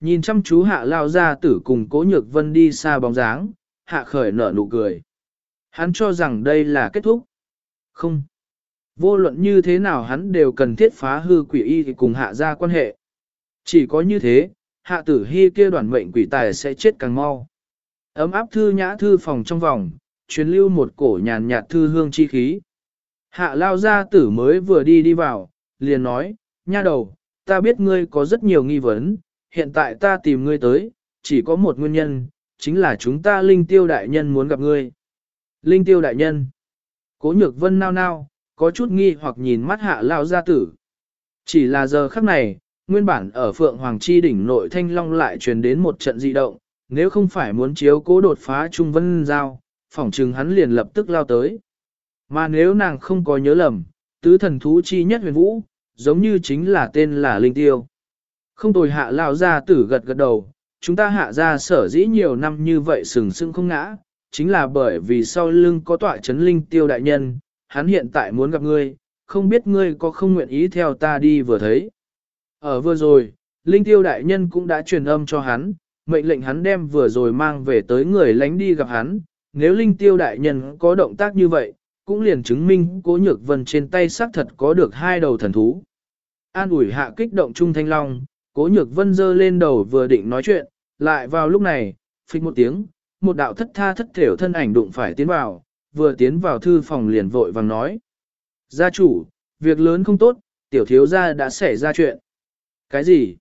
Nhìn chăm chú hạ lao ra tử cùng cố nhược vân đi xa bóng dáng, hạ khởi nở nụ cười. Hắn cho rằng đây là kết thúc. Không. Vô luận như thế nào hắn đều cần thiết phá hư quỷ y cùng hạ ra quan hệ. Chỉ có như thế, hạ tử hy kia đoàn mệnh quỷ tài sẽ chết càng mau. Ấm áp thư nhã thư phòng trong vòng, truyền lưu một cổ nhàn nhạt thư hương chi khí. Hạ lao gia tử mới vừa đi đi vào, liền nói, nha đầu, ta biết ngươi có rất nhiều nghi vấn, hiện tại ta tìm ngươi tới, chỉ có một nguyên nhân, chính là chúng ta linh tiêu đại nhân muốn gặp ngươi. Linh tiêu đại nhân. Cố nhược vân nao nao, có chút nghi hoặc nhìn mắt hạ lao gia tử. Chỉ là giờ khắc này, nguyên bản ở Phượng Hoàng Chi đỉnh nội thanh long lại truyền đến một trận dị động, nếu không phải muốn chiếu cố đột phá Trung Vân Giao, phỏng chừng hắn liền lập tức lao tới. Mà nếu nàng không có nhớ lầm, tứ thần thú chi nhất huyền vũ, giống như chính là tên là Linh Tiêu. Không tồi hạ lao ra tử gật gật đầu, chúng ta hạ ra sở dĩ nhiều năm như vậy sừng sững không ngã, chính là bởi vì sau lưng có tọa chấn Linh Tiêu đại nhân, hắn hiện tại muốn gặp ngươi, không biết ngươi có không nguyện ý theo ta đi vừa thấy. Ở vừa rồi, Linh Tiêu đại nhân cũng đã truyền âm cho hắn, mệnh lệnh hắn đem vừa rồi mang về tới người lánh đi gặp hắn, nếu Linh Tiêu đại nhân có động tác như vậy, cũng liền chứng minh cố nhược vân trên tay xác thật có được hai đầu thần thú. An ủi hạ kích động trung thanh long, cố nhược vân dơ lên đầu vừa định nói chuyện, lại vào lúc này, phích một tiếng, một đạo thất tha thất thểu thân ảnh đụng phải tiến vào, vừa tiến vào thư phòng liền vội vàng nói. Gia chủ, việc lớn không tốt, tiểu thiếu gia đã xảy ra chuyện. Cái gì?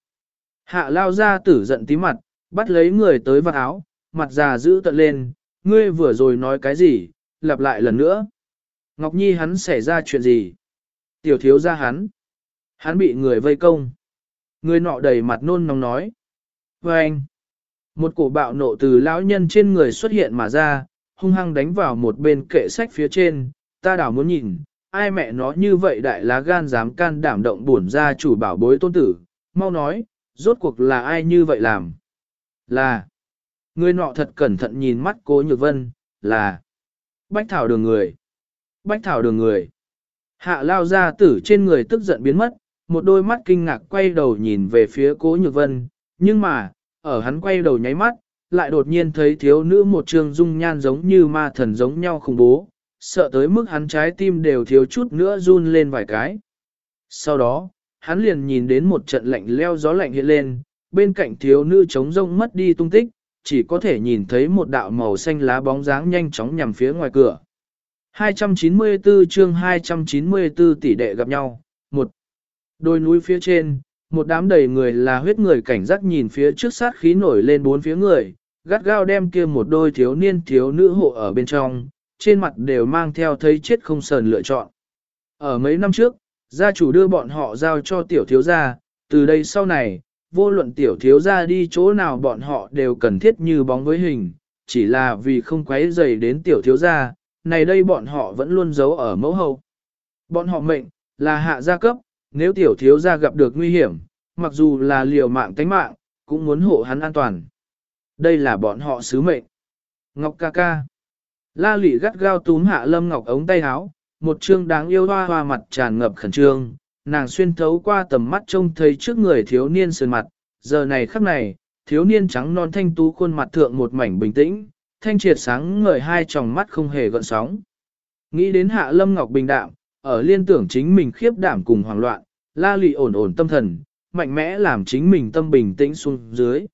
Hạ lao ra tử giận tí mặt, bắt lấy người tới vạt áo, mặt già giữ tận lên, ngươi vừa rồi nói cái gì, lặp lại lần nữa. Ngọc Nhi hắn xảy ra chuyện gì? Tiểu thiếu gia hắn. Hắn bị người vây công. Người nọ đầy mặt nôn nóng nói. Và anh. Một cổ bạo nộ từ lão nhân trên người xuất hiện mà ra, hung hăng đánh vào một bên kệ sách phía trên, ta đảo muốn nhìn, ai mẹ nó như vậy đại lá gan dám can đảm động buồn ra chủ bảo bối tôn tử, mau nói, rốt cuộc là ai như vậy làm? Là, người nọ thật cẩn thận nhìn mắt cố nhược vân, là, bách thảo đường người, bách thảo đường người. Hạ lao ra tử trên người tức giận biến mất, một đôi mắt kinh ngạc quay đầu nhìn về phía cố nhược vân, nhưng mà, ở hắn quay đầu nháy mắt, lại đột nhiên thấy thiếu nữ một trường dung nhan giống như ma thần giống nhau khủng bố, sợ tới mức hắn trái tim đều thiếu chút nữa run lên vài cái. Sau đó, hắn liền nhìn đến một trận lạnh leo gió lạnh hiện lên, bên cạnh thiếu nữ trống rông mất đi tung tích, chỉ có thể nhìn thấy một đạo màu xanh lá bóng dáng nhanh chóng nhằm phía ngoài cửa. 294 chương 294 tỷ đệ gặp nhau. Một đôi núi phía trên, một đám đầy người là huyết người cảnh giác nhìn phía trước sát khí nổi lên bốn phía người, gắt gao đem kia một đôi thiếu niên thiếu nữ hộ ở bên trong, trên mặt đều mang theo thấy chết không sờn lựa chọn. Ở mấy năm trước, gia chủ đưa bọn họ giao cho tiểu thiếu gia, từ đây sau này, vô luận tiểu thiếu gia đi chỗ nào bọn họ đều cần thiết như bóng với hình, chỉ là vì không quấy dày đến tiểu thiếu gia, này đây bọn họ vẫn luôn giấu ở mẫu hậu. Bọn họ mệnh, là hạ gia cấp, nếu tiểu thiếu gia gặp được nguy hiểm, mặc dù là liều mạng tánh mạng, cũng muốn hộ hắn an toàn. Đây là bọn họ sứ mệnh. Ngọc ca ca. La lị gắt gao túm hạ lâm ngọc ống tay áo, một trương đáng yêu hoa hoa mặt tràn ngập khẩn trương, nàng xuyên thấu qua tầm mắt trông thấy trước người thiếu niên sườn mặt, giờ này khắc này, thiếu niên trắng non thanh tú khuôn mặt thượng một mảnh bình tĩnh, thanh triệt sáng ngời hai tròng mắt không hề gợn sóng. Nghĩ đến hạ lâm ngọc bình đạm, ở liên tưởng chính mình khiếp đảm cùng hoảng loạn, la lị ổn ổn tâm thần, mạnh mẽ làm chính mình tâm bình tĩnh xuống dưới.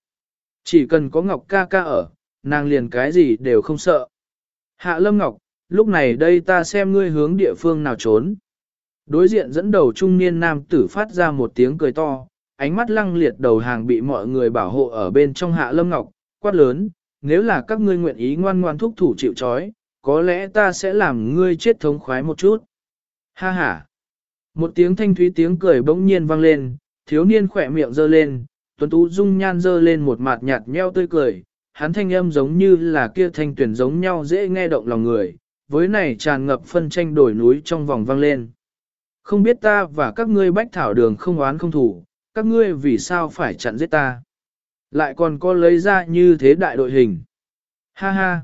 Chỉ cần có ngọc ca ca ở, nàng liền cái gì đều không sợ. Hạ lâm ngọc, lúc này đây ta xem ngươi hướng địa phương nào trốn. Đối diện dẫn đầu trung niên nam tử phát ra một tiếng cười to, ánh mắt lăng liệt đầu hàng bị mọi người bảo hộ ở bên trong hạ lâm ngọc, quát lớn, nếu là các ngươi nguyện ý ngoan ngoan thúc thủ chịu trói, có lẽ ta sẽ làm ngươi chết thống khoái một chút. Ha ha! Một tiếng thanh thúy tiếng cười bỗng nhiên vang lên, thiếu niên khỏe miệng giơ lên, tuấn tú dung nhan giơ lên một mặt nhạt nheo tươi cười, hắn thanh âm giống như là kia thanh tuyển giống nhau dễ nghe động lòng người, với này tràn ngập phân tranh đổi núi trong vòng vang lên. Không biết ta và các ngươi bách thảo đường không oán không thủ, các ngươi vì sao phải chặn giết ta. Lại còn có lấy ra như thế đại đội hình. Ha ha.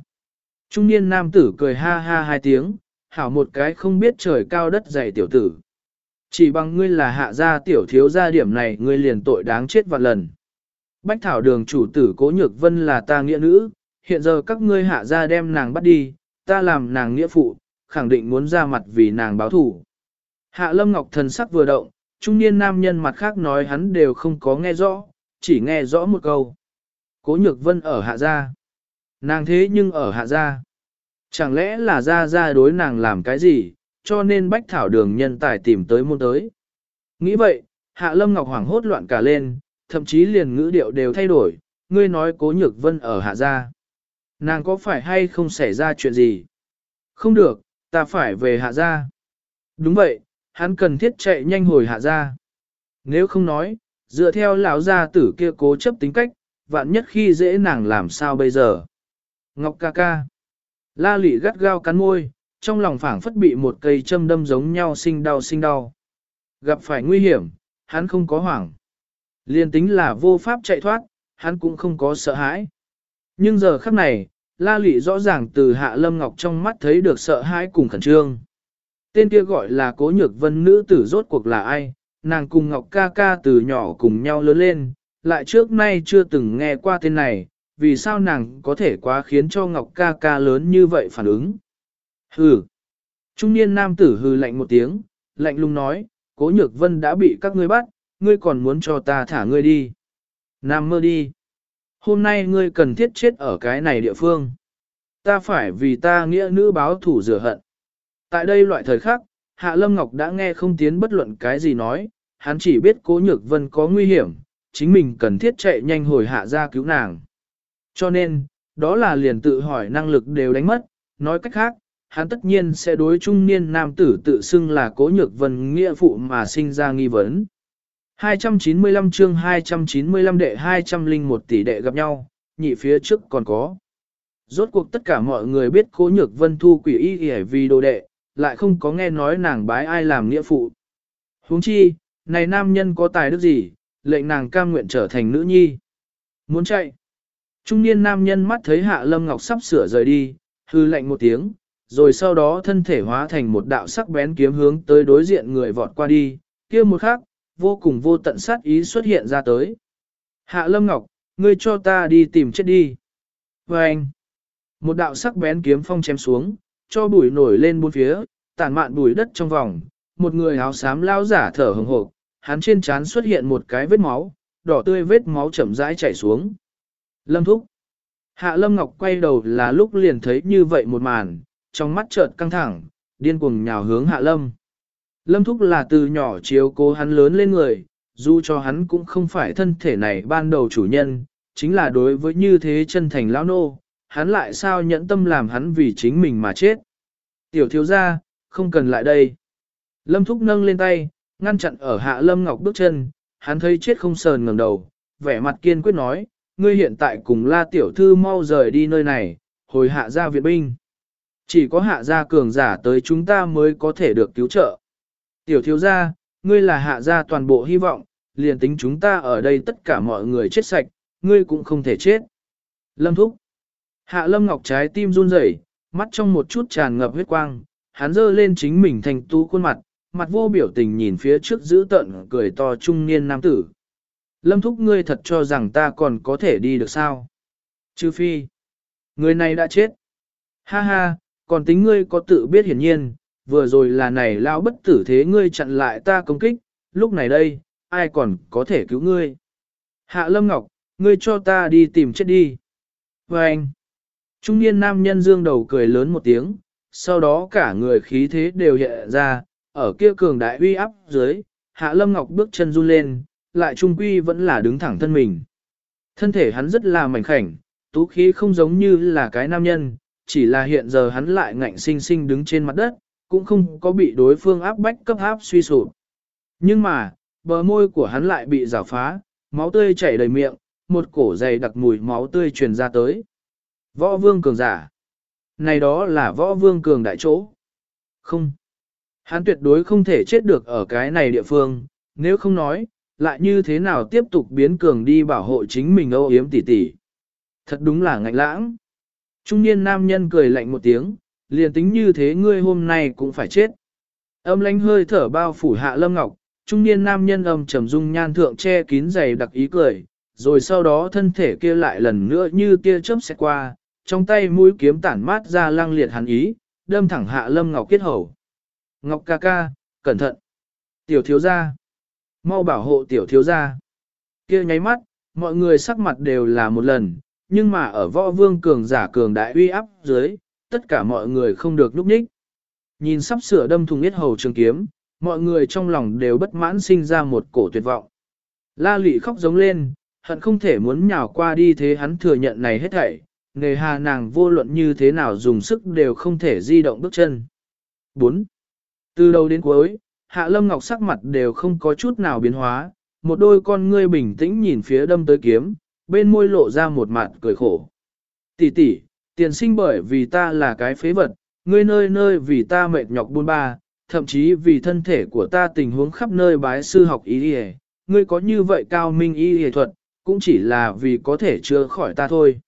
Trung niên nam tử cười ha ha hai tiếng, hảo một cái không biết trời cao đất dày tiểu tử. Chỉ bằng ngươi là hạ gia tiểu thiếu gia điểm này ngươi liền tội đáng chết vạn lần. Bách thảo đường chủ tử cố nhược vân là ta nghĩa nữ, hiện giờ các ngươi hạ gia đem nàng bắt đi, ta làm nàng nghĩa phụ, khẳng định muốn ra mặt vì nàng báo thủ. Hạ lâm ngọc thần sắc vừa động, trung niên nam nhân mặt khác nói hắn đều không có nghe rõ, chỉ nghe rõ một câu. Cố nhược vân ở hạ gia. Nàng thế nhưng ở hạ gia. Chẳng lẽ là gia gia đối nàng làm cái gì, cho nên bách thảo đường nhân tài tìm tới môn tới. Nghĩ vậy, hạ lâm ngọc hoảng hốt loạn cả lên, thậm chí liền ngữ điệu đều thay đổi, ngươi nói cố nhược vân ở hạ gia. Nàng có phải hay không xảy ra chuyện gì? Không được, ta phải về hạ gia. Đúng vậy, hắn cần thiết chạy nhanh hồi hạ gia. Nếu không nói, dựa theo lão gia tử kia cố chấp tính cách, vạn nhất khi dễ nàng làm sao bây giờ. Ngọc ca ca. La lị gắt gao cắn môi, trong lòng phảng phất bị một cây châm đâm giống nhau sinh đau sinh đau. Gặp phải nguy hiểm, hắn không có hoảng. Liên tính là vô pháp chạy thoát, hắn cũng không có sợ hãi. Nhưng giờ khắc này, La Lị rõ ràng từ Hạ Lâm Ngọc trong mắt thấy được sợ hãi cùng khẩn trương. Tên kia gọi là Cố Nhược Vân nữ tử rốt cuộc là ai, nàng cùng Ngọc ca ca từ nhỏ cùng nhau lớn lên, lại trước nay chưa từng nghe qua tên này, vì sao nàng có thể quá khiến cho Ngọc ca ca lớn như vậy phản ứng. Hừ. Trung niên nam tử hừ lạnh một tiếng, lạnh lùng nói, Cố Nhược Vân đã bị các ngươi bắt, ngươi còn muốn cho ta thả ngươi đi. Nam mơ đi. Hôm nay ngươi cần thiết chết ở cái này địa phương. Ta phải vì ta nghĩa nữ báo thủ rửa hận. Tại đây loại thời khắc, Hạ Lâm Ngọc đã nghe không tiến bất luận cái gì nói, hắn chỉ biết cố nhược vân có nguy hiểm, chính mình cần thiết chạy nhanh hồi hạ ra cứu nàng. Cho nên, đó là liền tự hỏi năng lực đều đánh mất, nói cách khác, hắn tất nhiên sẽ đối trung niên nam tử tự xưng là cố nhược vân nghĩa phụ mà sinh ra nghi vấn. 295 chương 295 đệ 201 tỷ đệ gặp nhau, nhị phía trước còn có. Rốt cuộc tất cả mọi người biết cố nhược vân thu quỷ y y vì đồ đệ, lại không có nghe nói nàng bái ai làm nghĩa phụ. huống chi, này nam nhân có tài đức gì, lệnh nàng cam nguyện trở thành nữ nhi. Muốn chạy. Trung niên nam nhân mắt thấy hạ lâm ngọc sắp sửa rời đi, hư lệnh một tiếng, rồi sau đó thân thể hóa thành một đạo sắc bén kiếm hướng tới đối diện người vọt qua đi, kia một khắc, vô cùng vô tận sát ý xuất hiện ra tới. Hạ Lâm Ngọc, ngươi cho ta đi tìm chết đi. Và anh, một đạo sắc bén kiếm phong chém xuống, cho bụi nổi lên bốn phía, tản mạn bụi đất trong vòng, một người áo xám lao giả thở hừng hộp, hắn trên trán xuất hiện một cái vết máu, đỏ tươi vết máu chậm rãi chảy xuống. Lâm thúc. Hạ Lâm Ngọc quay đầu là lúc liền thấy như vậy một màn, trong mắt chợt căng thẳng, điên cuồng nhào hướng Hạ Lâm. Lâm Thúc là từ nhỏ chiếu cố hắn lớn lên người, dù cho hắn cũng không phải thân thể này ban đầu chủ nhân, chính là đối với như thế chân thành lão nô, hắn lại sao nhẫn tâm làm hắn vì chính mình mà chết. Tiểu thiếu gia, không cần lại đây. Lâm Thúc nâng lên tay, ngăn chặn ở hạ Lâm Ngọc bước chân, hắn thấy chết không sờn ngẩng đầu, vẻ mặt kiên quyết nói, ngươi hiện tại cùng la tiểu thư mau rời đi nơi này, hồi hạ gia viện binh. Chỉ có hạ gia cường giả tới chúng ta mới có thể được cứu trợ. Tiểu thiếu gia, ngươi là hạ gia toàn bộ hy vọng, liền tính chúng ta ở đây tất cả mọi người chết sạch, ngươi cũng không thể chết. Lâm Thúc. Hạ Lâm Ngọc trái tim run rẩy, mắt trong một chút tràn ngập huyết quang, hắn dơ lên chính mình thành tú khuôn mặt, mặt vô biểu tình nhìn phía trước giữ tận cười to trung niên nam tử. Lâm Thúc ngươi thật cho rằng ta còn có thể đi được sao? Trừ phi. Người này đã chết. Ha ha, còn tính ngươi có tự biết hiển nhiên, vừa rồi là này lao bất tử thế ngươi chặn lại ta công kích, lúc này đây, ai còn có thể cứu ngươi. Hạ Lâm Ngọc, ngươi cho ta đi tìm chết đi. Và anh, trung niên nam nhân dương đầu cười lớn một tiếng, sau đó cả người khí thế đều hiện ra, ở kia cường đại uy áp dưới, Hạ Lâm Ngọc bước chân run lên, lại trung quy vẫn là đứng thẳng thân mình. Thân thể hắn rất là mảnh khảnh, tú khí không giống như là cái nam nhân, chỉ là hiện giờ hắn lại ngạnh sinh sinh đứng trên mặt đất, cũng không có bị đối phương áp bách cấp áp suy sụp. Nhưng mà, bờ môi của hắn lại bị rào phá, máu tươi chảy đầy miệng, một cổ dày đặc mùi máu tươi truyền ra tới. Võ vương cường giả. Này đó là võ vương cường đại chỗ. Không. Hắn tuyệt đối không thể chết được ở cái này địa phương, nếu không nói, lại như thế nào tiếp tục biến cường đi bảo hộ chính mình âu yếm tỉ tỉ. Thật đúng là ngạnh lãng. Trung niên nam nhân cười lạnh một tiếng, liền tính như thế ngươi hôm nay cũng phải chết. Âm lánh hơi thở bao phủ hạ lâm ngọc, trung niên nam nhân âm trầm dung nhan thượng che kín dày đặc ý cười, rồi sau đó thân thể kia lại lần nữa như tia chớp xẹt qua, trong tay mũi kiếm tản mát ra lang liệt hắn ý, đâm thẳng hạ Lâm Ngọc kết hầu. Ngọc ca ca, cẩn thận. Tiểu thiếu gia. Mau bảo hộ tiểu thiếu gia. Kia nháy mắt, mọi người sắc mặt đều là một lần, nhưng mà ở võ vương cường giả cường đại uy áp dưới, tất cả mọi người không được núp nhích. Nhìn sắp sửa đâm thùng yết hầu trường kiếm, mọi người trong lòng đều bất mãn sinh ra một cổ tuyệt vọng. La lị khóc giống lên, hận không thể muốn nhào qua đi thế hắn thừa nhận này hết thảy, nghề hà nàng vô luận như thế nào dùng sức đều không thể di động bước chân. 4. Từ đầu đến cuối, Hạ Lâm Ngọc sắc mặt đều không có chút nào biến hóa, một đôi con ngươi bình tĩnh nhìn phía đâm tới kiếm, bên môi lộ ra một mặt cười khổ. Tỷ tỷ, tiền sinh bởi vì ta là cái phế vật, ngươi nơi nơi vì ta mệt nhọc buôn ba, thậm chí vì thân thể của ta tình huống khắp nơi bái sư học ý y ngươi có như vậy cao minh y y thuật, cũng chỉ là vì có thể chữa khỏi ta thôi.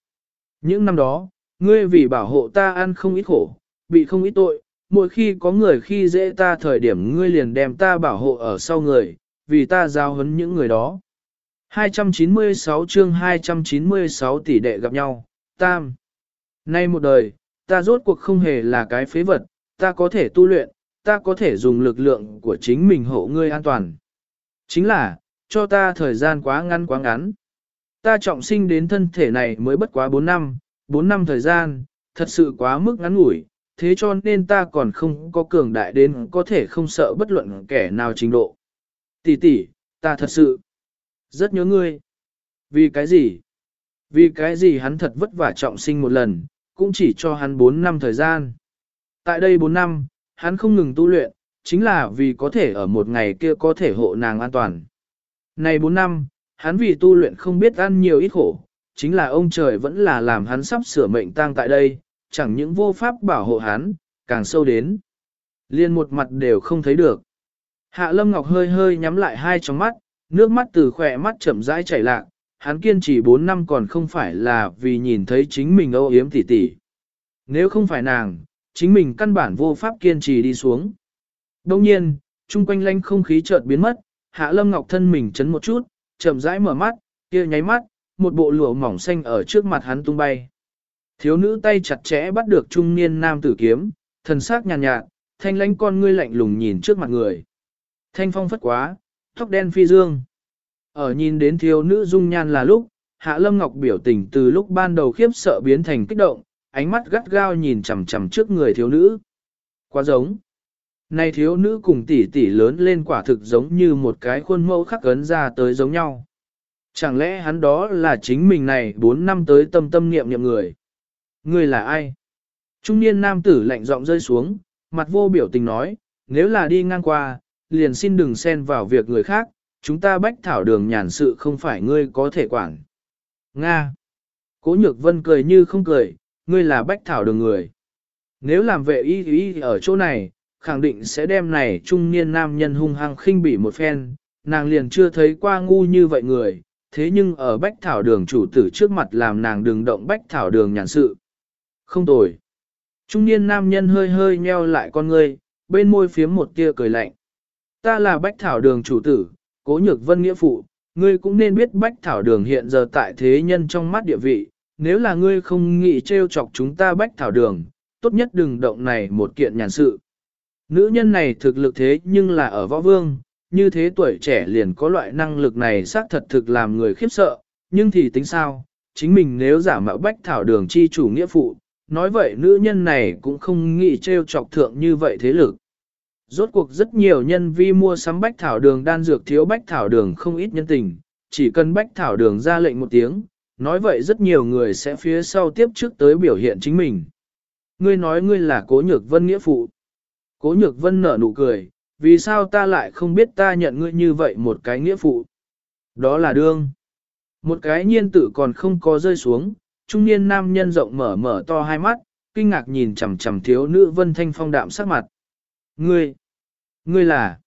Những năm đó, ngươi vì bảo hộ ta ăn không ít khổ, bị không ít tội, mỗi khi có người khi dễ ta thời điểm ngươi liền đem ta bảo hộ ở sau người, vì ta giao hấn những người đó. 296 chương 296 tỷ đệ gặp nhau, tam. Nay một đời, ta rốt cuộc không hề là cái phế vật, ta có thể tu luyện, ta có thể dùng lực lượng của chính mình hộ ngươi an toàn. Chính là, cho ta thời gian quá ngắn quá ngắn. Ta trọng sinh đến thân thể này mới bất quá 4 năm, 4 năm thời gian, thật sự quá mức ngắn ngủi, thế cho nên ta còn không có cường đại đến có thể không sợ bất luận kẻ nào trình độ. Tỷ tỷ, ta thật sự rất nhớ ngươi. Vì cái gì? Vì cái gì hắn thật vất vả trọng sinh một lần, cũng chỉ cho hắn 4 năm thời gian. Tại đây 4 năm, hắn không ngừng tu luyện, chính là vì có thể ở một ngày kia có thể hộ nàng an toàn. Này 4 năm, hắn vì tu luyện không biết ăn nhiều ít khổ, chính là ông trời vẫn là làm hắn sắp sửa mệnh tang tại đây, chẳng những vô pháp bảo hộ hắn, càng sâu đến. Liên một mặt đều không thấy được. Hạ Lâm Ngọc hơi hơi nhắm lại hai tròng mắt, nước mắt từ khỏe mắt chậm rãi chảy lạc, hắn kiên trì 4 năm còn không phải là vì nhìn thấy chính mình âu yếm tỉ tỉ. Nếu không phải nàng, chính mình căn bản vô pháp kiên trì đi xuống. Đồng nhiên, chung quanh lanh không khí chợt biến mất, Hạ Lâm Ngọc thân mình chấn một chút, chậm rãi mở mắt, kia nháy mắt, một bộ lụa mỏng xanh ở trước mặt hắn tung bay. Thiếu nữ tay chặt chẽ bắt được trung niên nam tử kiếm, thần sắc nhàn nhạt, nhạt, thanh lãnh con ngươi lạnh lùng nhìn trước mặt người. Thanh phong phất quá, tóc đen phi dương. Ở nhìn đến thiếu nữ dung nhan là lúc, Hạ Lâm Ngọc biểu tình từ lúc ban đầu khiếp sợ biến thành kích động, ánh mắt gắt gao nhìn chằm chằm trước người thiếu nữ. Quá giống. Này thiếu nữ cùng tỷ tỷ lớn lên quả thực giống như một cái khuôn mẫu khắc ấn ra tới giống nhau. Chẳng lẽ hắn đó là chính mình này 4 năm tới tâm tâm niệm niệm người? Người là ai? Trung niên nam tử lạnh giọng rơi xuống, mặt vô biểu tình nói, nếu là đi ngang qua, liền xin đừng xen vào việc người khác, chúng ta bách thảo đường nhàn sự không phải ngươi có thể quản. Nga. Cố nhược vân cười như không cười, ngươi là bách thảo đường người. Nếu làm vệ y y ở chỗ này, khẳng định sẽ đem này trung niên nam nhân hung hăng khinh bỉ một phen, nàng liền chưa thấy qua ngu như vậy người, thế nhưng ở bách thảo đường chủ tử trước mặt làm nàng đừng động bách thảo đường nhàn sự. Không tồi. Trung niên nam nhân hơi hơi nheo lại con ngươi, bên môi phiếm một tia cười lạnh. Ta là bách thảo đường chủ tử, cố nhược vân nghĩa phụ, ngươi cũng nên biết bách thảo đường hiện giờ tại thế nhân trong mắt địa vị, nếu là ngươi không nghĩ trêu chọc chúng ta bách thảo đường, tốt nhất đừng động này một kiện nhàn sự. Nữ nhân này thực lực thế nhưng là ở võ vương, như thế tuổi trẻ liền có loại năng lực này xác thật thực làm người khiếp sợ, nhưng thì tính sao, chính mình nếu giả mạo bách thảo đường chi chủ nghĩa phụ, nói vậy nữ nhân này cũng không nghĩ trêu chọc thượng như vậy thế lực. Rốt cuộc rất nhiều nhân vi mua sắm bách thảo đường đan dược thiếu bách thảo đường không ít nhân tình, chỉ cần bách thảo đường ra lệnh một tiếng, nói vậy rất nhiều người sẽ phía sau tiếp trước tới biểu hiện chính mình. Ngươi nói ngươi là cố nhược vân nghĩa phụ. Cố nhược vân nở nụ cười, vì sao ta lại không biết ta nhận ngươi như vậy một cái nghĩa phụ. Đó là đương. Một cái nhiên tử còn không có rơi xuống, trung niên nam nhân rộng mở mở to hai mắt, kinh ngạc nhìn chằm chằm thiếu nữ vân thanh phong đạm sắc mặt. Ngươi, ngươi là,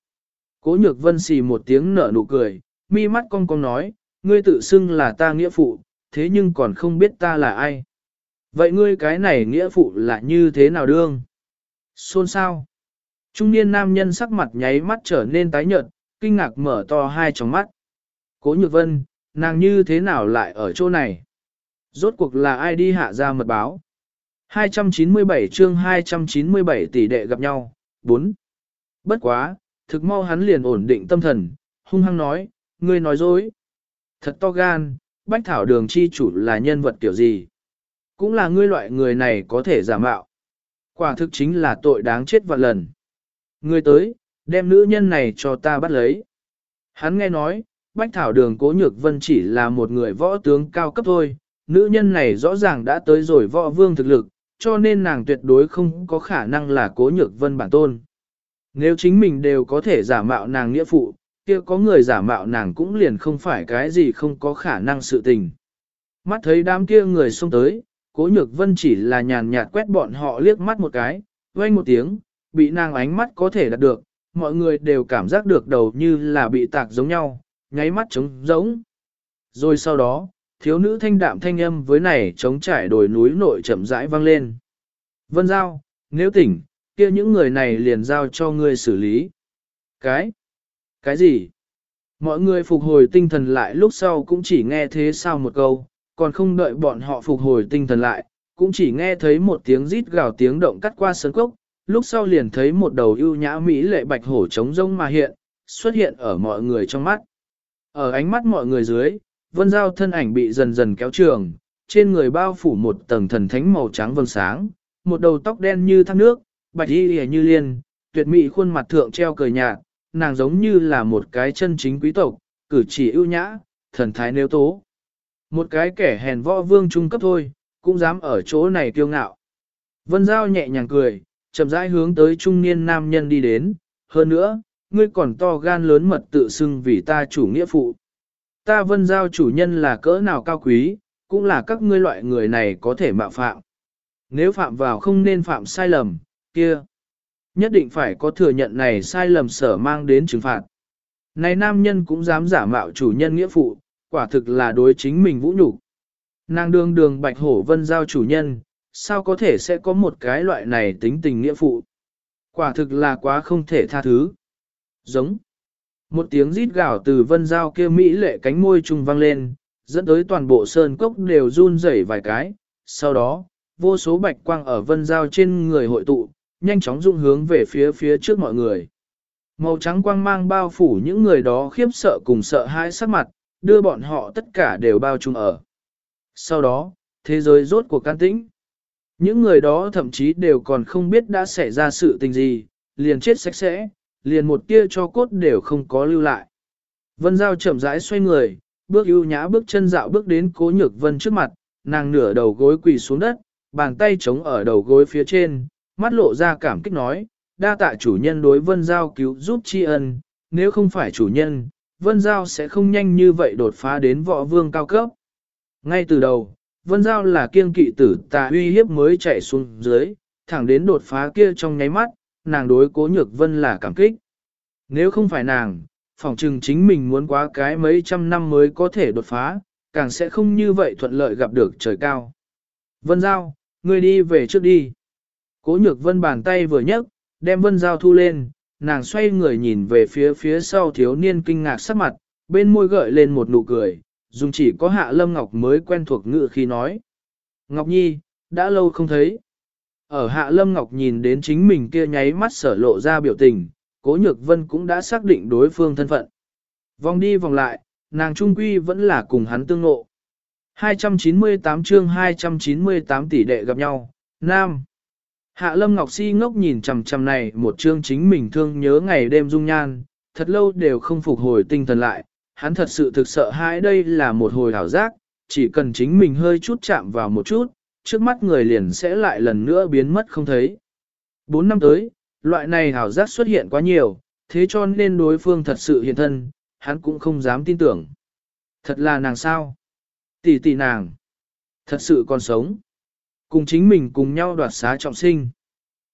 cố nhược vân xì một tiếng nở nụ cười, mi mắt cong cong nói, ngươi tự xưng là ta nghĩa phụ, thế nhưng còn không biết ta là ai. Vậy ngươi cái này nghĩa phụ là như thế nào đương? Xôn sao? Trung niên nam nhân sắc mặt nháy mắt trở nên tái nhợt, kinh ngạc mở to hai tròng mắt. Cố nhược vân, nàng như thế nào lại ở chỗ này? Rốt cuộc là ai đi hạ ra mật báo? 297 chương 297 tỷ đệ gặp nhau, 4. Bất quá, thực mau hắn liền ổn định tâm thần, hung hăng nói, ngươi nói dối. Thật to gan, bách thảo đường chi chủ là nhân vật kiểu gì? Cũng là ngươi loại người này có thể giả mạo. Quả thực chính là tội đáng chết vạn lần. Ngươi tới, đem nữ nhân này cho ta bắt lấy. Hắn nghe nói, Bách Thảo Đường Cố Nhược Vân chỉ là một người võ tướng cao cấp thôi, nữ nhân này rõ ràng đã tới rồi võ vương thực lực, cho nên nàng tuyệt đối không có khả năng là Cố Nhược Vân bản tôn. Nếu chính mình đều có thể giả mạo nàng nghĩa phụ, kia có người giả mạo nàng cũng liền không phải cái gì không có khả năng sự tình. Mắt thấy đám kia người xông tới, Cố Nhược Vân chỉ là nhàn nhạt quét bọn họ liếc mắt một cái, vang một tiếng, bị nàng ánh mắt có thể đạt được, mọi người đều cảm giác được đầu như là bị tạc giống nhau, nháy mắt trống giống. Rồi sau đó, thiếu nữ thanh đạm thanh âm với này chống trải đồi núi nội chậm rãi vang lên. Vân Giao, nếu tỉnh, kia những người này liền giao cho ngươi xử lý. Cái? Cái gì? Mọi người phục hồi tinh thần lại lúc sau cũng chỉ nghe thế sao một câu, còn không đợi bọn họ phục hồi tinh thần lại, cũng chỉ nghe thấy một tiếng rít gào tiếng động cắt qua sân cốc, lúc sau liền thấy một đầu ưu nhã mỹ lệ bạch hổ trống rông mà hiện, xuất hiện ở mọi người trong mắt. Ở ánh mắt mọi người dưới, vân giao thân ảnh bị dần dần kéo trường, trên người bao phủ một tầng thần thánh màu trắng vầng sáng, một đầu tóc đen như thác nước, bạch y như liên, tuyệt mỹ khuôn mặt thượng treo cười nhạt, nàng giống như là một cái chân chính quý tộc, cử chỉ ưu nhã, thần thái nêu tố. Một cái kẻ hèn võ vương trung cấp thôi, cũng dám ở chỗ này kiêu ngạo. Vân Giao nhẹ nhàng cười, chậm rãi hướng tới trung niên nam nhân đi đến, hơn nữa, ngươi còn to gan lớn mật tự xưng vì ta chủ nghĩa phụ. Ta vân giao chủ nhân là cỡ nào cao quý, cũng là các ngươi loại người này có thể mạo phạm. Nếu phạm vào không nên phạm sai lầm, kia. Nhất định phải có thừa nhận này sai lầm sở mang đến trừng phạt. Này nam nhân cũng dám giả mạo chủ nhân nghĩa phụ, quả thực là đối chính mình vũ nhục. Nàng đường đường bạch hổ vân giao chủ nhân, sao có thể sẽ có một cái loại này tính tình nghĩa phụ. Quả thực là quá không thể tha thứ. Giống. Một tiếng rít gào từ vân giao kia mỹ lệ cánh môi trùng vang lên, dẫn tới toàn bộ sơn cốc đều run rẩy vài cái. Sau đó, vô số bạch quang ở vân giao trên người hội tụ, nhanh chóng dung hướng về phía phía trước mọi người. Màu trắng quang mang bao phủ những người đó khiếp sợ cùng sợ hãi sắc mặt, đưa bọn họ tất cả đều bao trùm ở. Sau đó, thế giới rốt cuộc can tĩnh. Những người đó thậm chí đều còn không biết đã xảy ra sự tình gì, liền chết sạch sẽ, liền một tia cho cốt đều không có lưu lại. Vân Giao chậm rãi xoay người, bước ưu nhã bước chân dạo bước đến cố nhược vân trước mặt, nàng nửa đầu gối quỳ xuống đất, bàn tay chống ở đầu gối phía trên, mắt lộ ra cảm kích nói, đa tạ chủ nhân đối Vân Giao cứu giúp tri ân, nếu không phải chủ nhân, Vân Giao sẽ không nhanh như vậy đột phá đến võ vương cao cấp. Ngay từ đầu, Vân Giao là kiêng kỵ tử tà uy hiếp mới chạy xuống dưới, thẳng đến đột phá kia trong nháy mắt, nàng đối cố nhược Vân là cảm kích. Nếu không phải nàng, phỏng chừng chính mình muốn quá cái mấy trăm năm mới có thể đột phá, càng sẽ không như vậy thuận lợi gặp được trời cao. Vân Giao, ngươi đi về trước đi. Cố nhược Vân bàn tay vừa nhấc, đem Vân dao thu lên, nàng xoay người nhìn về phía phía sau thiếu niên kinh ngạc sắc mặt, bên môi gợi lên một nụ cười, dùng chỉ có Hạ Lâm Ngọc mới quen thuộc ngữ khi nói. Ngọc Nhi, đã lâu không thấy. Ở Hạ Lâm Ngọc nhìn đến chính mình kia nháy mắt sở lộ ra biểu tình, Cố Nhược Vân cũng đã xác định đối phương thân phận. Vòng đi vòng lại, nàng trung quy vẫn là cùng hắn tương ngộ. 298 chương 298 tỷ đệ gặp nhau, Nam. Hạ Lâm Ngọc Si ngốc nhìn chằm chằm này một chương chính mình thương nhớ ngày đêm dung nhan, thật lâu đều không phục hồi tinh thần lại, hắn thật sự thực sợ hãi đây là một hồi ảo giác, chỉ cần chính mình hơi chút chạm vào một chút, trước mắt người liền sẽ lại lần nữa biến mất không thấy. Bốn năm tới, loại này ảo giác xuất hiện quá nhiều, thế cho nên đối phương thật sự hiện thân, hắn cũng không dám tin tưởng. Thật là nàng sao? Tỷ tỷ nàng. Thật sự còn sống. Cùng chính mình cùng nhau đoạt xá trọng sinh.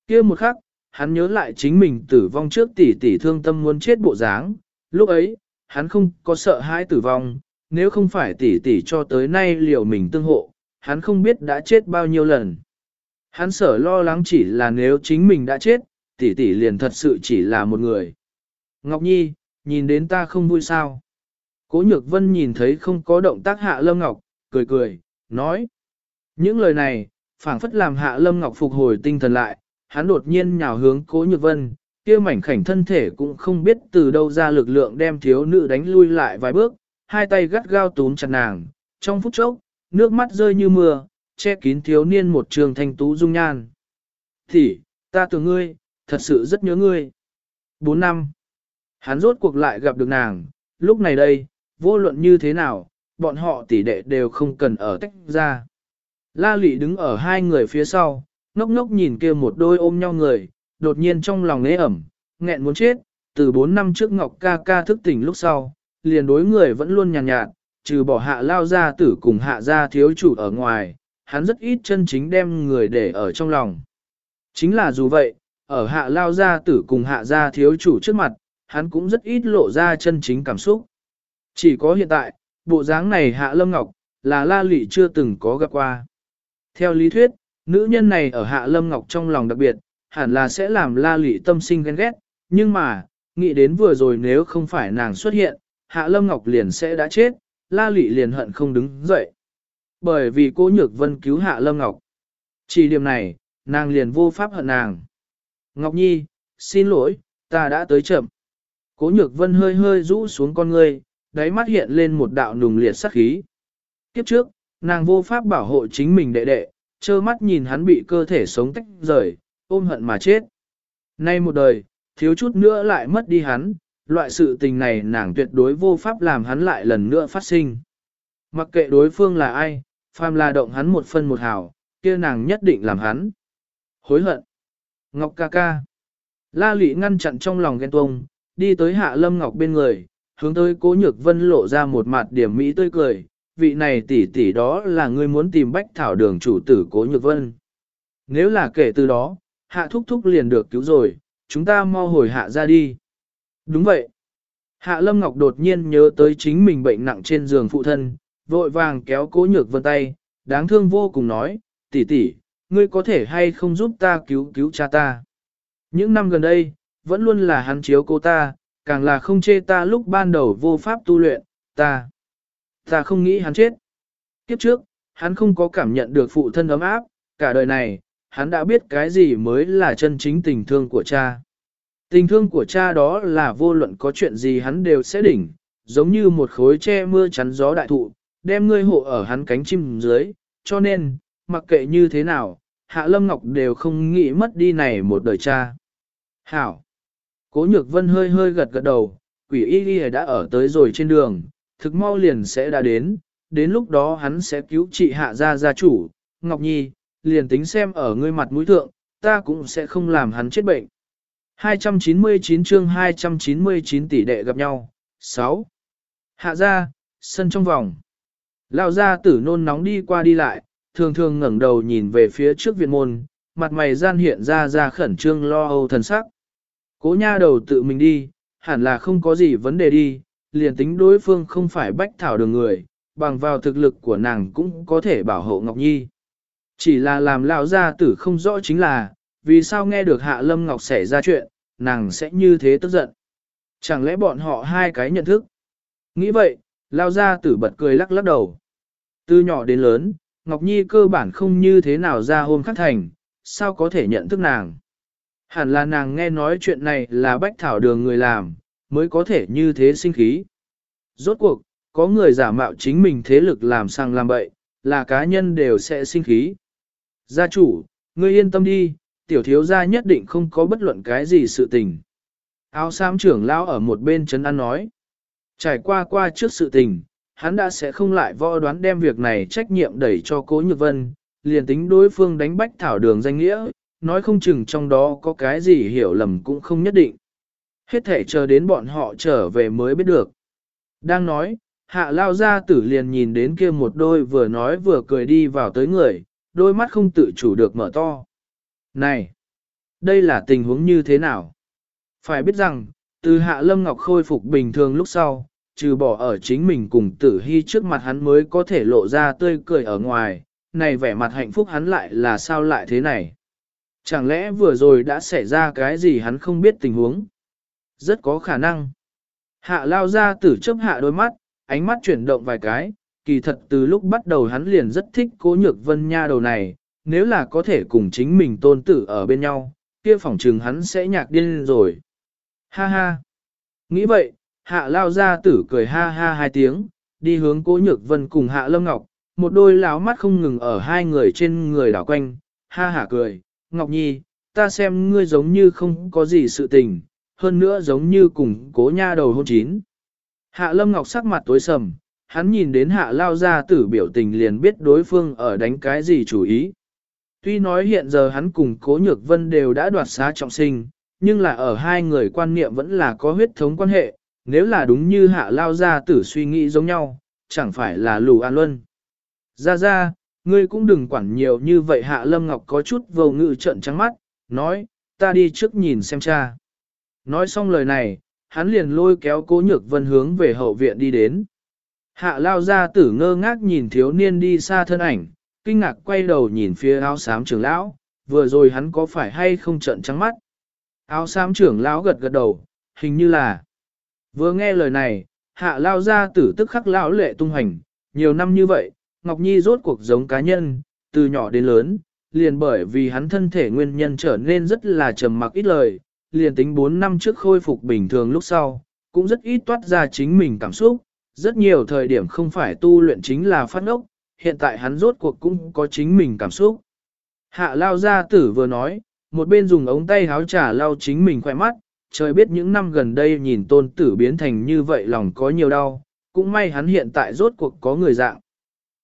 kia một khắc, hắn nhớ lại chính mình tử vong trước tỷ tỷ thương tâm muốn chết bộ dáng. Lúc ấy, hắn không có sợ hãi tử vong, nếu không phải tỷ tỷ cho tới nay liệu mình tương hộ, hắn không biết đã chết bao nhiêu lần. Hắn sợ lo lắng chỉ là nếu chính mình đã chết, tỷ tỷ liền thật sự chỉ là một người. Ngọc Nhi, nhìn đến ta không vui sao? Cố nhược vân nhìn thấy không có động tác hạ lâm ngọc, cười cười, nói. Những lời này, phảng phất làm hạ lâm ngọc phục hồi tinh thần lại, hắn đột nhiên nhào hướng cố nhược vân, kia mảnh khảnh thân thể cũng không biết từ đâu ra lực lượng đem thiếu nữ đánh lui lại vài bước, hai tay gắt gao túm chặt nàng, trong phút chốc, nước mắt rơi như mưa, che kín thiếu niên một trường thanh tú dung nhan. Thì, ta tưởng ngươi, thật sự rất nhớ ngươi. Bốn năm, hắn rốt cuộc lại gặp được nàng, lúc này đây, vô luận như thế nào, bọn họ tỷ đệ đều không cần ở tách ra. La lị đứng ở hai người phía sau, ngốc ngốc nhìn kia một đôi ôm nhau người, đột nhiên trong lòng nế ẩm, nghẹn muốn chết, từ bốn năm trước Ngọc ca ca thức tỉnh lúc sau, liền đối người vẫn luôn nhàn nhạt, nhạt, trừ bỏ hạ lao ra tử cùng hạ ra thiếu chủ ở ngoài, hắn rất ít chân chính đem người để ở trong lòng. Chính là dù vậy, ở hạ lao ra tử cùng hạ ra thiếu chủ trước mặt, hắn cũng rất ít lộ ra chân chính cảm xúc. Chỉ có hiện tại, bộ dáng này hạ lâm ngọc, là la lị chưa từng có gặp qua. Theo lý thuyết, nữ nhân này ở hạ lâm ngọc trong lòng đặc biệt, hẳn là sẽ làm la lị tâm sinh ghen ghét, nhưng mà, nghĩ đến vừa rồi nếu không phải nàng xuất hiện, hạ lâm ngọc liền sẽ đã chết, la lị liền hận không đứng dậy. Bởi vì cô nhược vân cứu hạ lâm ngọc. Chỉ điểm này, nàng liền vô pháp hận nàng. Ngọc Nhi, xin lỗi, ta đã tới chậm. Cố nhược vân hơi hơi rũ xuống con ngươi, đáy mắt hiện lên một đạo nùng liệt sắc khí. Kiếp trước, nàng vô pháp bảo hộ chính mình đệ đệ, trơ mắt nhìn hắn bị cơ thể sống tách rời, ôm hận mà chết. Nay một đời, thiếu chút nữa lại mất đi hắn, loại sự tình này nàng tuyệt đối vô pháp làm hắn lại lần nữa phát sinh. Mặc kệ đối phương là ai, phàm là động hắn một phân một hào, kia nàng nhất định làm hắn. Hối hận. Ngọc ca ca. La lị ngăn chặn trong lòng ghen tuông, đi tới hạ lâm ngọc bên người, hướng tới cố nhược vân lộ ra một mặt điểm mỹ tươi cười, vị này tỷ tỷ đó là ngươi muốn tìm bách thảo đường chủ tử cố nhược vân. Nếu là kể từ đó, hạ thúc thúc liền được cứu rồi, chúng ta mau hồi hạ ra đi. Đúng vậy. Hạ Lâm Ngọc đột nhiên nhớ tới chính mình bệnh nặng trên giường phụ thân, vội vàng kéo cố nhược vân tay, đáng thương vô cùng nói, tỷ tỷ, ngươi có thể hay không giúp ta cứu cứu cha ta. Những năm gần đây, vẫn luôn là hắn chiếu cô ta, càng là không chê ta lúc ban đầu vô pháp tu luyện, ta. Ta không nghĩ hắn chết. Kiếp trước, hắn không có cảm nhận được phụ thân ấm áp, cả đời này, hắn đã biết cái gì mới là chân chính tình thương của cha. Tình thương của cha đó là vô luận có chuyện gì hắn đều sẽ đỉnh, giống như một khối che mưa chắn gió đại thụ, đem ngươi hộ ở hắn cánh chim dưới, cho nên, mặc kệ như thế nào, Hạ Lâm Ngọc đều không nghĩ mất đi này một đời cha. Hảo! Cố nhược vân hơi hơi gật gật đầu, quỷ y y đã ở tới rồi trên đường, thực mau liền sẽ đã đến, đến lúc đó hắn sẽ cứu trị hạ gia gia chủ, Ngọc Nhi, liền tính xem ở ngươi mặt mũi thượng, ta cũng sẽ không làm hắn chết bệnh. 299 chương 299 tỷ đệ gặp nhau. 6. Hạ gia, sân trong vòng. Lão gia tử nôn nóng đi qua đi lại, thường thường ngẩng đầu nhìn về phía trước viện môn, mặt mày gian hiện ra ra khẩn trương lo âu thần sắc. Cố nha đầu tự mình đi, hẳn là không có gì vấn đề đi, liền tính đối phương không phải bách thảo đường người, bằng vào thực lực của nàng cũng có thể bảo hộ Ngọc Nhi. Chỉ là làm lão gia tử không rõ chính là, vì sao nghe được Hạ Lâm Ngọc xảy ra chuyện, nàng sẽ như thế tức giận. Chẳng lẽ bọn họ hai cái nhận thức? Nghĩ vậy, lao gia tử bật cười lắc lắc đầu. Từ nhỏ đến lớn, Ngọc Nhi cơ bản không như thế nào ra hôm khắc thành, sao có thể nhận thức nàng? Hẳn là nàng nghe nói chuyện này là bách thảo đường người làm, mới có thể như thế sinh khí. Rốt cuộc, có người giả mạo chính mình thế lực làm sang làm bậy, là cá nhân đều sẽ sinh khí. Gia chủ, ngươi yên tâm đi, tiểu thiếu gia nhất định không có bất luận cái gì sự tình. Áo xám trưởng lão ở một bên chấn an nói. Trải qua qua trước sự tình, hắn đã sẽ không lại võ đoán đem việc này trách nhiệm đẩy cho cố nhược vân, liền tính đối phương đánh bách thảo đường danh nghĩa, nói không chừng trong đó có cái gì hiểu lầm cũng không nhất định. Hết thể chờ đến bọn họ trở về mới biết được. Đang nói, hạ lao ra tử liền nhìn đến kia một đôi vừa nói vừa cười đi vào tới người, đôi mắt không tự chủ được mở to. Này! Đây là tình huống như thế nào? Phải biết rằng, từ hạ lâm ngọc khôi phục bình thường lúc sau, trừ bỏ ở chính mình cùng tử hy trước mặt hắn mới có thể lộ ra tươi cười ở ngoài, này vẻ mặt hạnh phúc hắn lại là sao lại thế này? Chẳng lẽ vừa rồi đã xảy ra cái gì hắn không biết tình huống? Rất có khả năng. Hạ lao ra tử chấp hạ đôi mắt, ánh mắt chuyển động vài cái, kỳ thật từ lúc bắt đầu hắn liền rất thích cố nhược vân nha đầu này, nếu là có thể cùng chính mình tôn tử ở bên nhau, kia phỏng trừng hắn sẽ nhạc điên rồi. Ha ha! Nghĩ vậy, hạ lao ra tử cười ha ha hai tiếng, đi hướng cố nhược vân cùng hạ lâm ngọc, một đôi láo mắt không ngừng ở hai người trên người đảo quanh, ha ha cười, Ngọc Nhi, ta xem ngươi giống như không có gì sự tình, hơn nữa giống như cùng cố nha đầu hôn chín. Hạ Lâm Ngọc sắc mặt tối sầm, hắn nhìn đến hạ lao gia tử biểu tình liền biết đối phương ở đánh cái gì chủ ý. Tuy nói hiện giờ hắn cùng cố nhược vân đều đã đoạt xá trọng sinh, nhưng là ở hai người quan niệm vẫn là có huyết thống quan hệ, nếu là đúng như hạ lao gia tử suy nghĩ giống nhau, chẳng phải là lù an luân. Ra ra, ngươi cũng đừng quản nhiều như vậy hạ lâm ngọc có chút vô ngự trận trắng mắt, nói, ta đi trước nhìn xem cha. Nói xong lời này, hắn liền lôi kéo cố nhược vân hướng về hậu viện đi đến. Hạ lao ra tử ngơ ngác nhìn thiếu niên đi xa thân ảnh, kinh ngạc quay đầu nhìn phía áo xám trưởng lão, vừa rồi hắn có phải hay không trận trắng mắt. Áo xám trưởng lão gật gật đầu, hình như là. Vừa nghe lời này, hạ lao ra tử tức khắc lão lệ tung hành, nhiều năm như vậy, Ngọc Nhi rốt cuộc giống cá nhân, từ nhỏ đến lớn, liền bởi vì hắn thân thể nguyên nhân trở nên rất là trầm mặc ít lời, liền tính 4 năm trước khôi phục bình thường lúc sau, cũng rất ít toát ra chính mình cảm xúc, rất nhiều thời điểm không phải tu luyện chính là phát ốc, hiện tại hắn rốt cuộc cũng có chính mình cảm xúc. Hạ lao gia tử vừa nói, một bên dùng ống tay háo trà lao chính mình khỏe mắt, trời biết những năm gần đây nhìn tôn tử biến thành như vậy lòng có nhiều đau, cũng may hắn hiện tại rốt cuộc có người dạng.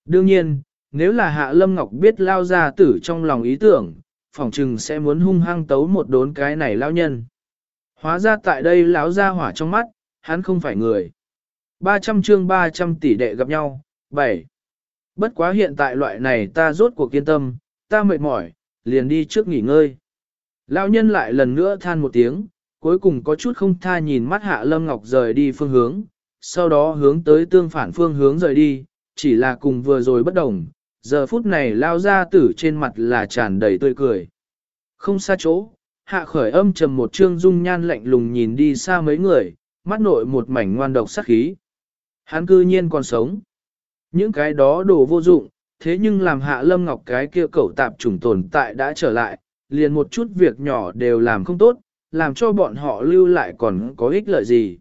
Đương nhiên, nếu là Hạ Lâm Ngọc biết lao gia tử trong lòng ý tưởng, phỏng chừng sẽ muốn hung hăng tấu một đốn cái này lão nhân. Hóa ra tại đây lão ra hỏa trong mắt, hắn không phải người. 300 chương 300 tỷ đệ gặp nhau, 7. Bất quá hiện tại loại này ta rốt cuộc kiên tâm, ta mệt mỏi, liền đi trước nghỉ ngơi. Lão nhân lại lần nữa than một tiếng, cuối cùng có chút không tha nhìn mắt hạ lâm ngọc rời đi phương hướng, sau đó hướng tới tương phản phương hướng rời đi, chỉ là cùng vừa rồi bất đồng, giờ phút này lao ra tử trên mặt là tràn đầy tươi cười. Không xa chỗ, hạ khởi âm trầm một trương dung nhan lạnh lùng nhìn đi xa mấy người, mắt nội một mảnh ngoan độc sắc khí. Hắn cư nhiên còn sống. Những cái đó đồ vô dụng, thế nhưng làm hạ lâm ngọc cái kia cẩu tạp trùng tồn tại đã trở lại, liền một chút việc nhỏ đều làm không tốt, làm cho bọn họ lưu lại còn có ích lợi gì.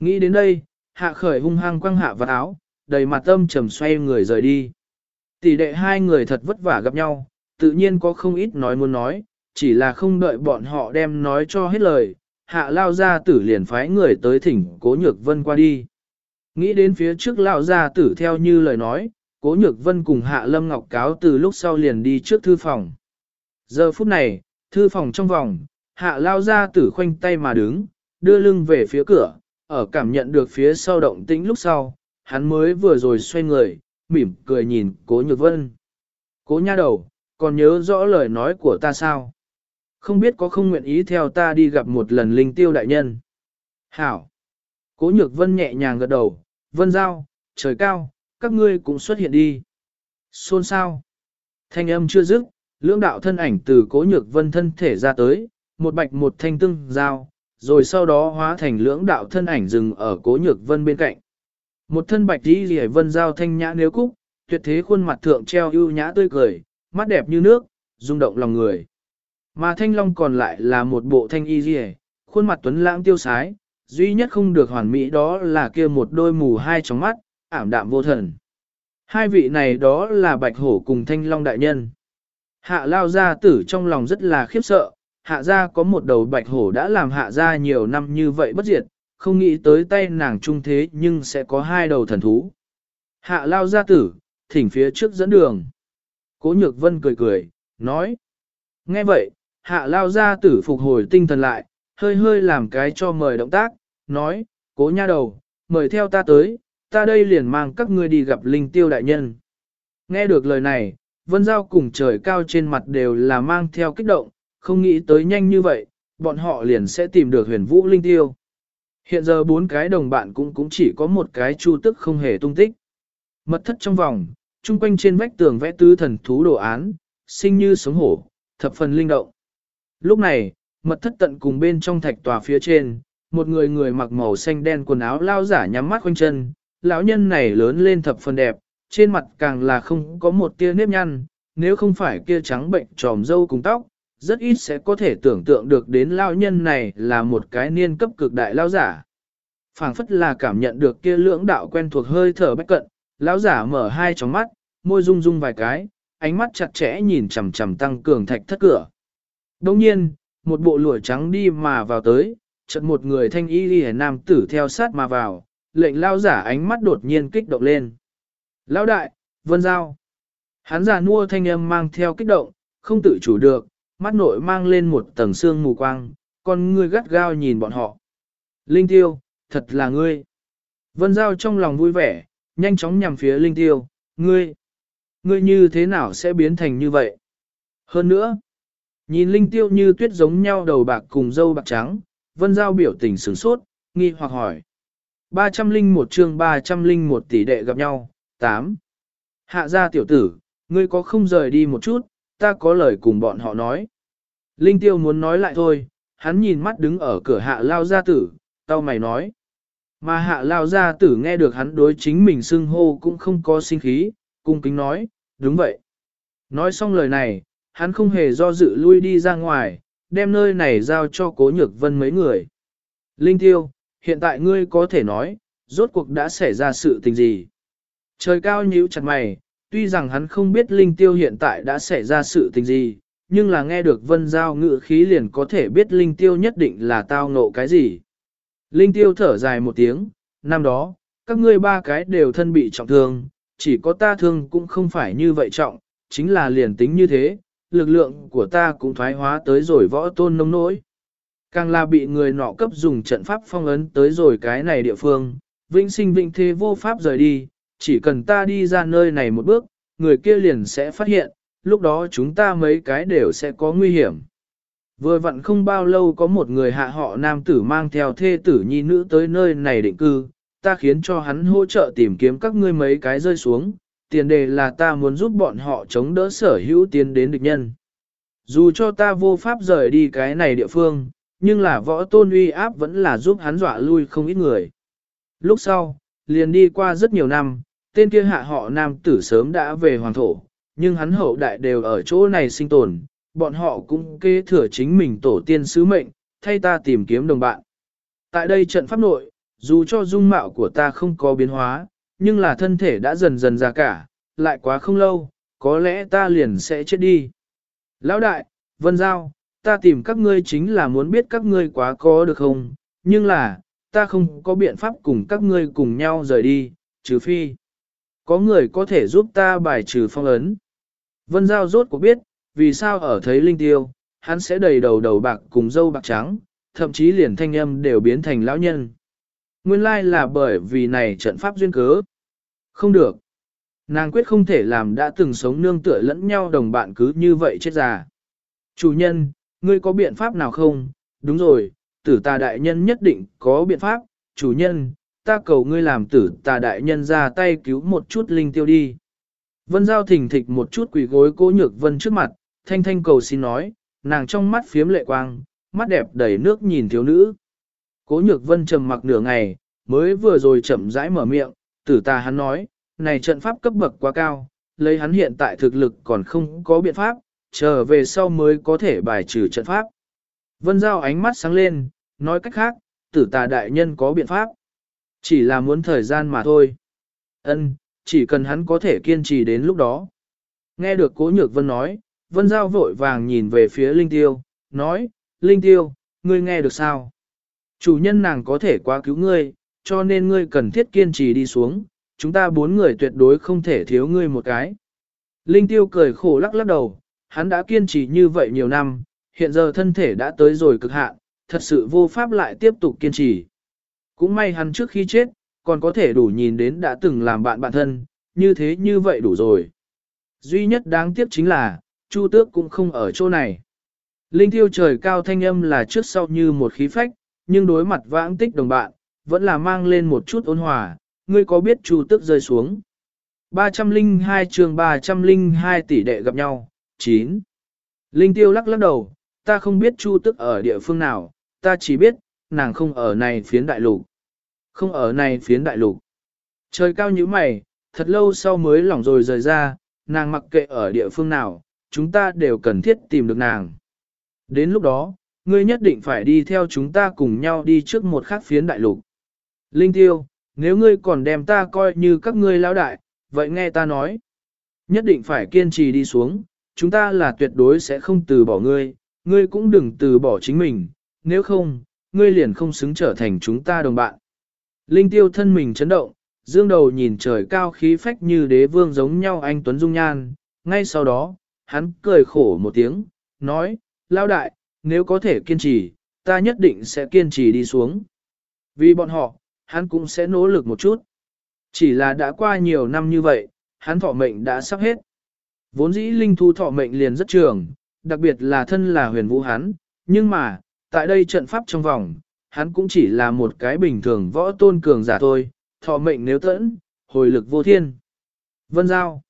Nghĩ đến đây, hạ khởi hung hăng quăng hạ vật áo, đầy mặt âm trầm xoay người rời đi. Tỷ đệ hai người thật vất vả gặp nhau, tự nhiên có không ít nói muốn nói, chỉ là không đợi bọn họ đem nói cho hết lời, hạ lao ra tử liền phái người tới thỉnh cố nhược vân qua đi. Nghĩ đến phía trước lao gia tử theo như lời nói, cố nhược vân cùng hạ lâm ngọc cáo từ lúc sau liền đi trước thư phòng. Giờ phút này, thư phòng trong vòng, hạ lao ra tử khoanh tay mà đứng, đưa lưng về phía cửa, ở cảm nhận được phía sau động tĩnh lúc sau, hắn mới vừa rồi xoay người, mỉm cười nhìn cố nhược vân. Cố nha đầu, còn nhớ rõ lời nói của ta sao? Không biết có không nguyện ý theo ta đi gặp một lần linh tiêu đại nhân. Hảo! Cố nhược vân nhẹ nhàng gật đầu, vân giao, trời cao, các ngươi cũng xuất hiện đi. Xôn sao? Thanh âm chưa dứt, lưỡng đạo thân ảnh từ cố nhược vân thân thể ra tới, một bạch một thanh tương giao, rồi sau đó hóa thành lưỡng đạo thân ảnh dừng ở cố nhược vân bên cạnh. Một thân bạch đi rỉa vân giao thanh nhã nếu cúc, tuyệt thế khuôn mặt thượng treo ưu nhã tươi cười, mắt đẹp như nước, rung động lòng người. Mà thanh long còn lại là một bộ thanh y rỉa, khuôn mặt tuấn lãng tiêu sái, duy nhất không được hoàn mỹ đó là kia một đôi mù hai tròng mắt, ảm đạm vô thần. Hai vị này đó là bạch hổ cùng thanh long đại nhân. Hạ lao gia tử trong lòng rất là khiếp sợ, hạ gia có một đầu bạch hổ đã làm hạ gia nhiều năm như vậy bất diệt, không nghĩ tới tay nàng trung thế nhưng sẽ có hai đầu thần thú. Hạ lao gia tử, thỉnh phía trước dẫn đường. Cố nhược vân cười cười, nói. Nghe vậy, hạ lao gia tử phục hồi tinh thần lại, hơi hơi làm cái cho mời động tác, nói, cố nha đầu, mời theo ta tới, ta đây liền mang các ngươi đi gặp linh tiêu đại nhân. Nghe được lời này, vân giao cùng trời cao trên mặt đều là mang theo kích động, không nghĩ tới nhanh như vậy, bọn họ liền sẽ tìm được huyền vũ linh tiêu. Hiện giờ bốn cái đồng bạn cũng cũng chỉ có một cái chu tức không hề tung tích. Mật thất trong vòng, chung quanh trên vách tường vẽ tứ thần thú đồ án, sinh như sống hổ, thập phần linh động. Lúc này, mật thất tận cùng bên trong thạch tòa phía trên, một người người mặc màu xanh đen quần áo lao giả nhắm mắt quanh chân, lão nhân này lớn lên thập phần đẹp, trên mặt càng là không có một tia nếp nhăn, nếu không phải kia trắng bệnh tròm dâu cùng tóc, rất ít sẽ có thể tưởng tượng được đến lao nhân này là một cái niên cấp cực đại lão giả. phảng phất là cảm nhận được kia lưỡng đạo quen thuộc hơi thở bách cận, lão giả mở hai tròng mắt, môi rung rung vài cái, ánh mắt chặt chẽ nhìn chằm chằm tăng cường thạch thất cửa. Đồng nhiên, một bộ lụa trắng đi mà vào tới, chợt một người thanh y liễu nam tử theo sát mà vào, lệnh lao giả ánh mắt đột nhiên kích động lên. Lão đại, vân giao. Hắn giả nua thanh âm mang theo kích động, không tự chủ được, mắt nội mang lên một tầng xương mù quang, con ngươi gắt gao nhìn bọn họ. Linh tiêu, thật là ngươi. Vân giao trong lòng vui vẻ, nhanh chóng nhằm phía linh tiêu, ngươi. Ngươi như thế nào sẽ biến thành như vậy? Hơn nữa, nhìn linh tiêu như tuyết giống nhau đầu bạc cùng dâu bạc trắng, vân giao biểu tình sửng sốt, nghi hoặc hỏi. 301 chương 301 tỷ đệ gặp nhau, 8. Hạ gia tiểu tử, ngươi có không rời đi một chút, ta có lời cùng bọn họ nói. Linh tiêu muốn nói lại thôi, hắn nhìn mắt đứng ở cửa hạ lao gia tử, tao mày nói. Mà hạ lao gia tử nghe được hắn đối chính mình xưng hô cũng không có sinh khí, cung kính nói, đúng vậy. Nói xong lời này, hắn không hề do dự lui đi ra ngoài, đem nơi này giao cho cố nhược vân mấy người. Linh tiêu, hiện tại ngươi có thể nói, rốt cuộc đã xảy ra sự tình gì. Trời cao nhíu chặt mày, tuy rằng hắn không biết linh tiêu hiện tại đã xảy ra sự tình gì, nhưng là nghe được vân giao ngự khí liền có thể biết linh tiêu nhất định là tao ngộ cái gì. Linh tiêu thở dài một tiếng, năm đó, các ngươi ba cái đều thân bị trọng thương, chỉ có ta thương cũng không phải như vậy trọng, chính là liền tính như thế, lực lượng của ta cũng thoái hóa tới rồi võ tôn nông nỗi. Càng là bị người nọ cấp dùng trận pháp phong ấn tới rồi cái này địa phương, vĩnh sinh vĩnh thế vô pháp rời đi, chỉ cần ta đi ra nơi này một bước, người kia liền sẽ phát hiện, lúc đó chúng ta mấy cái đều sẽ có nguy hiểm. Vừa vặn không bao lâu có một người hạ họ nam tử mang theo thê tử nhi nữ tới nơi này định cư, ta khiến cho hắn hỗ trợ tìm kiếm các ngươi mấy cái rơi xuống, tiền đề là ta muốn giúp bọn họ chống đỡ sở hữu tiến đến địch nhân. Dù cho ta vô pháp rời đi cái này địa phương, nhưng là võ tôn uy áp vẫn là giúp hắn dọa lui không ít người. Lúc sau, liền đi qua rất nhiều năm, tên kia hạ họ nam tử sớm đã về hoàng thổ, nhưng hắn hậu đại đều ở chỗ này sinh tồn, bọn họ cũng kế thừa chính mình tổ tiên sứ mệnh, thay ta tìm kiếm đồng bạn. Tại đây trận pháp nội, dù cho dung mạo của ta không có biến hóa, nhưng là thân thể đã dần dần ra cả, lại quá không lâu, có lẽ ta liền sẽ chết đi. Lão đại, Vân Giao, ta tìm các ngươi chính là muốn biết các ngươi quá có được không, nhưng là, ta không có biện pháp cùng các ngươi cùng nhau rời đi, trừ phi. Có người có thể giúp ta bài trừ phong ấn. Vân Giao rốt cuộc biết, vì sao ở thấy linh tiêu, hắn sẽ đầy đầu đầu bạc cùng dâu bạc trắng, thậm chí liền thanh âm đều biến thành lão nhân. Nguyên lai là bởi vì này trận pháp duyên cớ. Không được. Nàng quyết không thể làm đã từng sống nương tựa lẫn nhau đồng bạn cứ như vậy chết già. Chủ nhân, ngươi có biện pháp nào không? Đúng rồi, tử tà đại nhân nhất định có biện pháp. Chủ nhân, ta cầu ngươi làm tử tà đại nhân ra tay cứu một chút linh tiêu đi. Vân Giao thỉnh thịch một chút quỷ gối cố nhược vân trước mặt, thanh thanh cầu xin nói, nàng trong mắt phiếm lệ quang, mắt đẹp đầy nước nhìn thiếu nữ. Cố nhược vân trầm mặc nửa ngày, mới vừa rồi chậm rãi mở miệng, tử tà hắn nói, này trận pháp cấp bậc quá cao, lấy hắn hiện tại thực lực còn không có biện pháp, chờ về sau mới có thể bài trừ trận pháp. Vân Giao ánh mắt sáng lên, nói cách khác, tử tà đại nhân có biện pháp. Chỉ là muốn thời gian mà thôi. Ân, chỉ cần hắn có thể kiên trì đến lúc đó. Nghe được Cố Nhược Vân nói, Vân Giao vội vàng nhìn về phía Linh Tiêu, nói, Linh Tiêu, ngươi nghe được sao? Chủ nhân nàng có thể quá cứu ngươi, cho nên ngươi cần thiết kiên trì đi xuống, chúng ta bốn người tuyệt đối không thể thiếu ngươi một cái. Linh Tiêu cười khổ lắc lắc đầu, hắn đã kiên trì như vậy nhiều năm, hiện giờ thân thể đã tới rồi cực hạn, thật sự vô pháp lại tiếp tục kiên trì. Cũng may hắn trước khi chết, còn có thể đủ nhìn đến đã từng làm bạn bạn thân, như thế như vậy đủ rồi. Duy nhất đáng tiếc chính là, Chu Tước cũng không ở chỗ này. Linh thiêu trời cao thanh âm là trước sau như một khí phách, nhưng đối mặt vãng tích đồng bạn, vẫn là mang lên một chút ôn hòa, ngươi có biết Chu Tước rơi xuống. 302 chương 302 tỷ đệ gặp nhau, 9. Linh tiêu lắc lắc đầu, ta không biết Chu Tước ở địa phương nào, ta chỉ biết, nàng không ở này phiến đại lục. Không ở này phiến đại lục. Trời cao như mày, thật lâu sau mới lỏng rồi rời ra, nàng mặc kệ ở địa phương nào, chúng ta đều cần thiết tìm được nàng. Đến lúc đó, ngươi nhất định phải đi theo chúng ta cùng nhau đi trước một khắc phiến đại lục. Linh tiêu, nếu ngươi còn đem ta coi như các ngươi lão đại, vậy nghe ta nói. Nhất định phải kiên trì đi xuống, chúng ta là tuyệt đối sẽ không từ bỏ ngươi, ngươi cũng đừng từ bỏ chính mình, nếu không, ngươi liền không xứng trở thành chúng ta đồng bạn. Linh tiêu thân mình chấn động, dương đầu nhìn trời cao khí phách như đế vương giống nhau anh Tuấn Dung Nhan, ngay sau đó, hắn cười khổ một tiếng, nói, lao đại, nếu có thể kiên trì, ta nhất định sẽ kiên trì đi xuống. Vì bọn họ, hắn cũng sẽ nỗ lực một chút. Chỉ là đã qua nhiều năm như vậy, hắn thọ mệnh đã sắp hết. Vốn dĩ linh thu thọ mệnh liền rất trường, đặc biệt là thân là huyền vũ hắn, nhưng mà, tại đây trận pháp trong vòng, hắn cũng chỉ là một cái bình thường võ tôn cường giả thôi, thọ mệnh nếu tẫn, hồi lực vô thiên. Vân Giao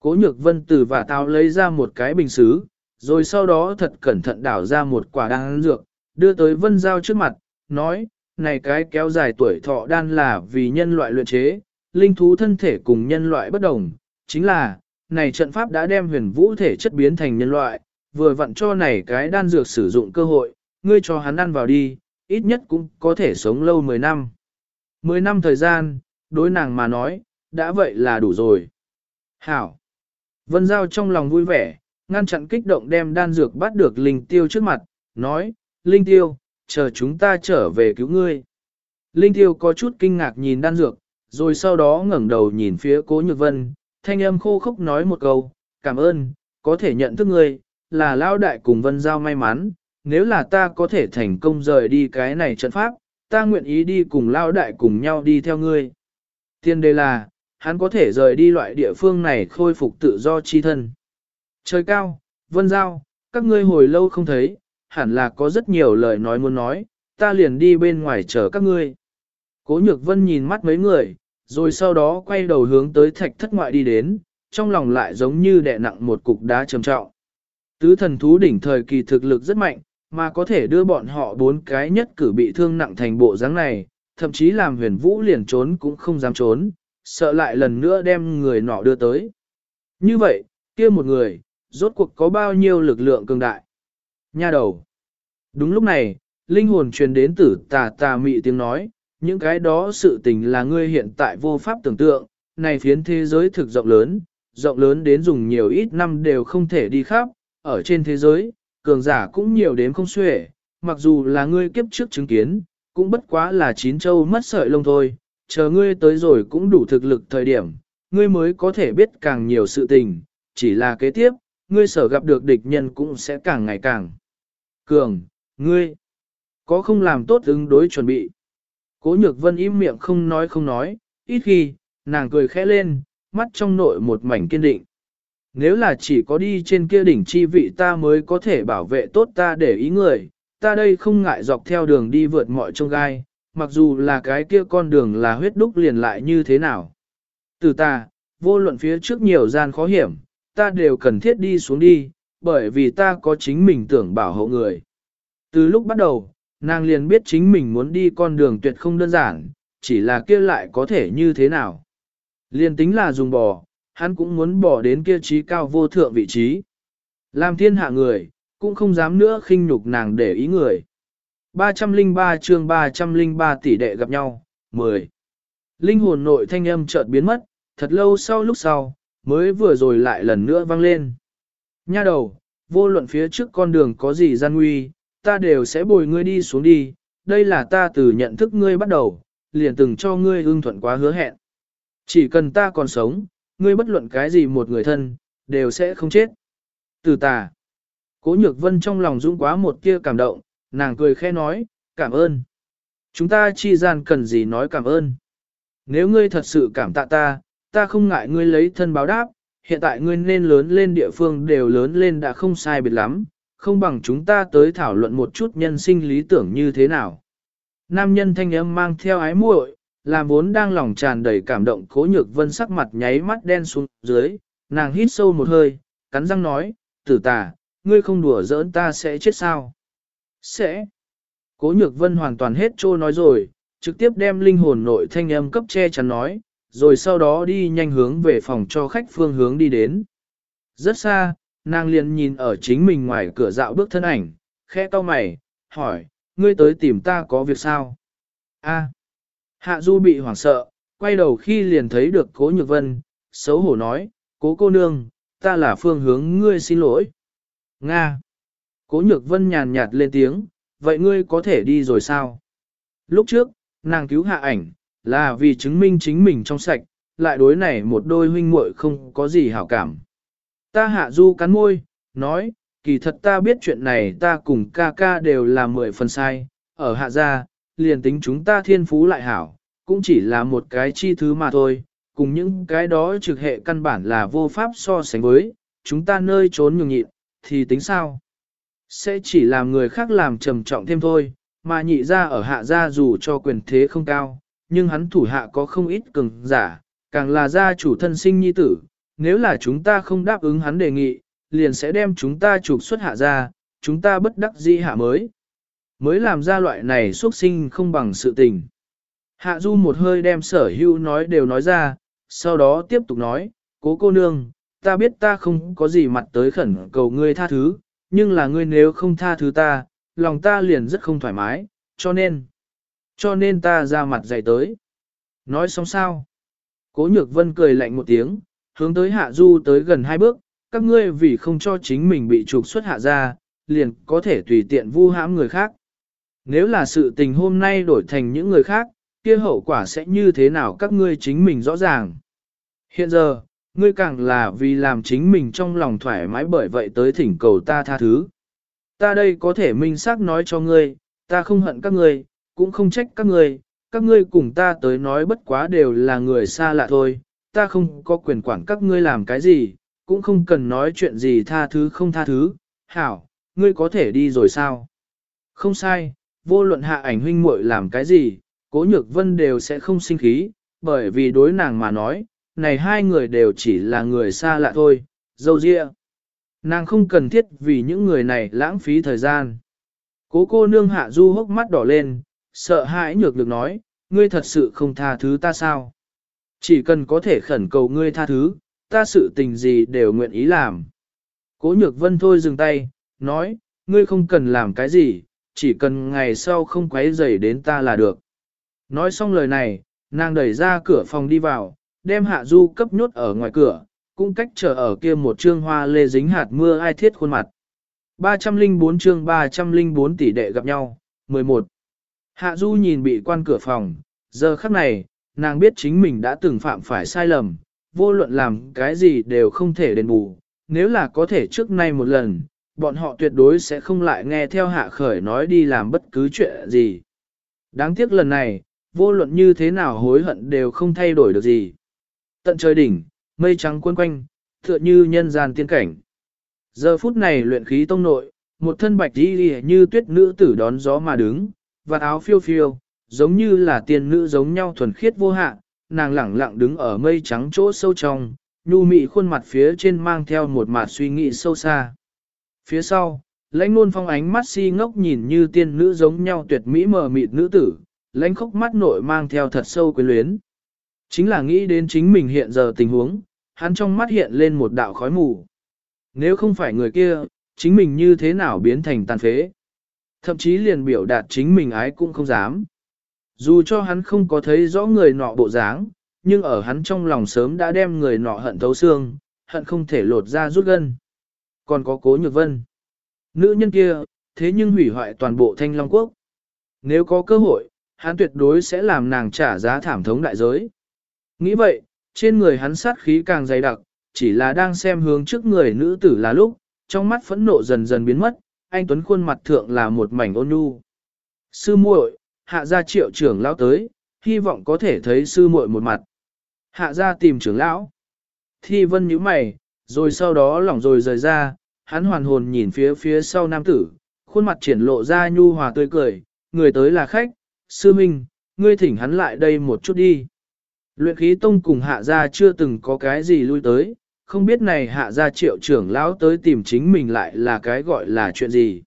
Cố nhược vân từ và tao lấy ra một cái bình xứ, rồi sau đó thật cẩn thận đảo ra một quả đan dược, đưa tới vân giao trước mặt, nói, này cái kéo dài tuổi thọ đan là vì nhân loại luyện chế, linh thú thân thể cùng nhân loại bất đồng, chính là, này trận pháp đã đem huyền vũ thể chất biến thành nhân loại, vừa vặn cho này cái đan dược sử dụng cơ hội, ngươi cho hắn ăn vào đi, ít nhất cũng có thể sống lâu 10 năm. 10 năm thời gian, đối nàng mà nói, đã vậy là đủ rồi. Hảo! Vân Giao trong lòng vui vẻ, ngăn chặn kích động đem đan dược bắt được Linh Tiêu trước mặt, nói, Linh Tiêu, chờ chúng ta trở về cứu ngươi. Linh Tiêu có chút kinh ngạc nhìn đan dược, rồi sau đó ngẩng đầu nhìn phía Cố Nhược Vân, thanh âm khô khốc nói một câu, cảm ơn, có thể nhận thức ngươi, là lao đại cùng Vân Giao may mắn, nếu là ta có thể thành công rời đi cái này trận pháp, ta nguyện ý đi cùng lao đại cùng nhau đi theo ngươi. Tiên đề là, hắn có thể rời đi loại địa phương này khôi phục tự do chi thân. Trời cao, Vân Giao, các ngươi hồi lâu không thấy, hẳn là có rất nhiều lời nói muốn nói, ta liền đi bên ngoài chờ các ngươi. Cố nhược vân nhìn mắt mấy người, rồi sau đó quay đầu hướng tới thạch thất ngoại đi đến, trong lòng lại giống như đè nặng một cục đá trầm trọng. Tứ thần thú đỉnh thời kỳ thực lực rất mạnh, mà có thể đưa bọn họ bốn cái nhất cử bị thương nặng thành bộ dáng này, thậm chí làm huyền vũ liền trốn cũng không dám trốn, sợ lại lần nữa đem người nọ đưa tới. Như vậy, kia một người, rốt cuộc có bao nhiêu lực lượng cường đại? Nha đầu. Đúng lúc này, linh hồn truyền đến tử tà tà mị tiếng nói, những cái đó sự tình là ngươi hiện tại vô pháp tưởng tượng, này phiến thế giới thực rộng lớn, rộng lớn đến dùng nhiều ít năm đều không thể đi khắp, ở trên thế giới, cường giả cũng nhiều đến không xuể, mặc dù là ngươi kiếp trước chứng kiến, cũng bất quá là chín châu mất sợi lông thôi, chờ ngươi tới rồi cũng đủ thực lực thời điểm, ngươi mới có thể biết càng nhiều sự tình, chỉ là kế tiếp, ngươi sở gặp được địch nhân cũng sẽ càng ngày càng cường, ngươi có không làm tốt ứng đối chuẩn bị. Cố nhược vân im miệng không nói không nói, ít khi, nàng cười khẽ lên, mắt trong nội một mảnh kiên định. Nếu là chỉ có đi trên kia đỉnh chi vị ta mới có thể bảo vệ tốt ta để ý người, ta đây không ngại dọc theo đường đi vượt mọi trông gai, mặc dù là cái kia con đường là huyết đúc liền lại như thế nào. Từ ta, vô luận phía trước nhiều gian khó hiểm, ta đều cần thiết đi xuống đi, bởi vì ta có chính mình tưởng bảo hộ người. Từ lúc bắt đầu, nàng liền biết chính mình muốn đi con đường tuyệt không đơn giản, chỉ là kia lại có thể như thế nào. Liền tính là dùng bò, hắn cũng muốn bỏ đến kia trí cao vô thượng vị trí. Làm thiên hạ người, cũng không dám nữa khinh nhục nàng để ý người. 303 chương 303 tỷ đệ gặp nhau, 10. Linh hồn nội thanh âm chợt biến mất, thật lâu sau lúc sau, mới vừa rồi lại lần nữa vang lên. Nha đầu, vô luận phía trước con đường có gì gian nguy, ta đều sẽ bồi ngươi đi xuống đi, đây là ta từ nhận thức ngươi bắt đầu, liền từng cho ngươi ưng thuận quá hứa hẹn. Chỉ cần ta còn sống, ngươi bất luận cái gì một người thân, đều sẽ không chết. Từ tà, cố nhược vân trong lòng dũng quá một kia cảm động, nàng cười khẽ nói, cảm ơn. Chúng ta chi gian cần gì nói cảm ơn. Nếu ngươi thật sự cảm tạ ta, ta không ngại ngươi lấy thân báo đáp, hiện tại ngươi nên lớn lên địa phương đều lớn lên đã không sai biệt lắm, không bằng chúng ta tới thảo luận một chút nhân sinh lý tưởng như thế nào. Nam nhân thanh âm mang theo ái muội, làm vốn đang lòng tràn đầy cảm động cố nhược vân sắc mặt nháy mắt đen xuống dưới, nàng hít sâu một hơi, cắn răng nói, tử tà, ngươi không đùa giỡn ta sẽ chết sao? Sẽ. Cố nhược vân hoàn toàn hết trô nói rồi, trực tiếp đem linh hồn nội thanh âm cấp che chắn nói, rồi sau đó đi nhanh hướng về phòng cho khách phương hướng đi đến. Rất xa, nàng liền nhìn ở chính mình ngoài cửa dạo bước thân ảnh, khẽ to mày, hỏi, ngươi tới tìm ta có việc sao? A. Hạ Du bị hoảng sợ, quay đầu khi liền thấy được Cố Nhược Vân, xấu hổ nói, Cố cô nương, ta là phương hướng ngươi xin lỗi. Nga. Cố Nhược Vân nhàn nhạt lên tiếng, vậy ngươi có thể đi rồi sao? Lúc trước, nàng cứu hạ ảnh, là vì chứng minh chính mình trong sạch, lại đối này một đôi huynh muội không có gì hảo cảm. Ta hạ du cắn môi, nói, kỳ thật ta biết chuyện này ta cùng ca ca đều là mười phần sai, ở hạ gia, liền tính chúng ta thiên phú lại hảo, cũng chỉ là một cái chi thứ mà thôi, cùng những cái đó trực hệ căn bản là vô pháp so sánh với, chúng ta nơi trốn nhường nhịn, thì tính sao? Sẽ chỉ làm người khác làm trầm trọng thêm thôi, mà nhị ra ở hạ gia dù cho quyền thế không cao, nhưng hắn thủ hạ có không ít cường giả, càng là gia chủ thân sinh nhi tử, nếu là chúng ta không đáp ứng hắn đề nghị, liền sẽ đem chúng ta trục xuất hạ gia chúng ta bất đắc dĩ hạ mới. Mới làm ra loại này xuất sinh không bằng sự tình. Hạ Du một hơi đem sở hữu nói đều nói ra, sau đó tiếp tục nói, cố cô nương, ta biết ta không có gì mặt tới khẩn cầu ngươi tha thứ, nhưng là ngươi nếu không tha thứ ta, lòng ta liền rất không thoải mái, cho nên, cho nên ta ra mặt dạy tới. Nói xong sao? Cố nhược vân cười lạnh một tiếng, hướng tới hạ du tới gần hai bước, các ngươi vì không cho chính mình bị trục xuất hạ ra, liền có thể tùy tiện vu hãm người khác. Nếu là sự tình hôm nay đổi thành những người khác, kia hậu quả sẽ như thế nào các ngươi chính mình rõ ràng. Hiện giờ, ngươi càng là vì làm chính mình trong lòng thoải mái bởi vậy tới thỉnh cầu ta tha thứ. Ta đây có thể minh xác nói cho ngươi, ta không hận các ngươi, cũng không trách các ngươi, các ngươi cùng ta tới nói bất quá đều là người xa lạ thôi, ta không có quyền quản các ngươi làm cái gì, cũng không cần nói chuyện gì tha thứ không tha thứ, hảo, ngươi có thể đi rồi sao? Không sai, vô luận hạ ảnh huynh muội làm cái gì, cố nhược vân đều sẽ không sinh khí, bởi vì đối nàng mà nói, này hai người đều chỉ là người xa lạ thôi, dâu dịa. Nàng không cần thiết vì những người này lãng phí thời gian. Cố cô nương hạ du hốc mắt đỏ lên, sợ hãi nhược được nói, ngươi thật sự không tha thứ ta sao? Chỉ cần có thể khẩn cầu ngươi tha thứ, ta sự tình gì đều nguyện ý làm. Cố nhược vân thôi dừng tay, nói, ngươi không cần làm cái gì, chỉ cần ngày sau không quấy rầy đến ta là được. Nói xong lời này, nàng đẩy ra cửa phòng đi vào, đem hạ du cấp nhốt ở ngoài cửa, cũng cách chờ ở kia một trương hoa lê dính hạt mưa ai thiết khuôn mặt. 304 chương 304 tỷ đệ gặp nhau, 11. Hạ du nhìn bị quan cửa phòng, giờ khắc này, nàng biết chính mình đã từng phạm phải sai lầm, vô luận làm cái gì đều không thể đền bù, nếu là có thể trước nay một lần, bọn họ tuyệt đối sẽ không lại nghe theo hạ khởi nói đi làm bất cứ chuyện gì. Đáng tiếc lần này, vô luận như thế nào hối hận đều không thay đổi được gì. Tận trời đỉnh, mây trắng quân quanh, tựa như nhân gian tiên cảnh. Giờ phút này luyện khí tông nội, một thân bạch đi như tuyết nữ tử đón gió mà đứng, và áo phiêu phiêu, giống như là tiên nữ giống nhau thuần khiết vô hạn, nàng lẳng lặng đứng ở mây trắng chỗ sâu trong, nhu mị khuôn mặt phía trên mang theo một mặt suy nghĩ sâu xa. Phía sau, lãnh nôn phong ánh mắt si ngốc nhìn như tiên nữ giống nhau tuyệt mỹ mờ mịt nữ tử, lãnh khốc mắt nội mang theo thật sâu quyến luyến. Chính là nghĩ đến chính mình hiện giờ tình huống, hắn trong mắt hiện lên một đạo khói mù. Nếu không phải người kia, chính mình như thế nào biến thành tàn phế. Thậm chí liền biểu đạt chính mình ái cũng không dám. Dù cho hắn không có thấy rõ người nọ bộ dáng, nhưng ở hắn trong lòng sớm đã đem người nọ hận thấu xương, hận không thể lột ra rút gân. Còn có cố nhược vân. Nữ nhân kia, thế nhưng hủy hoại toàn bộ thanh long quốc. Nếu có cơ hội, hắn tuyệt đối sẽ làm nàng trả giá thảm thống đại giới. Nghĩ vậy, trên người hắn sát khí càng dày đặc, chỉ là đang xem hướng trước người nữ tử là lúc, trong mắt phẫn nộ dần dần biến mất, anh Tuấn khuôn mặt thượng là một mảnh ôn nhu. Sư muội, hạ gia triệu trưởng lão tới, hy vọng có thể thấy sư muội một mặt. Hạ gia tìm trưởng lão. Thi vân nhíu mày, rồi sau đó lỏng rồi rời ra, hắn hoàn hồn nhìn phía phía sau nam tử, khuôn mặt triển lộ ra nhu hòa tươi cười, người tới là khách, sư minh, ngươi thỉnh hắn lại đây một chút đi. Luyện khí tông cùng hạ gia chưa từng có cái gì lui tới, không biết này hạ gia triệu trưởng lão tới tìm chính mình lại là cái gọi là chuyện gì.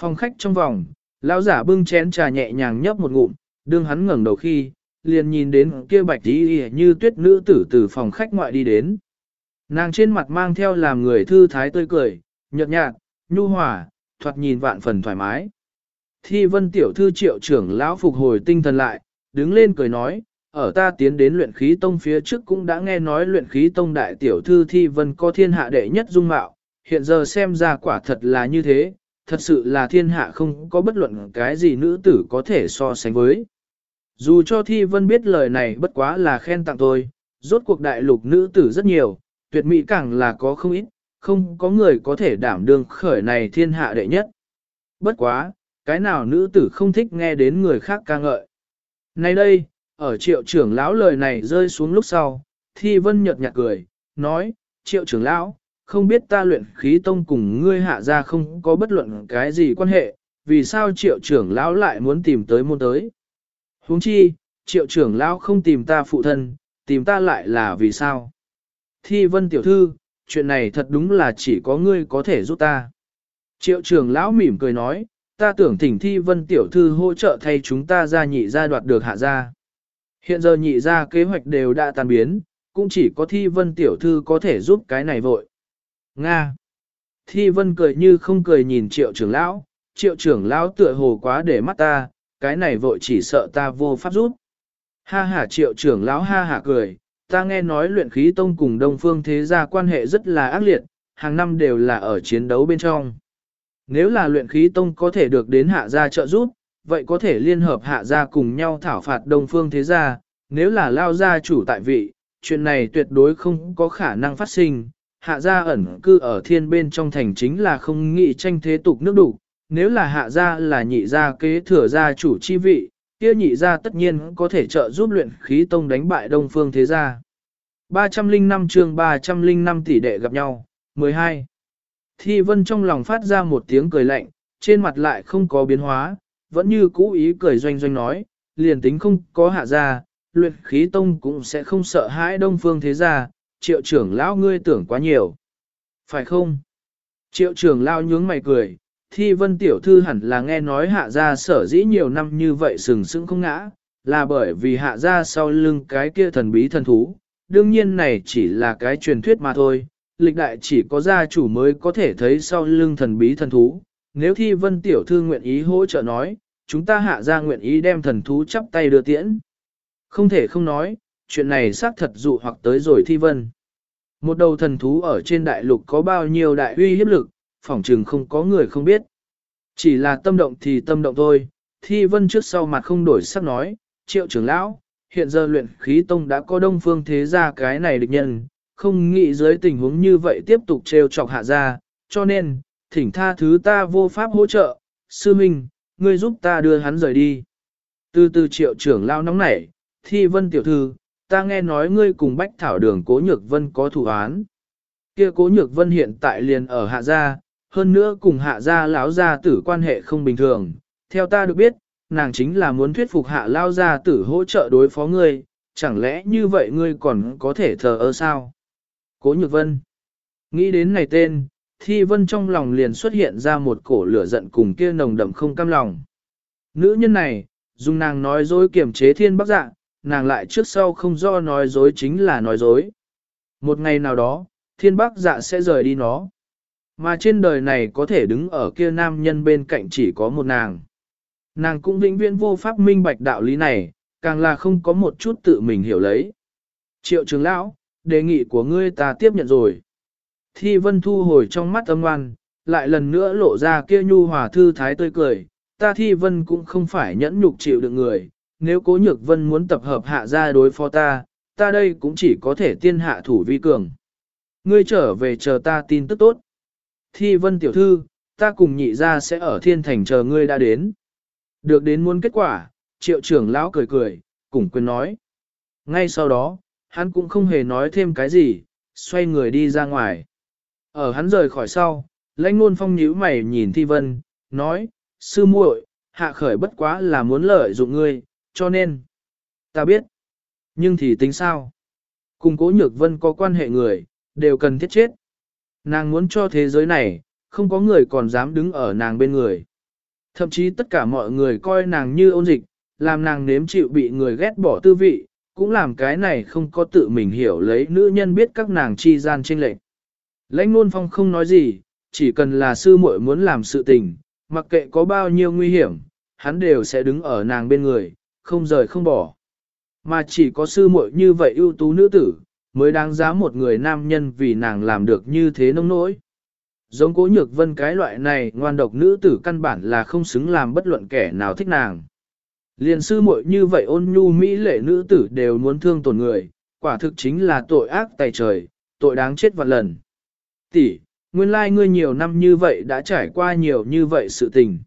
Phòng khách trong vòng, lão giả bưng chén trà nhẹ nhàng nhấp một ngụm, đương hắn ngẩng đầu khi, liền nhìn đến kia bạch tí như tuyết nữ tử từ phòng khách ngoại đi đến. Nàng trên mặt mang theo làm người thư thái tươi cười, nhợt nhạt, nhu hòa, thoạt nhìn vạn phần thoải mái. Thi vân tiểu thư triệu trưởng lão phục hồi tinh thần lại, đứng lên cười nói, ở ta tiến đến luyện khí tông phía trước cũng đã nghe nói luyện khí tông đại tiểu thư thi vân có thiên hạ đệ nhất dung mạo, hiện giờ xem ra quả thật là như thế, thật sự là thiên hạ không có bất luận cái gì nữ tử có thể so sánh với. Dù cho thi vân biết lời này bất quá là khen tặng tôi, rốt cuộc đại lục nữ tử rất nhiều, tuyệt mỹ càng là có không ít, không có người có thể đảm đương khởi này thiên hạ đệ nhất. Bất quá, cái nào nữ tử không thích nghe đến người khác ca ngợi. Nay đây, ở triệu trưởng lão lời này rơi xuống lúc sau, thi vân nhợt nhạt cười, nói, triệu trưởng lão, không biết ta luyện khí tông cùng ngươi hạ ra không có bất luận cái gì quan hệ, vì sao triệu trưởng lão lại muốn tìm tới môn tới. huống chi, triệu trưởng lão không tìm ta phụ thân, tìm ta lại là vì sao. Thi vân tiểu thư, chuyện này thật đúng là chỉ có ngươi có thể giúp ta. Triệu trưởng lão mỉm cười nói, ta tưởng thỉnh thi vân tiểu thư hỗ trợ thay chúng ta ra nhị ra đoạt được hạ ra. Hiện giờ nhị ra kế hoạch đều đã tan biến, cũng chỉ có thi vân tiểu thư có thể giúp cái này vội. Nga. Thi vân cười như không cười nhìn triệu trưởng lão, triệu trưởng lão tựa hồ quá để mắt ta, cái này vội chỉ sợ ta vô pháp giúp. Ha ha triệu trưởng lão ha ha cười, ta nghe nói luyện khí tông cùng đông phương thế gia quan hệ rất là ác liệt, hàng năm đều là ở chiến đấu bên trong. Nếu là luyện khí tông có thể được đến hạ gia trợ giúp, vậy có thể liên hợp hạ gia cùng nhau thảo phạt đông phương thế gia, nếu là lao gia chủ tại vị, chuyện này tuyệt đối không có khả năng phát sinh. Hạ gia ẩn cư ở thiên bên trong thành chính là không nghĩ tranh thế tục nước đủ, nếu là hạ gia là nhị gia kế thừa gia chủ chi vị, kia nhị gia tất nhiên có thể trợ giúp luyện khí tông đánh bại đông phương thế gia. 305 chương 305 tỷ đệ gặp nhau, 12. Thi vân trong lòng phát ra một tiếng cười lạnh, trên mặt lại không có biến hóa, vẫn như cũ ý cười doanh doanh nói, liền tính không có hạ gia, luyện khí tông cũng sẽ không sợ hãi đông phương thế gia, triệu trưởng lão ngươi tưởng quá nhiều. Phải không? Triệu trưởng lão nhướng mày cười, thi vân tiểu thư hẳn là nghe nói hạ gia sở dĩ nhiều năm như vậy sừng sững không ngã, là bởi vì hạ gia sau lưng cái kia thần bí thần thú, đương nhiên này chỉ là cái truyền thuyết mà thôi, lịch đại chỉ có gia chủ mới có thể thấy sau lưng thần bí thần thú. Nếu thi vân tiểu thư nguyện ý hỗ trợ nói, chúng ta hạ gia nguyện ý đem thần thú chắp tay đưa tiễn. Không thể không nói, chuyện này xác thật dụ hoặc tới rồi thi vân. Một đầu thần thú ở trên đại lục có bao nhiêu đại uy hiếp lực, phỏng chừng không có người không biết. Chỉ là tâm động thì tâm động thôi, thi vân trước sau mặt không đổi sắc nói, triệu trưởng lão, hiện giờ luyện khí tông đã có đông phương thế gia cái này địch nhân, không nghĩ dưới tình huống như vậy tiếp tục trêu chọc hạ ra, cho nên, thỉnh tha thứ ta vô pháp hỗ trợ, sư minh, ngươi giúp ta đưa hắn rời đi. Từ từ triệu trưởng lao nóng nảy, thi vân tiểu thư, ta nghe nói ngươi cùng bách thảo đường cố nhược vân có thủ án. Kia cố nhược vân hiện tại liền ở hạ gia, hơn nữa cùng hạ gia lão gia tử quan hệ không bình thường. Theo ta được biết, nàng chính là muốn thuyết phục hạ lao gia tử hỗ trợ đối phó ngươi, chẳng lẽ như vậy ngươi còn có thể thờ ơ sao? Cố Nhược Vân. Nghĩ đến này tên, Thi Vân trong lòng liền xuất hiện ra một cổ lửa giận cùng kia nồng đậm không cam lòng. Nữ nhân này, dùng nàng nói dối kiềm chế thiên bắc dạ, nàng lại trước sau không do nói dối chính là nói dối. Một ngày nào đó, thiên bắc dạ sẽ rời đi nó. Mà trên đời này có thể đứng ở kia nam nhân bên cạnh chỉ có một nàng. Nàng cũng vĩnh viễn vô pháp minh bạch đạo lý này, càng là không có một chút tự mình hiểu lấy. Triệu trường lão, đề nghị của ngươi ta tiếp nhận rồi. Thi vân thu hồi trong mắt âm ngoan, lại lần nữa lộ ra kia nhu hòa thư thái tươi cười, ta thi vân cũng không phải nhẫn nhục chịu được người, nếu cố nhược vân muốn tập hợp hạ ra đối phó ta, ta đây cũng chỉ có thể tiên hạ thủ vi cường. Ngươi trở về chờ ta tin tức tốt. Thi vân tiểu thư, ta cùng nhị ra sẽ ở thiên thành chờ ngươi đã đến. Được đến muốn kết quả, triệu trưởng lão cười cười, cùng quyền nói. Ngay sau đó, hắn cũng không hề nói thêm cái gì, xoay người đi ra ngoài. Ở hắn rời khỏi sau, lãnh ngôn phong nhíu mày nhìn thi vân, nói, sư muội, hạ khởi bất quá là muốn lợi dụng ngươi, cho nên, ta biết, nhưng thì tính sao? Cùng cố nhược vân có quan hệ người, đều cần thiết chết. Nàng muốn cho thế giới này, không có người còn dám đứng ở nàng bên người. Thậm chí tất cả mọi người coi nàng như ôn dịch, làm nàng nếm chịu bị người ghét bỏ tư vị, cũng làm cái này không có tự mình hiểu lấy nữ nhân biết các nàng chi gian tranh lệch. Lãnh nôn phong không nói gì, chỉ cần là sư muội muốn làm sự tình, mặc kệ có bao nhiêu nguy hiểm, hắn đều sẽ đứng ở nàng bên người, không rời không bỏ. Mà chỉ có sư muội như vậy ưu tú nữ tử, mới đáng giá một người nam nhân vì nàng làm được như thế nông nỗi. Giống cố nhược vân cái loại này ngoan độc nữ tử căn bản là không xứng làm bất luận kẻ nào thích nàng. Liền sư muội như vậy ôn nhu mỹ lệ nữ tử đều muốn thương tổn người, quả thực chính là tội ác tày trời, tội đáng chết vạn lần. Tỷ, nguyên lai like ngươi nhiều năm như vậy đã trải qua nhiều như vậy sự tình.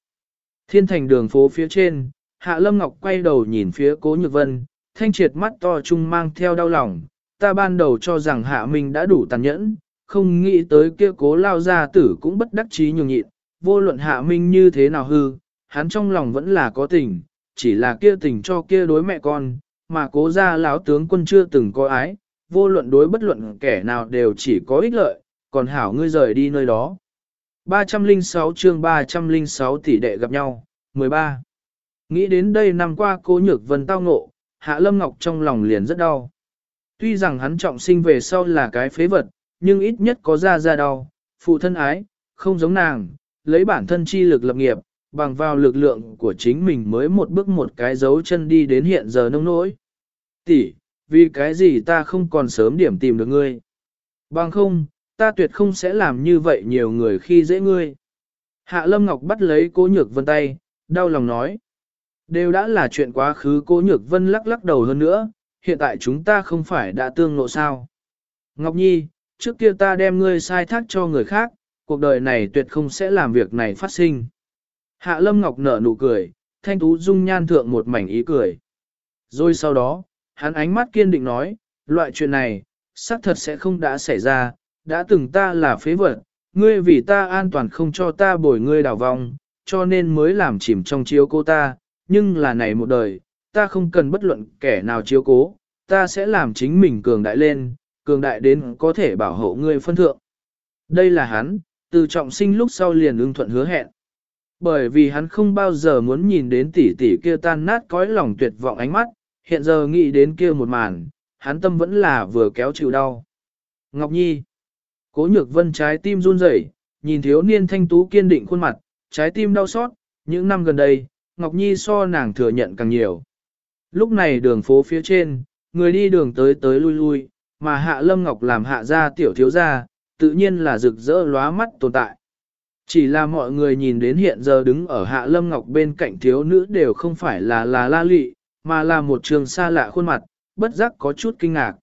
Thiên thành đường phố phía trên, Hạ Lâm Ngọc quay đầu nhìn phía Cố Nhược Vân, thanh triệt mắt to trung mang theo đau lòng, ta ban đầu cho rằng Hạ Minh đã đủ tàn nhẫn, không nghĩ tới kia cố lao gia tử cũng bất đắc chí nhường nhịn, vô luận Hạ Minh như thế nào hư, hắn trong lòng vẫn là có tình, chỉ là kia tình cho kia đối mẹ con, mà cố gia lão tướng quân chưa từng có ái, vô luận đối bất luận kẻ nào đều chỉ có ích lợi, còn hảo ngươi rời đi nơi đó. 306 chương 306 tỷ đệ gặp nhau, 13. Nghĩ đến đây năm qua cố nhược vân tao ngộ, Hạ Lâm Ngọc trong lòng liền rất đau. Tuy rằng hắn trọng sinh về sau là cái phế vật, nhưng ít nhất có ra ra đau, phụ thân ái, không giống nàng, lấy bản thân chi lực lập nghiệp, bằng vào lực lượng của chính mình mới một bước một cái dấu chân đi đến hiện giờ nông nỗi. Tỷ, vì cái gì ta không còn sớm điểm tìm được ngươi? Bằng không, ta tuyệt không sẽ làm như vậy nhiều người khi dễ ngươi. Hạ Lâm Ngọc bắt lấy cố nhược vân tay, đau lòng nói. Đều đã là chuyện quá khứ cố nhược vân lắc lắc đầu hơn nữa, hiện tại chúng ta không phải đã tương lộ sao. Ngọc Nhi, trước kia ta đem ngươi sai thác cho người khác, cuộc đời này tuyệt không sẽ làm việc này phát sinh. Hạ Lâm Ngọc nở nụ cười, thanh tú dung nhan thượng một mảnh ý cười. Rồi sau đó, hắn ánh mắt kiên định nói, loại chuyện này, xác thật sẽ không đã xảy ra, đã từng ta là phế vật, ngươi vì ta an toàn không cho ta bồi ngươi đào vong, cho nên mới làm chìm trong chiếu cô ta, nhưng là này một đời, ta không cần bất luận kẻ nào chiếu cố, ta sẽ làm chính mình cường đại lên, cường đại đến có thể bảo hộ ngươi phân thượng. Đây là hắn, từ trọng sinh lúc sau liền ưng thuận hứa hẹn. Bởi vì hắn không bao giờ muốn nhìn đến tỷ tỷ kia tan nát cõi lòng tuyệt vọng ánh mắt, hiện giờ nghĩ đến kia một màn, hắn tâm vẫn là vừa kéo chịu đau. Ngọc Nhi Cố nhược vân trái tim run rẩy, nhìn thiếu niên thanh tú kiên định khuôn mặt, trái tim đau xót, những năm gần đây, Ngọc Nhi so nàng thừa nhận càng nhiều. Lúc này đường phố phía trên, người đi đường tới tới lui lui, mà hạ lâm ngọc làm hạ gia tiểu thiếu gia, tự nhiên là rực rỡ lóa mắt tồn tại. Chỉ là mọi người nhìn đến hiện giờ đứng ở hạ lâm ngọc bên cạnh thiếu nữ đều không phải là là la lị, mà là một trường xa lạ khuôn mặt, bất giác có chút kinh ngạc.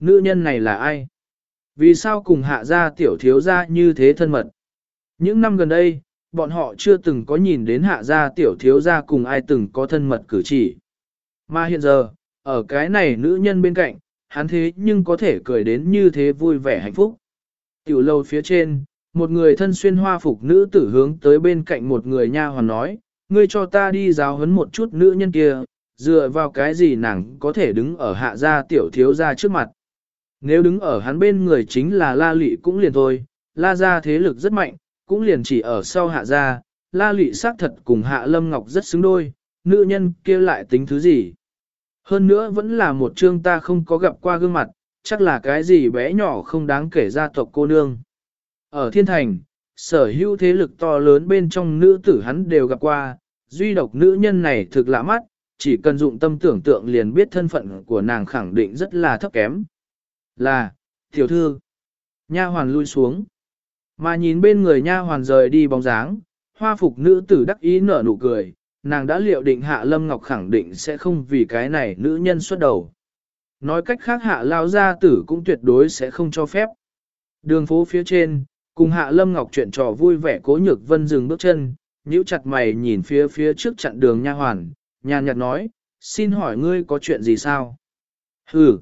Nữ nhân này là ai? Vì sao cùng hạ gia tiểu thiếu gia như thế thân mật? Những năm gần đây, bọn họ chưa từng có nhìn đến hạ gia tiểu thiếu gia cùng ai từng có thân mật cử chỉ. Mà hiện giờ, ở cái này nữ nhân bên cạnh, hắn thế nhưng có thể cười đến như thế vui vẻ hạnh phúc. Tiểu lâu phía trên, một người thân xuyên hoa phục nữ tử hướng tới bên cạnh một người nha hoàn nói, ngươi cho ta đi giáo huấn một chút nữ nhân kia, dựa vào cái gì nàng có thể đứng ở hạ gia tiểu thiếu gia trước mặt. Nếu đứng ở hắn bên người chính là la lị cũng liền thôi, la gia thế lực rất mạnh, cũng liền chỉ ở sau hạ gia, la lị xác thật cùng hạ lâm ngọc rất xứng đôi, nữ nhân kia lại tính thứ gì. Hơn nữa vẫn là một chương ta không có gặp qua gương mặt, chắc là cái gì bé nhỏ không đáng kể gia tộc cô nương. Ở thiên thành, sở hữu thế lực to lớn bên trong nữ tử hắn đều gặp qua, duy độc nữ nhân này thực lạ mắt, chỉ cần dụng tâm tưởng tượng liền biết thân phận của nàng khẳng định rất là thấp kém. Là, tiểu thư. Nha hoàn lui xuống. Mà nhìn bên người nha hoàn rời đi bóng dáng, hoa phục nữ tử đắc ý nở nụ cười, nàng đã liệu định hạ lâm ngọc khẳng định sẽ không vì cái này nữ nhân xuất đầu. Nói cách khác hạ lao gia tử cũng tuyệt đối sẽ không cho phép. Đường phố phía trên, cùng hạ lâm ngọc chuyện trò vui vẻ cố nhược vân dừng bước chân, nhíu chặt mày nhìn phía phía trước chặn đường nha hoàn, nhàn nhạt nói, xin hỏi ngươi có chuyện gì sao? Hừ,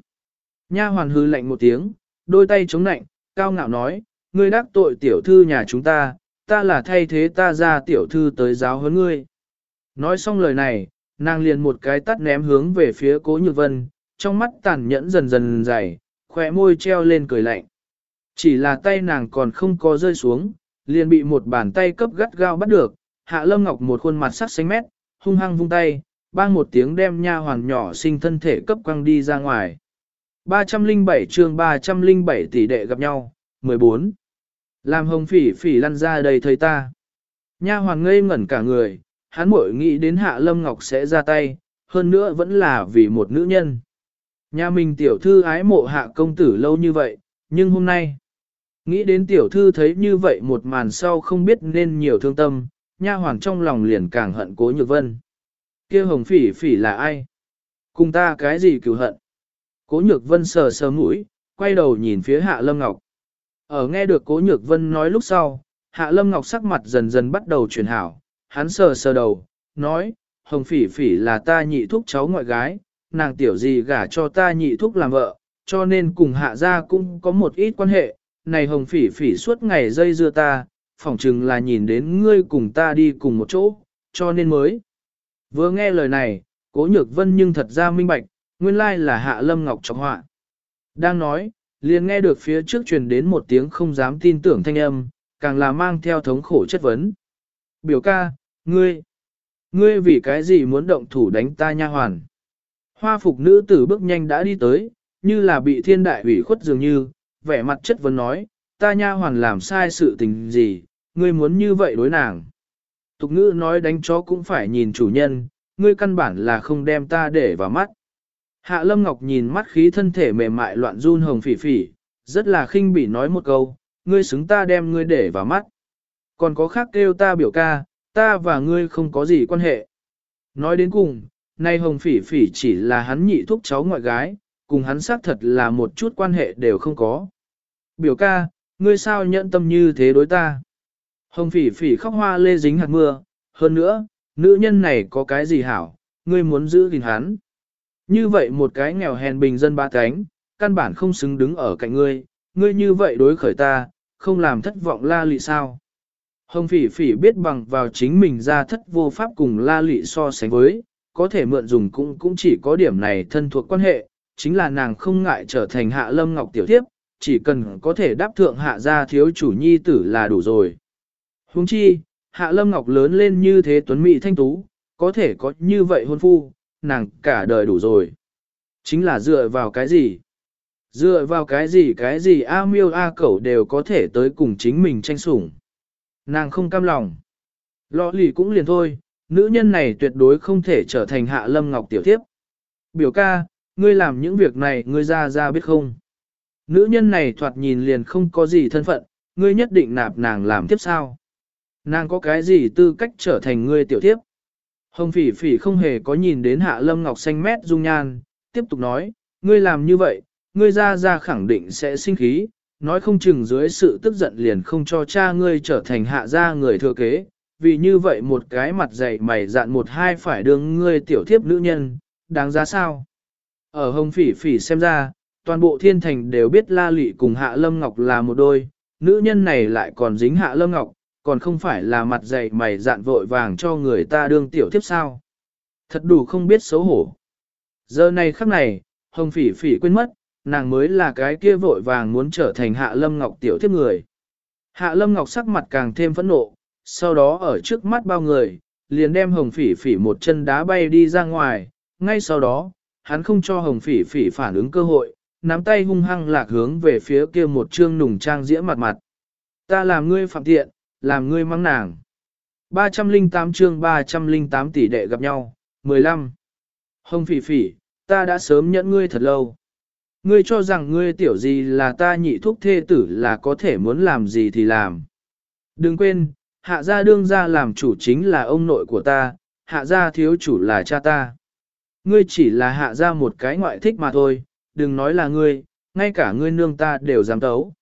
Nha hoàn hư lạnh một tiếng, đôi tay chống nạnh, cao ngạo nói, ngươi đắc tội tiểu thư nhà chúng ta, ta là thay thế ta ra tiểu thư tới giáo huấn ngươi. Nói xong lời này, nàng liền một cái tắt ném hướng về phía cố nhược vân, trong mắt tàn nhẫn dần dần dày, khỏe môi treo lên cười lạnh. Chỉ là tay nàng còn không có rơi xuống, liền bị một bàn tay cấp gắt gao bắt được, hạ lâm ngọc một khuôn mặt sắc xanh mét, hung hăng vung tay, bang một tiếng đem nha hoàn nhỏ sinh thân thể cấp quăng đi ra ngoài. 307 chương 307 tỷ đệ gặp nhau, 14. Làm hồng phỉ phỉ lăn ra đầy thấy ta. Nha hoàn ngây ngẩn cả người, hắn muội nghĩ đến hạ lâm ngọc sẽ ra tay, hơn nữa vẫn là vì một nữ nhân. Nhà mình tiểu thư ái mộ hạ công tử lâu như vậy, nhưng hôm nay, nghĩ đến tiểu thư thấy như vậy một màn sau không biết nên nhiều thương tâm, nha hoàn trong lòng liền càng hận cố nhược vân. kia hồng phỉ phỉ là ai? Cùng ta cái gì cửu hận? Cố nhược vân sờ sờ mũi, quay đầu nhìn phía hạ lâm ngọc. Ở nghe được cố nhược vân nói lúc sau, hạ lâm ngọc sắc mặt dần dần bắt đầu chuyển hảo, hắn sờ sờ đầu, nói, hồng phỉ phỉ là ta nhị thúc cháu ngoại gái, nàng tiểu gì gả cho ta nhị thúc làm vợ, cho nên cùng hạ gia cũng có một ít quan hệ, này hồng phỉ phỉ suốt ngày dây dưa ta, phỏng chừng là nhìn đến ngươi cùng ta đi cùng một chỗ, cho nên mới. Vừa nghe lời này, cố nhược vân nhưng thật ra minh bạch, nguyên lai là hạ lâm ngọc trọng họa. Đang nói, liền nghe được phía trước truyền đến một tiếng không dám tin tưởng thanh âm, càng là mang theo thống khổ chất vấn. Biểu ca, ngươi, ngươi vì cái gì muốn động thủ đánh ta nha hoàn? Hoa phục nữ tử bước nhanh đã đi tới, như là bị thiên đại ủy khuất dường như, vẻ mặt chất vấn nói, ta nha hoàn làm sai sự tình gì, ngươi muốn như vậy đối nàng. Tục ngữ nói đánh chó cũng phải nhìn chủ nhân, ngươi căn bản là không đem ta để vào mắt. Hạ Lâm Ngọc nhìn mắt khí thân thể mềm mại loạn run hồng phỉ phỉ, rất là khinh bỉ nói một câu, ngươi xứng ta đem ngươi để vào mắt. Còn có khác kêu ta biểu ca, ta và ngươi không có gì quan hệ. Nói đến cùng, nay hồng phỉ phỉ chỉ là hắn nhị thúc cháu ngoại gái, cùng hắn xác thật là một chút quan hệ đều không có. Biểu ca, ngươi sao nhẫn tâm như thế đối ta? Hồng phỉ phỉ khóc hoa lê dính hạt mưa, hơn nữa, nữ nhân này có cái gì hảo, ngươi muốn giữ gìn hắn. Như vậy một cái nghèo hèn bình dân ba cánh, căn bản không xứng đứng ở cạnh ngươi, ngươi như vậy đối khởi ta, không làm thất vọng la lị sao. Hồng phỉ phỉ biết bằng vào chính mình ra thất vô pháp cùng la lị so sánh với, có thể mượn dùng cũng cũng chỉ có điểm này thân thuộc quan hệ, chính là nàng không ngại trở thành hạ lâm ngọc tiểu thiếp, chỉ cần có thể đáp thượng hạ gia thiếu chủ nhi tử là đủ rồi. Huống chi, hạ lâm ngọc lớn lên như thế tuấn mỹ thanh tú, có thể có như vậy hôn phu, nàng cả đời đủ rồi. Chính là dựa vào cái gì? Dựa vào cái gì cái gì A miêu A cẩu đều có thể tới cùng chính mình tranh sủng. Nàng không cam lòng. Lọ lì cũng liền thôi, nữ nhân này tuyệt đối không thể trở thành hạ lâm ngọc tiểu thiếp. Biểu ca, ngươi làm những việc này ngươi ra ra biết không? Nữ nhân này thoạt nhìn liền không có gì thân phận, ngươi nhất định nạp nàng làm tiếp sao? Nàng có cái gì tư cách trở thành ngươi tiểu thiếp? Hồng phỉ phỉ không hề có nhìn đến hạ lâm ngọc xanh mét dung nhan, tiếp tục nói, ngươi làm như vậy, ngươi ra ra khẳng định sẽ sinh khí, nói không chừng dưới sự tức giận liền không cho cha ngươi trở thành hạ gia người thừa kế, vì như vậy một cái mặt dày mày dạn một hai phải đương ngươi tiểu thiếp nữ nhân, đáng giá sao? Ở hồng phỉ phỉ xem ra, toàn bộ thiên thành đều biết la lị cùng hạ lâm ngọc là một đôi, nữ nhân này lại còn dính hạ lâm ngọc, còn không phải là mặt dày mày dạn vội vàng cho người ta đương tiểu thiếp sao? Thật đủ không biết xấu hổ. Giờ này khắc này, hồng phỉ phỉ quên mất, nàng mới là cái kia vội vàng muốn trở thành hạ lâm ngọc tiểu thiếp người. Hạ lâm ngọc sắc mặt càng thêm phẫn nộ, sau đó ở trước mắt bao người, liền đem hồng phỉ phỉ một chân đá bay đi ra ngoài, ngay sau đó, hắn không cho hồng phỉ phỉ phản ứng cơ hội, nắm tay hung hăng lạc hướng về phía kia một trương nùng trang dĩa mặt mặt. Ta làm ngươi phạm tiện, làm ngươi mắng nàng. 308 chương 308 tỷ đệ gặp nhau, 15. Hồng phỉ phỉ, ta đã sớm nhẫn ngươi thật lâu. Ngươi cho rằng ngươi tiểu gì là ta nhị thúc thê tử là có thể muốn làm gì thì làm. Đừng quên, hạ gia đương gia làm chủ chính là ông nội của ta, hạ gia thiếu chủ là cha ta. Ngươi chỉ là hạ gia một cái ngoại thích mà thôi, đừng nói là ngươi, ngay cả ngươi nương ta đều dám tấu.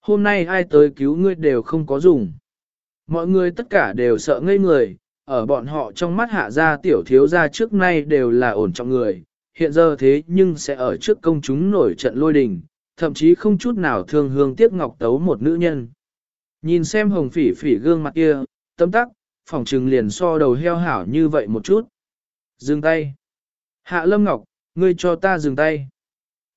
Hôm nay ai tới cứu ngươi đều không có dùng. Mọi người tất cả đều sợ ngây người, ở bọn họ trong mắt hạ gia tiểu thiếu gia trước nay đều là ổn trọng người, hiện giờ thế nhưng sẽ ở trước công chúng nổi trận lôi đình, thậm chí không chút nào thương hương tiếc ngọc tấu một nữ nhân. Nhìn xem hồng phỉ phỉ gương mặt kia, tâm tắc, phòng trừng liền so đầu heo hảo như vậy một chút. Dừng tay. Hạ lâm ngọc, ngươi cho ta dừng tay.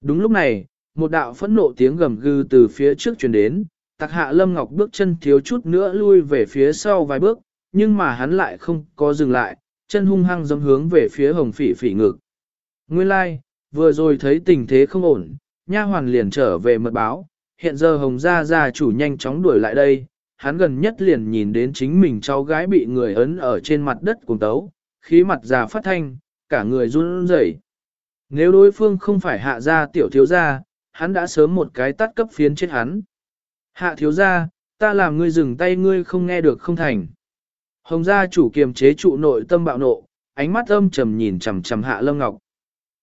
Đúng lúc này, một đạo phẫn nộ tiếng gầm gừ từ phía trước truyền đến, tặc hạ lâm ngọc bước chân thiếu chút nữa lui về phía sau vài bước, nhưng mà hắn lại không có dừng lại, chân hung hăng dâm hướng về phía hồng phỉ phỉ ngực. Nguyên lai, like, vừa rồi thấy tình thế không ổn, nha hoàn liền trở về mật báo, hiện giờ hồng gia gia chủ nhanh chóng đuổi lại đây, hắn gần nhất liền nhìn đến chính mình cháu gái bị người ấn ở trên mặt đất cùng tấu, khí mặt già phát thanh, cả người run rẩy. Nếu đối phương không phải hạ gia tiểu thiếu gia, hắn đã sớm một cái tắt cấp phiến chết hắn. Hạ thiếu gia, ta làm ngươi dừng tay ngươi không nghe được không thành. Hồng gia chủ kiềm chế trụ nội tâm bạo nộ, ánh mắt âm trầm nhìn chằm chằm Hạ Lâm Ngọc.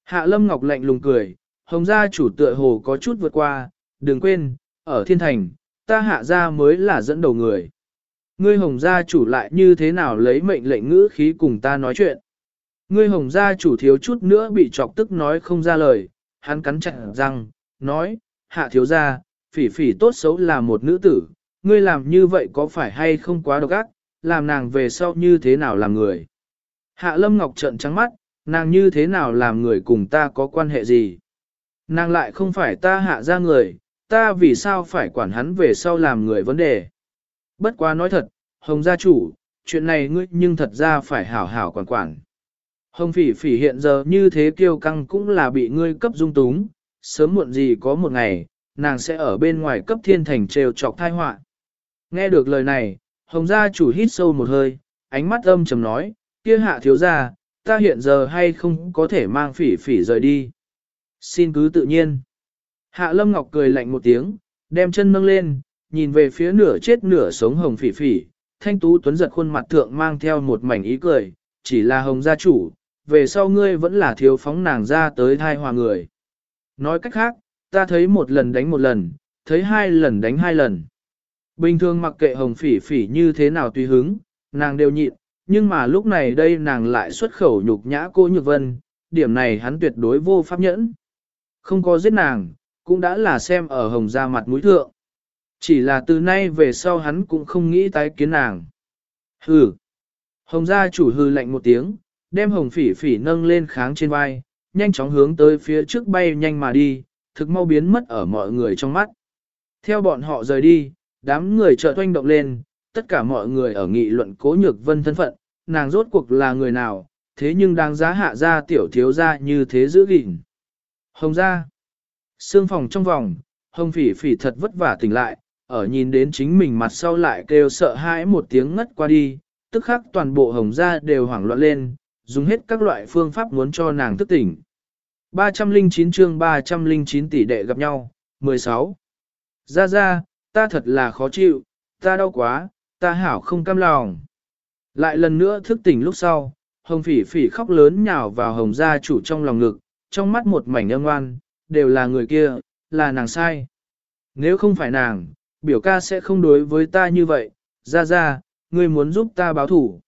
Hạ Lâm Ngọc lạnh lùng cười, Hồng gia chủ tựa hồ có chút vượt qua, đừng quên, ở thiên thành, ta hạ gia mới là dẫn đầu người. Ngươi Hồng gia chủ lại như thế nào lấy mệnh lệnh ngữ khí cùng ta nói chuyện. Ngươi Hồng gia chủ thiếu chút nữa bị chọc tức nói không ra lời, hắn cắn chặt răng, nói, hạ thiếu gia, phỉ phỉ tốt xấu là một nữ tử, ngươi làm như vậy có phải hay không quá độc ác, làm nàng về sau như thế nào làm người. Hạ Lâm Ngọc trợn trắng mắt, nàng như thế nào làm người cùng ta có quan hệ gì. Nàng lại không phải ta hạ ra người, ta vì sao phải quản hắn về sau làm người vấn đề. Bất quá nói thật, Hồng gia chủ, chuyện này ngươi nhưng thật ra phải hảo hảo quản quản. Hồng phỉ phỉ hiện giờ như thế kiêu căng cũng là bị ngươi cấp dung túng, sớm muộn gì có một ngày, nàng sẽ ở bên ngoài cấp thiên thành trêu chọc thai họa. Nghe được lời này, Hồng gia chủ hít sâu một hơi, ánh mắt âm trầm nói, kia hạ thiếu gia, ta hiện giờ hay không có thể mang phỉ phỉ rời đi. Xin cứ tự nhiên. Hạ Lâm Ngọc cười lạnh một tiếng, đem chân nâng lên, nhìn về phía nửa chết nửa sống hồng phỉ phỉ, thanh tú tuấn giật khuôn mặt thượng mang theo một mảnh ý cười, chỉ là hồng gia chủ, về sau ngươi vẫn là thiếu phóng nàng ra tới thai hòa người. Nói cách khác, ta thấy một lần đánh một lần, thấy hai lần đánh hai lần. Bình thường mặc kệ hồng phỉ phỉ như thế nào tùy hứng, nàng đều nhịn, nhưng mà lúc này đây nàng lại xuất khẩu nhục nhã cô Nhược Vân, điểm này hắn tuyệt đối vô pháp nhẫn. Không có giết nàng, cũng đã là xem ở hồng ra mặt mũi thượng. Chỉ là từ nay về sau hắn cũng không nghĩ tái kiến nàng. Hừ. Hồng gia chủ hư lạnh một tiếng, đem hồng phỉ phỉ nâng lên kháng trên vai, nhanh chóng hướng tới phía trước bay nhanh mà đi, thực mau biến mất ở mọi người trong mắt. Theo bọn họ rời đi, đám người chợt oanh động lên, tất cả mọi người ở nghị luận cố nhược vân thân phận, nàng rốt cuộc là người nào, thế nhưng đang giá hạ ra tiểu thiếu ra như thế giữ gìn. Hồng ra, xương phòng trong vòng, hồng phỉ phỉ thật vất vả tỉnh lại, ở nhìn đến chính mình mặt sau lại kêu sợ hãi một tiếng ngất qua đi, tức khắc toàn bộ hồng ra đều hoảng loạn lên, dùng hết các loại phương pháp muốn cho nàng thức tỉnh. 309 chương 309 tỷ đệ gặp nhau, 16. Ra ra, ta thật là khó chịu, ta đau quá, ta hảo không cam lòng. Lại lần nữa thức tỉnh lúc sau, hồng phỉ phỉ khóc lớn nhào vào hồng gia chủ trong lòng ngực, trong mắt một mảnh âm ngoan, đều là người kia, là nàng sai. Nếu không phải nàng, biểu ca sẽ không đối với ta như vậy, ra ra, ngươi muốn giúp ta báo thủ.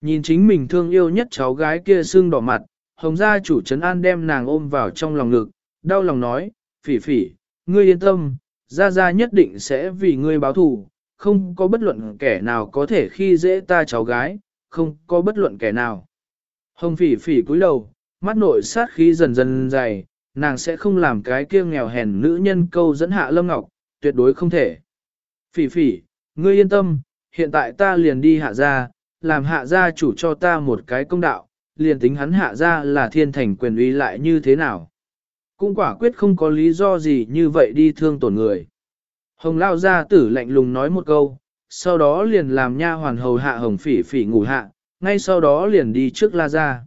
Nhìn chính mình thương yêu nhất cháu gái kia sưng đỏ mặt, hồng gia chủ trấn an đem nàng ôm vào trong lòng ngực, đau lòng nói, phỉ phỉ, ngươi yên tâm, ra ra nhất định sẽ vì ngươi báo thù, không có bất luận kẻ nào có thể khi dễ ta cháu gái, không có bất luận kẻ nào. Hồng phỉ phỉ cúi đầu, mắt nội sát khí dần dần dày, nàng sẽ không làm cái kia nghèo hèn nữ nhân câu dẫn hạ lâm ngọc, tuyệt đối không thể. Phỉ phỉ, ngươi yên tâm, hiện tại ta liền đi hạ gia, làm hạ gia chủ cho ta một cái công đạo, liền tính hắn hạ gia là thiên thành quyền uy lại như thế nào. Cũng quả quyết không có lý do gì như vậy đi thương tổn người. Hồng lao Ra tử lạnh lùng nói một câu, sau đó liền làm nha hoàn hầu hạ hồng phỉ phỉ ngủ hạ, ngay sau đó liền đi trước la gia.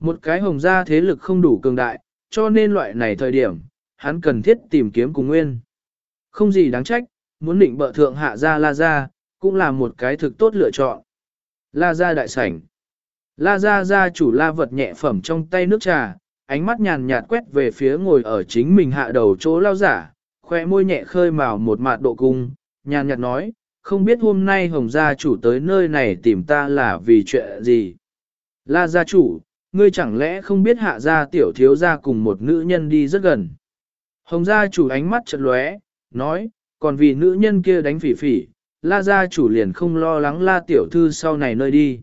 Một cái hồng gia thế lực không đủ cường đại, cho nên loại này thời điểm, hắn cần thiết tìm kiếm cùng nguyên. Không gì đáng trách, muốn định bợ thượng hạ gia la gia, cũng là một cái thực tốt lựa chọn. La gia đại sảnh. La gia gia chủ la vật nhẹ phẩm trong tay nước trà, ánh mắt nhàn nhạt quét về phía ngồi ở chính mình hạ đầu chỗ lao giả, khoe môi nhẹ khơi màu một mạt độ cung, nhàn nhạt nói, không biết hôm nay hồng gia chủ tới nơi này tìm ta là vì chuyện gì. La gia chủ, ngươi chẳng lẽ không biết hạ gia tiểu thiếu gia cùng một nữ nhân đi rất gần. Hồng gia chủ ánh mắt chật lóe, nói, còn vì nữ nhân kia đánh phỉ phỉ, la gia chủ liền không lo lắng la tiểu thư sau này nơi đi.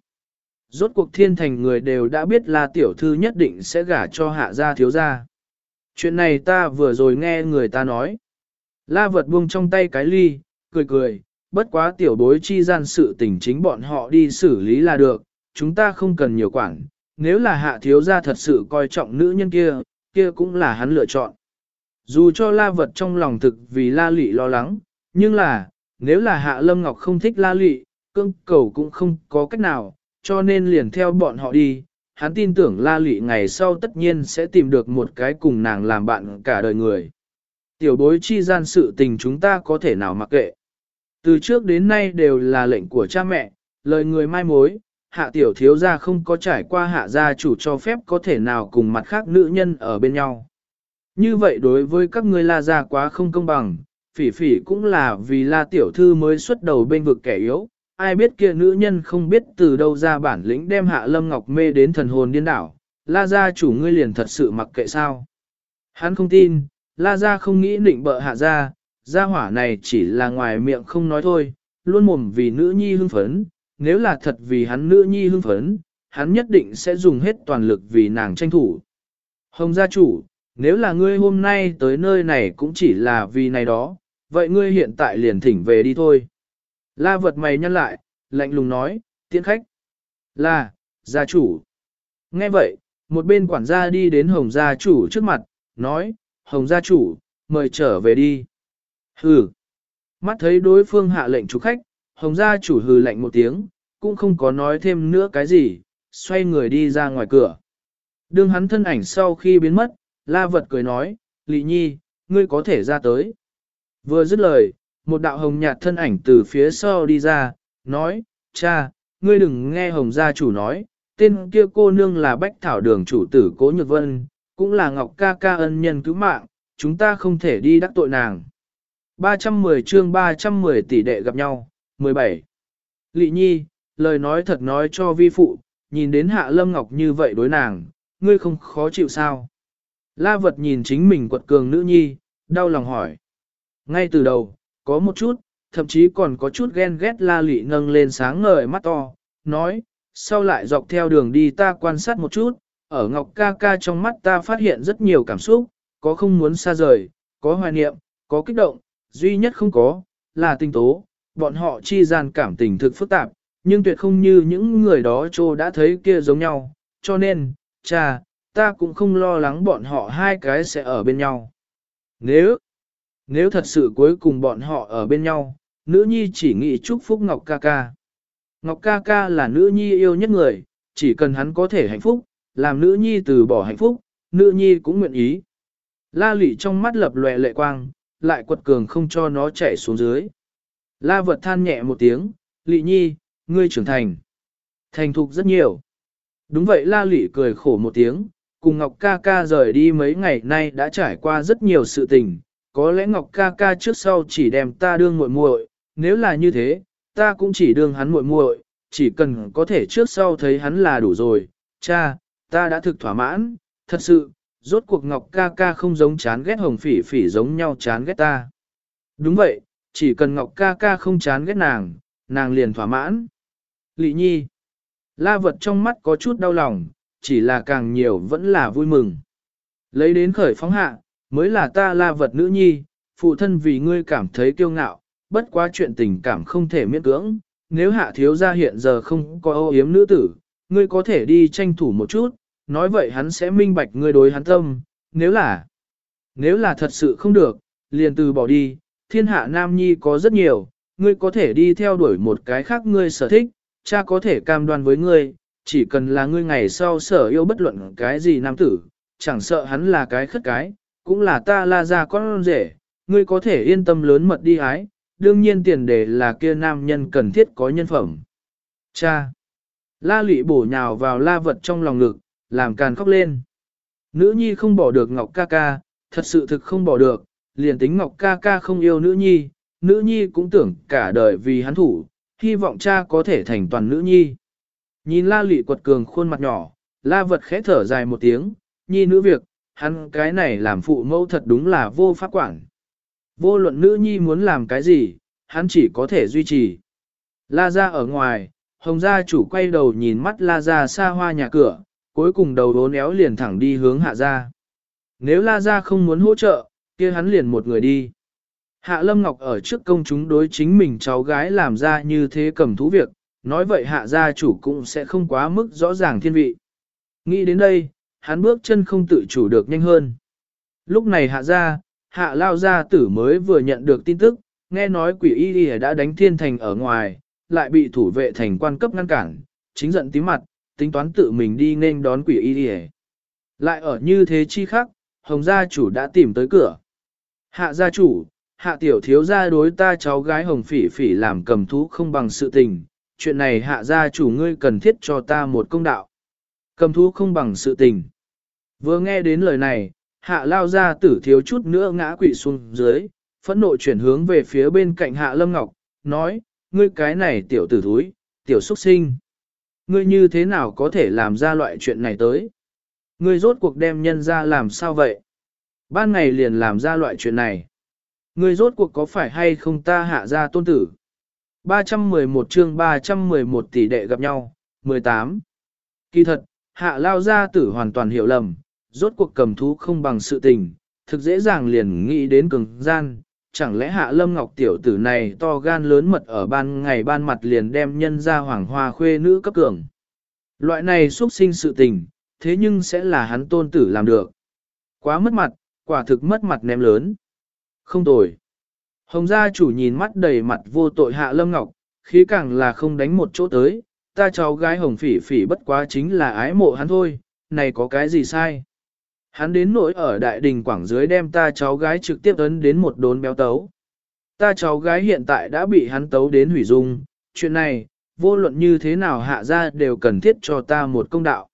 Rốt cuộc thiên thành người đều đã biết là tiểu thư nhất định sẽ gả cho hạ gia thiếu gia. Chuyện này ta vừa rồi nghe người ta nói. La vật buông trong tay cái ly, cười cười, bất quá tiểu bối chi gian sự tình chính bọn họ đi xử lý là được, chúng ta không cần nhiều quản, nếu là hạ thiếu gia thật sự coi trọng nữ nhân kia, kia cũng là hắn lựa chọn. Dù cho la vật trong lòng thực vì la lị lo lắng, nhưng là, nếu là hạ lâm ngọc không thích la lị, cương cầu cũng không có cách nào, cho nên liền theo bọn họ đi. Hắn tin tưởng la lị ngày sau tất nhiên sẽ tìm được một cái cùng nàng làm bạn cả đời người. Tiểu bối chi gian sự tình chúng ta có thể nào mặc kệ. Từ trước đến nay đều là lệnh của cha mẹ, lời người mai mối, hạ tiểu thiếu gia không có trải qua hạ gia chủ cho phép có thể nào cùng mặt khác nữ nhân ở bên nhau. Như vậy đối với các ngươi la gia quá không công bằng, phỉ phỉ cũng là vì la tiểu thư mới xuất đầu bên vực kẻ yếu, ai biết kia nữ nhân không biết từ đâu ra bản lĩnh đem hạ lâm ngọc mê đến thần hồn điên đảo, la gia chủ ngươi liền thật sự mặc kệ sao. Hắn không tin, la gia không nghĩ định bợ hạ gia, gia hỏa này chỉ là ngoài miệng không nói thôi, luôn mồm vì nữ nhi hưng phấn, nếu là thật vì hắn nữ nhi hưng phấn, hắn nhất định sẽ dùng hết toàn lực vì nàng tranh thủ. Hồng gia chủ, nếu là ngươi hôm nay tới nơi này cũng chỉ là vì này đó, vậy ngươi hiện tại liền thỉnh về đi thôi. La vật mày nhăn lại, lạnh lùng nói, tiễn khách. Là, gia chủ. Nghe vậy, một bên quản gia đi đến hồng gia chủ trước mặt, nói, hồng gia chủ, mời trở về đi. Hừ. Mắt thấy đối phương hạ lệnh chủ khách, hồng gia chủ hừ lạnh một tiếng, cũng không có nói thêm nữa cái gì, xoay người đi ra ngoài cửa. Đương hắn thân ảnh sau khi biến mất, la vật cười nói, Lị Nhi, ngươi có thể ra tới. Vừa dứt lời, một đạo hồng nhạt thân ảnh từ phía sau đi ra, nói, cha, ngươi đừng nghe hồng gia chủ nói, tên kia cô nương là bách thảo đường chủ tử Cố Nhược Vân, cũng là Ngọc ca ca ân nhân cứu mạng, chúng ta không thể đi đắc tội nàng. 310 chương 310 tỷ đệ gặp nhau, 17. Lị Nhi, lời nói thật nói cho vi phụ, nhìn đến Hạ Lâm Ngọc như vậy đối nàng, ngươi không khó chịu sao? La vật nhìn chính mình quật cường nữ nhi, đau lòng hỏi. Ngay từ đầu, có một chút, thậm chí còn có chút ghen ghét la lị nâng lên sáng ngời mắt to, nói, sau lại dọc theo đường đi ta quan sát một chút, ở Ngọc ca ca trong mắt ta phát hiện rất nhiều cảm xúc, có không muốn xa rời, có hoài niệm, có kích động, duy nhất không có, là tình tố, bọn họ chi gian cảm tình thực phức tạp, nhưng tuyệt không như những người đó trô đã thấy kia giống nhau, cho nên, cha, ta cũng không lo lắng bọn họ hai cái sẽ ở bên nhau. Nếu, nếu thật sự cuối cùng bọn họ ở bên nhau, nữ nhi chỉ nghĩ chúc phúc Ngọc ca ca. Ngọc ca ca là nữ nhi yêu nhất người, chỉ cần hắn có thể hạnh phúc, làm nữ nhi từ bỏ hạnh phúc, nữ nhi cũng nguyện ý. La lị trong mắt lập lòe lệ quang, lại quật cường không cho nó chạy xuống dưới. La vật than nhẹ một tiếng, lị nhi, ngươi trưởng thành. Thành thục rất nhiều. Đúng vậy la lị cười khổ một tiếng, cùng Ngọc ca ca rời đi mấy ngày nay đã trải qua rất nhiều sự tình, có lẽ Ngọc ca ca trước sau chỉ đem ta đương muội muội, nếu là như thế, ta cũng chỉ đương hắn muội muội, chỉ cần có thể trước sau thấy hắn là đủ rồi. Cha, ta đã thực thỏa mãn, thật sự, rốt cuộc Ngọc ca ca không giống chán ghét hồng phỉ phỉ giống nhau chán ghét ta. Đúng vậy, chỉ cần Ngọc ca ca không chán ghét nàng, nàng liền thỏa mãn. Lị nhi, la vật trong mắt có chút đau lòng, chỉ là càng nhiều vẫn là vui mừng. Lấy đến khởi phóng hạ, mới là ta la vật nữ nhi, phụ thân vì ngươi cảm thấy kiêu ngạo, bất quá chuyện tình cảm không thể miễn cưỡng, nếu hạ thiếu gia hiện giờ không có ô yếm nữ tử, ngươi có thể đi tranh thủ một chút, nói vậy hắn sẽ minh bạch ngươi đối hắn tâm, nếu là, nếu là thật sự không được, liền từ bỏ đi, thiên hạ nam nhi có rất nhiều, ngươi có thể đi theo đuổi một cái khác ngươi sở thích, cha có thể cam đoan với ngươi, chỉ cần là ngươi ngày sau sở yêu bất luận cái gì nam tử, chẳng sợ hắn là cái khất cái, cũng là ta la ra con rể, ngươi có thể yên tâm lớn mật đi hái, đương nhiên tiền đề là kia nam nhân cần thiết có nhân phẩm. Cha! La lụy bổ nhào vào la vật trong lòng ngực, làm càn khóc lên. Nữ nhi không bỏ được Ngọc ca ca, thật sự thực không bỏ được, liền tính Ngọc ca ca không yêu nữ nhi, nữ nhi cũng tưởng cả đời vì hắn thủ, hy vọng cha có thể thành toàn nữ nhi. Nhìn la lị quật cường khuôn mặt nhỏ, la vật khẽ thở dài một tiếng, nhi nữ việc, hắn cái này làm phụ mẫu thật đúng là vô pháp quản. Vô luận nữ nhi muốn làm cái gì, hắn chỉ có thể duy trì. La ra ở ngoài, hồng gia chủ quay đầu nhìn mắt la ra xa hoa nhà cửa, cuối cùng đầu đốn éo liền thẳng đi hướng hạ ra. Nếu la ra không muốn hỗ trợ, kia hắn liền một người đi. Hạ Lâm Ngọc ở trước công chúng đối chính mình cháu gái làm ra như thế cầm thú việc, nói vậy hạ gia chủ cũng sẽ không quá mức rõ ràng thiên vị. Nghĩ đến đây, hắn bước chân không tự chủ được nhanh hơn. Lúc này hạ gia, hạ lao gia tử mới vừa nhận được tin tức, nghe nói quỷ y đã đánh thiên thành ở ngoài, lại bị thủ vệ thành quan cấp ngăn cản, chính giận tím mặt, tính toán tự mình đi nên đón quỷ y đi Lại ở như thế chi khác, hồng gia chủ đã tìm tới cửa. Hạ gia chủ, hạ tiểu thiếu gia đối ta cháu gái hồng phỉ phỉ làm cầm thú không bằng sự tình, chuyện này hạ gia chủ ngươi cần thiết cho ta một công đạo. Cầm thú không bằng sự tình. Vừa nghe đến lời này, hạ lao gia tử thiếu chút nữa ngã quỵ xuống dưới, phẫn nộ chuyển hướng về phía bên cạnh hạ lâm ngọc, nói, ngươi cái này tiểu tử thúi, tiểu xuất sinh. Ngươi như thế nào có thể làm ra loại chuyện này tới? Ngươi rốt cuộc đem nhân ra làm sao vậy? Ban ngày liền làm ra loại chuyện này. Ngươi rốt cuộc có phải hay không ta hạ ra tôn tử? 311 chương 311 tỷ đệ gặp nhau, 18. Kỳ thật, hạ lao gia tử hoàn toàn hiểu lầm, rốt cuộc cầm thú không bằng sự tình, thực dễ dàng liền nghĩ đến cường gian. Chẳng lẽ hạ lâm ngọc tiểu tử này to gan lớn mật ở ban ngày ban mặt liền đem nhân ra hoàng hoa khuê nữ cấp cường. Loại này xuất sinh sự tình, thế nhưng sẽ là hắn tôn tử làm được. Quá mất mặt, quả thực mất mặt ném lớn. Không tồi. Hồng gia chủ nhìn mắt đầy mặt vô tội hạ lâm ngọc, khí càng là không đánh một chỗ tới, ta cháu gái hồng phỉ phỉ bất quá chính là ái mộ hắn thôi, này có cái gì sai. Hắn đến nỗi ở đại đình quảng dưới đem ta cháu gái trực tiếp ấn đến một đốn béo tấu. Ta cháu gái hiện tại đã bị hắn tấu đến hủy dung, chuyện này, vô luận như thế nào hạ ra đều cần thiết cho ta một công đạo.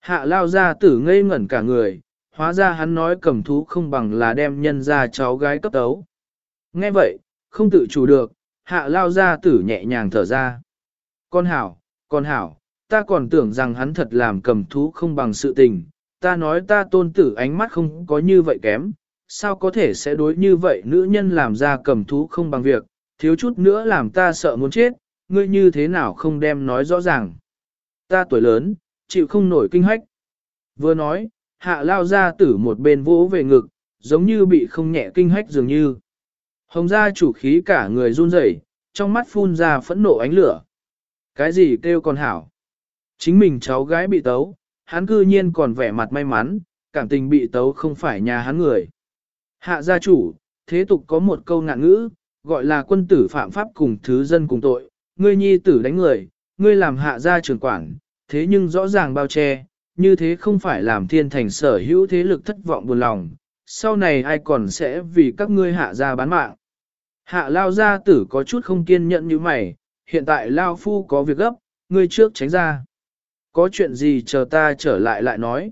Hạ lao ra tử ngây ngẩn cả người, hóa ra hắn nói cầm thú không bằng là đem nhân ra cháu gái cấp tấu. Nghe vậy, không tự chủ được, hạ lao ra tử nhẹ nhàng thở ra. Con hảo, con hảo, ta còn tưởng rằng hắn thật làm cầm thú không bằng sự tình, ta nói ta tôn tử ánh mắt không có như vậy kém, sao có thể sẽ đối như vậy nữ nhân làm ra cầm thú không bằng việc, thiếu chút nữa làm ta sợ muốn chết, ngươi như thế nào không đem nói rõ ràng. Ta tuổi lớn, chịu không nổi kinh hách. Vừa nói, hạ lao ra tử một bên vỗ về ngực, giống như bị không nhẹ kinh hách dường như. Hồng gia chủ khí cả người run rẩy, trong mắt phun ra phẫn nộ ánh lửa. Cái gì kêu con hảo? Chính mình cháu gái bị tấu, hắn cư nhiên còn vẻ mặt may mắn, cảm tình bị tấu không phải nhà hắn người. Hạ gia chủ, thế tục có một câu ngạn ngữ, gọi là quân tử phạm pháp cùng thứ dân cùng tội, ngươi nhi tử đánh người, ngươi làm hạ gia trưởng quản, thế nhưng rõ ràng bao che, như thế không phải làm thiên thành sở hữu thế lực thất vọng buồn lòng, sau này ai còn sẽ vì các ngươi hạ gia bán mạng. Hạ lao gia tử có chút không kiên nhẫn như mày, hiện tại lao phu có việc gấp, ngươi trước tránh ra. Có chuyện gì chờ ta trở lại lại nói.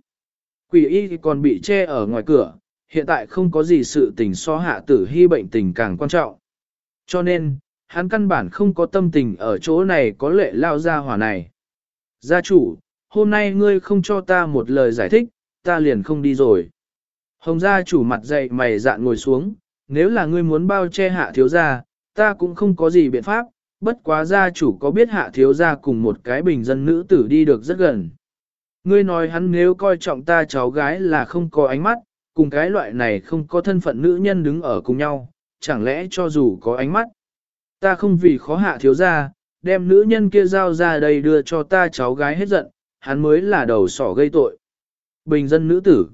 Quỷ y còn bị che ở ngoài cửa, hiện tại không có gì sự tình so hạ tử hy bệnh tình càng quan trọng. Cho nên, hắn căn bản không có tâm tình ở chỗ này có lệ lao ra hỏa này. Gia chủ, hôm nay ngươi không cho ta một lời giải thích, ta liền không đi rồi. Hồng gia chủ mặt dậy mày dạn ngồi xuống, nếu là ngươi muốn bao che hạ thiếu gia, ta cũng không có gì biện pháp, bất quá gia chủ có biết hạ thiếu gia cùng một cái bình dân nữ tử đi được rất gần. Ngươi nói hắn nếu coi trọng ta cháu gái là không có ánh mắt, cùng cái loại này không có thân phận nữ nhân đứng ở cùng nhau, chẳng lẽ cho dù có ánh mắt. Ta không vì khó hạ thiếu gia, đem nữ nhân kia giao ra đây đưa cho ta cháu gái hết giận, hắn mới là đầu sỏ gây tội. Bình dân nữ tử.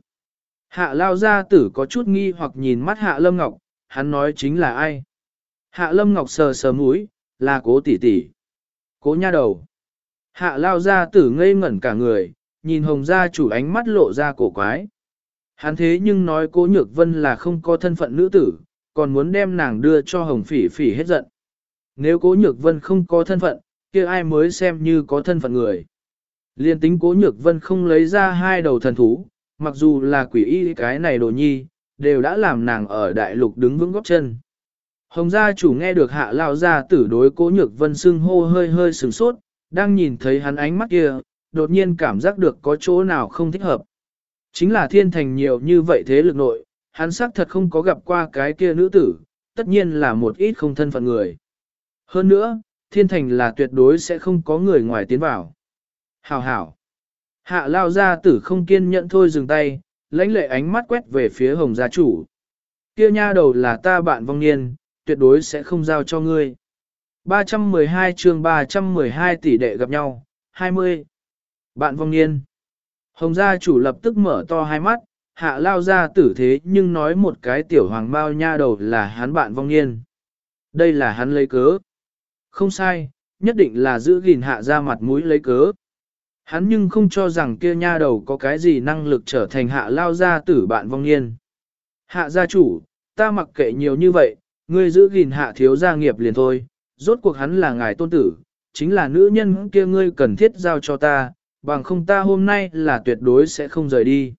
Hạ lao gia tử có chút nghi hoặc nhìn mắt hạ lâm ngọc, hắn nói chính là ai? Hạ lâm ngọc sờ sờ mũi, là cố tỷ tỷ. Cố nha đầu. Hạ lao ra tử ngây ngẩn cả người, nhìn hồng gia chủ ánh mắt lộ ra cổ quái. Hắn thế nhưng nói cố nhược vân là không có thân phận nữ tử, còn muốn đem nàng đưa cho hồng phỉ phỉ hết giận. Nếu cố nhược vân không có thân phận, kia ai mới xem như có thân phận người. Liên tính cố nhược vân không lấy ra hai đầu thần thú, mặc dù là quỷ y cái này đồ nhi, đều đã làm nàng ở đại lục đứng vững góc chân. Hồng gia chủ nghe được hạ lao gia tử đối cố nhược vân xưng hô hơi hơi sừng sốt, đang nhìn thấy hắn ánh mắt kia, đột nhiên cảm giác được có chỗ nào không thích hợp. Chính là thiên thành nhiều như vậy thế lực nội, hắn xác thật không có gặp qua cái kia nữ tử, tất nhiên là một ít không thân phận người. Hơn nữa, thiên thành là tuyệt đối sẽ không có người ngoài tiến vào. Hảo hảo. Hạ lao gia tử không kiên nhẫn thôi dừng tay, lãnh lệ ánh mắt quét về phía hồng gia chủ. Kia nha đầu là ta bạn vong niên, tuyệt đối sẽ không giao cho ngươi. 312 chương 312 tỷ đệ gặp nhau, 20. Bạn vong niên. Hồng gia chủ lập tức mở to hai mắt, hạ lao ra tử thế nhưng nói một cái tiểu hoàng bao nha đầu là hắn bạn vong niên. Đây là hắn lấy cớ. Không sai, nhất định là giữ gìn hạ ra mặt mũi lấy cớ. Hắn nhưng không cho rằng kia nha đầu có cái gì năng lực trở thành hạ lao gia tử bạn vong niên. Hạ gia chủ, ta mặc kệ nhiều như vậy, ngươi giữ gìn hạ thiếu gia nghiệp liền thôi, rốt cuộc hắn là ngài tôn tử, chính là nữ nhân kia ngươi cần thiết giao cho ta, bằng không ta hôm nay là tuyệt đối sẽ không rời đi.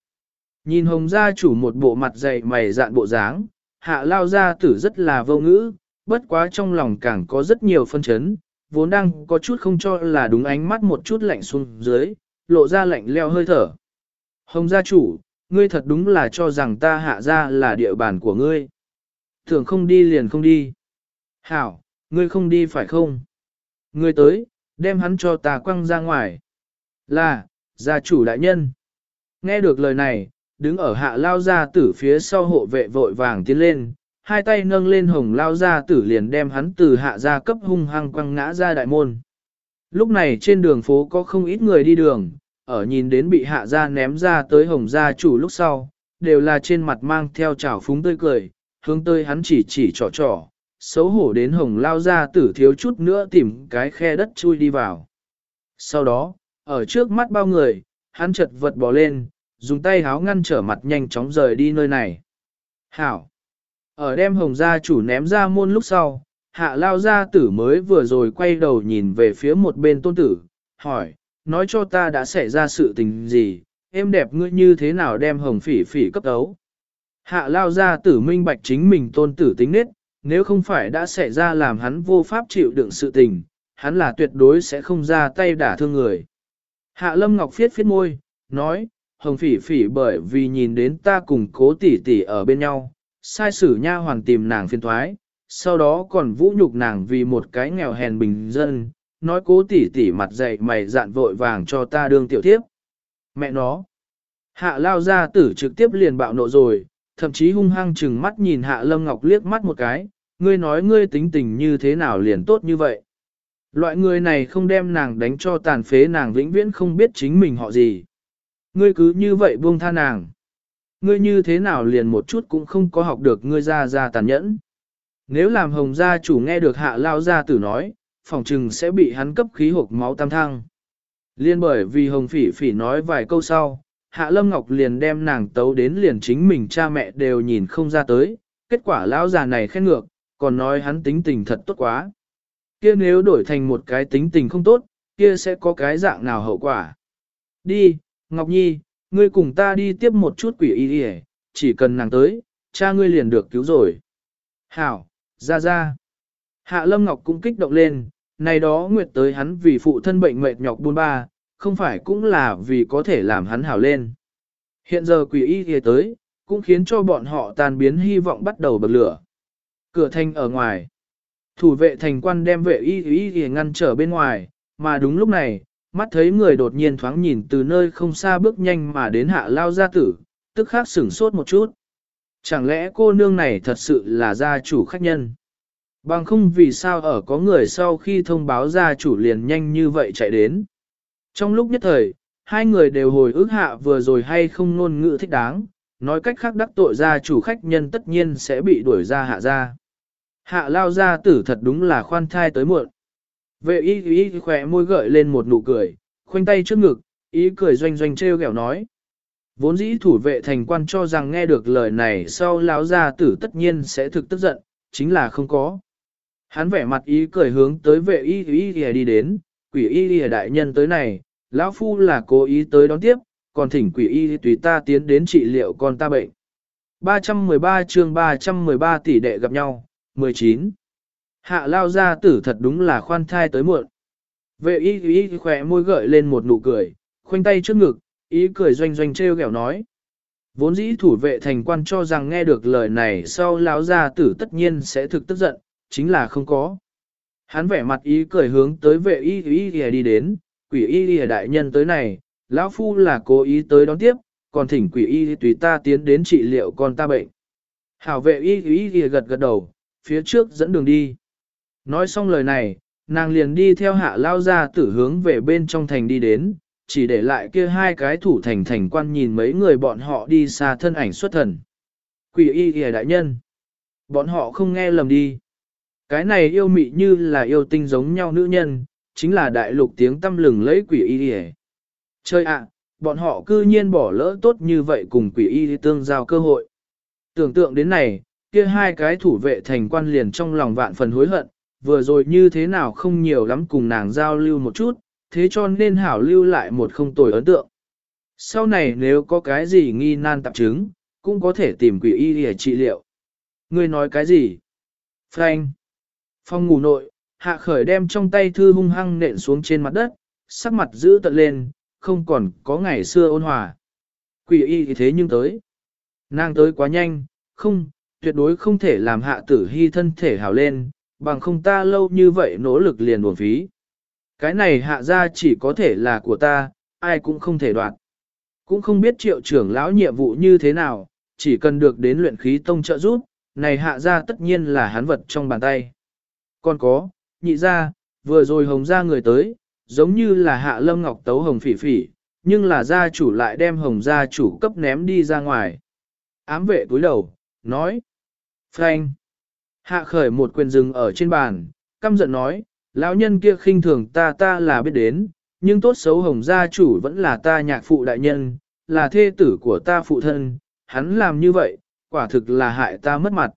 Nhìn hồng gia chủ một bộ mặt dày mày dạn bộ dáng, hạ lao gia tử rất là vô ngữ, bất quá trong lòng càng có rất nhiều phân chấn, vốn đang có chút không cho là đúng ánh mắt một chút lạnh xuống dưới, lộ ra lạnh leo hơi thở. Hồng gia chủ, ngươi thật đúng là cho rằng ta hạ ra là địa bàn của ngươi. Thường không đi liền không đi. Hảo, ngươi không đi phải không? Ngươi tới, đem hắn cho ta quăng ra ngoài. Là, gia chủ đại nhân. Nghe được lời này, đứng ở hạ lao gia tử phía sau hộ vệ vội vàng tiến lên, hai tay nâng lên hồng lao gia tử liền đem hắn từ hạ gia cấp hung hăng quăng ngã ra đại môn. Lúc này trên đường phố có không ít người đi đường, ở nhìn đến bị hạ gia ném ra tới hồng gia chủ lúc sau, đều là trên mặt mang theo trào phúng tươi cười, hướng tới hắn chỉ chỉ trò trò, xấu hổ đến hồng lao ra tử thiếu chút nữa tìm cái khe đất chui đi vào. Sau đó, ở trước mắt bao người, hắn chật vật bỏ lên, dùng tay háo ngăn trở mặt nhanh chóng rời đi nơi này. Hảo! Ở đem hồng gia chủ ném ra môn lúc sau, hạ lao gia tử mới vừa rồi quay đầu nhìn về phía một bên tôn tử, hỏi, nói cho ta đã xảy ra sự tình gì, em đẹp ngươi như thế nào đem hồng phỉ phỉ cấp đấu. Hạ lao gia tử minh bạch chính mình tôn tử tính nết, nếu không phải đã xảy ra làm hắn vô pháp chịu đựng sự tình, hắn là tuyệt đối sẽ không ra tay đả thương người. Hạ lâm ngọc phiết phiết môi, nói, hồng phỉ phỉ bởi vì nhìn đến ta cùng cố tỷ tỷ ở bên nhau, sai sử nha hoàn tìm nàng phiên thoái, sau đó còn vũ nhục nàng vì một cái nghèo hèn bình dân, nói cố tỷ tỷ mặt dậy mày dạn vội vàng cho ta đương tiểu tiếp. Mẹ nó! Hạ lao ra tử trực tiếp liền bạo nộ rồi, thậm chí hung hăng chừng mắt nhìn hạ lâm ngọc liếc mắt một cái, ngươi nói ngươi tính tình như thế nào liền tốt như vậy. Loại người này không đem nàng đánh cho tàn phế nàng vĩnh viễn không biết chính mình họ gì. Ngươi cứ như vậy buông tha nàng. Ngươi như thế nào liền một chút cũng không có học được ngươi ra ra tàn nhẫn. Nếu làm hồng gia chủ nghe được hạ lao gia tử nói, phòng trừng sẽ bị hắn cấp khí hộp máu tam thăng. Liên bởi vì hồng phỉ phỉ nói vài câu sau, hạ lâm ngọc liền đem nàng tấu đến liền chính mình cha mẹ đều nhìn không ra tới, kết quả lão già này khen ngược, còn nói hắn tính tình thật tốt quá. Kia nếu đổi thành một cái tính tình không tốt, kia sẽ có cái dạng nào hậu quả. Đi, Ngọc Nhi, ngươi cùng ta đi tiếp một chút quỷ y đi chỉ cần nàng tới, cha ngươi liền được cứu rồi. Hảo, ra ra. Hạ Lâm Ngọc cũng kích động lên, này đó nguyệt tới hắn vì phụ thân bệnh mệt nhọc buôn ba, không phải cũng là vì có thể làm hắn hảo lên. Hiện giờ quỷ y kia tới, cũng khiến cho bọn họ tàn biến hy vọng bắt đầu bật lửa. Cửa thành ở ngoài. Thủ vệ thành quan đem vệ y y y ngăn trở bên ngoài, mà đúng lúc này, mắt thấy người đột nhiên thoáng nhìn từ nơi không xa bước nhanh mà đến hạ lao gia tử, tức khắc sửng sốt một chút. Chẳng lẽ cô nương này thật sự là gia chủ khách nhân? Bằng không vì sao ở có người sau khi thông báo gia chủ liền nhanh như vậy chạy đến. Trong lúc nhất thời, hai người đều hồi ức hạ vừa rồi hay không ngôn ngữ thích đáng, nói cách khác đắc tội ra chủ khách nhân tất nhiên sẽ bị đuổi ra hạ gia. Hạ lao gia tử thật đúng là khoan thai tới muộn. Vệ y y khỏe môi gợi lên một nụ cười, khoanh tay trước ngực, ý cười doanh doanh treo kẹo nói. Vốn dĩ thủ vệ thành quan cho rằng nghe được lời này sau lão gia tử tất nhiên sẽ thực tức giận, chính là không có. Hắn vẻ mặt ý cười hướng tới vệ y y y đi đến, quỷ y y đại nhân tới này, lão phu là cố ý tới đón tiếp, còn thỉnh quỷ y tùy ta tiến đến trị liệu con ta bệnh. 313 chương 313 tỷ đệ gặp nhau, 19. Hạ lao gia tử thật đúng là khoan thai tới muộn. Vệ y y khỏe môi gợi lên một nụ cười, khoanh tay trước ngực, ý cười doanh doanh treo gẻo nói. Vốn dĩ thủ vệ thành quan cho rằng nghe được lời này sau lão gia tử tất nhiên sẽ thực tức giận, chính là không có. Hắn vẻ mặt ý cười hướng tới vệ y y y đi đến, quỷ y lìa đại nhân tới này, lão phu là cố ý tới đón tiếp, còn thỉnh quỷ y tùy ta tiến đến trị liệu con ta bệnh. Hảo vệ y y lìa gật gật đầu, phía trước dẫn đường đi. Nói xong lời này, nàng liền đi theo hạ lao ra tử hướng về bên trong thành đi đến, chỉ để lại kia hai cái thủ thành thành quan nhìn mấy người bọn họ đi xa thân ảnh xuất thần. Quỷ y kìa đại nhân. Bọn họ không nghe lầm đi. Cái này yêu mị như là yêu tinh giống nhau nữ nhân, chính là đại lục tiếng tâm lừng lấy quỷ y đi Chơi ạ, bọn họ cư nhiên bỏ lỡ tốt như vậy cùng quỷ y tương giao cơ hội. Tưởng tượng đến này, kia hai cái thủ vệ thành quan liền trong lòng vạn phần hối hận, vừa rồi như thế nào không nhiều lắm cùng nàng giao lưu một chút, thế cho nên hảo lưu lại một không tồi ấn tượng. Sau này nếu có cái gì nghi nan tạp chứng, cũng có thể tìm quỷ y để trị liệu. Ngươi nói cái gì? Frank. Phong ngủ nội, hạ khởi đem trong tay thư hung hăng nện xuống trên mặt đất, sắc mặt giữ tận lên, không còn có ngày xưa ôn hòa. Quỷ y thì thế nhưng tới. Nàng tới quá nhanh, không, tuyệt đối không thể làm hạ tử hy thân thể hảo lên, bằng không ta lâu như vậy nỗ lực liền buồn phí. Cái này hạ ra chỉ có thể là của ta, ai cũng không thể đoạt. Cũng không biết triệu trưởng lão nhiệm vụ như thế nào, chỉ cần được đến luyện khí tông trợ giúp, này hạ ra tất nhiên là hắn vật trong bàn tay. Còn có, nhị ra, vừa rồi hồng ra người tới, giống như là hạ lâm ngọc tấu hồng phỉ phỉ, nhưng là gia chủ lại đem hồng gia chủ cấp ném đi ra ngoài. Ám vệ túi đầu, nói. Frank. Hạ khởi một quyền rừng ở trên bàn, căm giận nói, lão nhân kia khinh thường ta ta là biết đến, nhưng tốt xấu hồng gia chủ vẫn là ta nhạc phụ đại nhân, là thê tử của ta phụ thân, hắn làm như vậy, quả thực là hại ta mất mặt.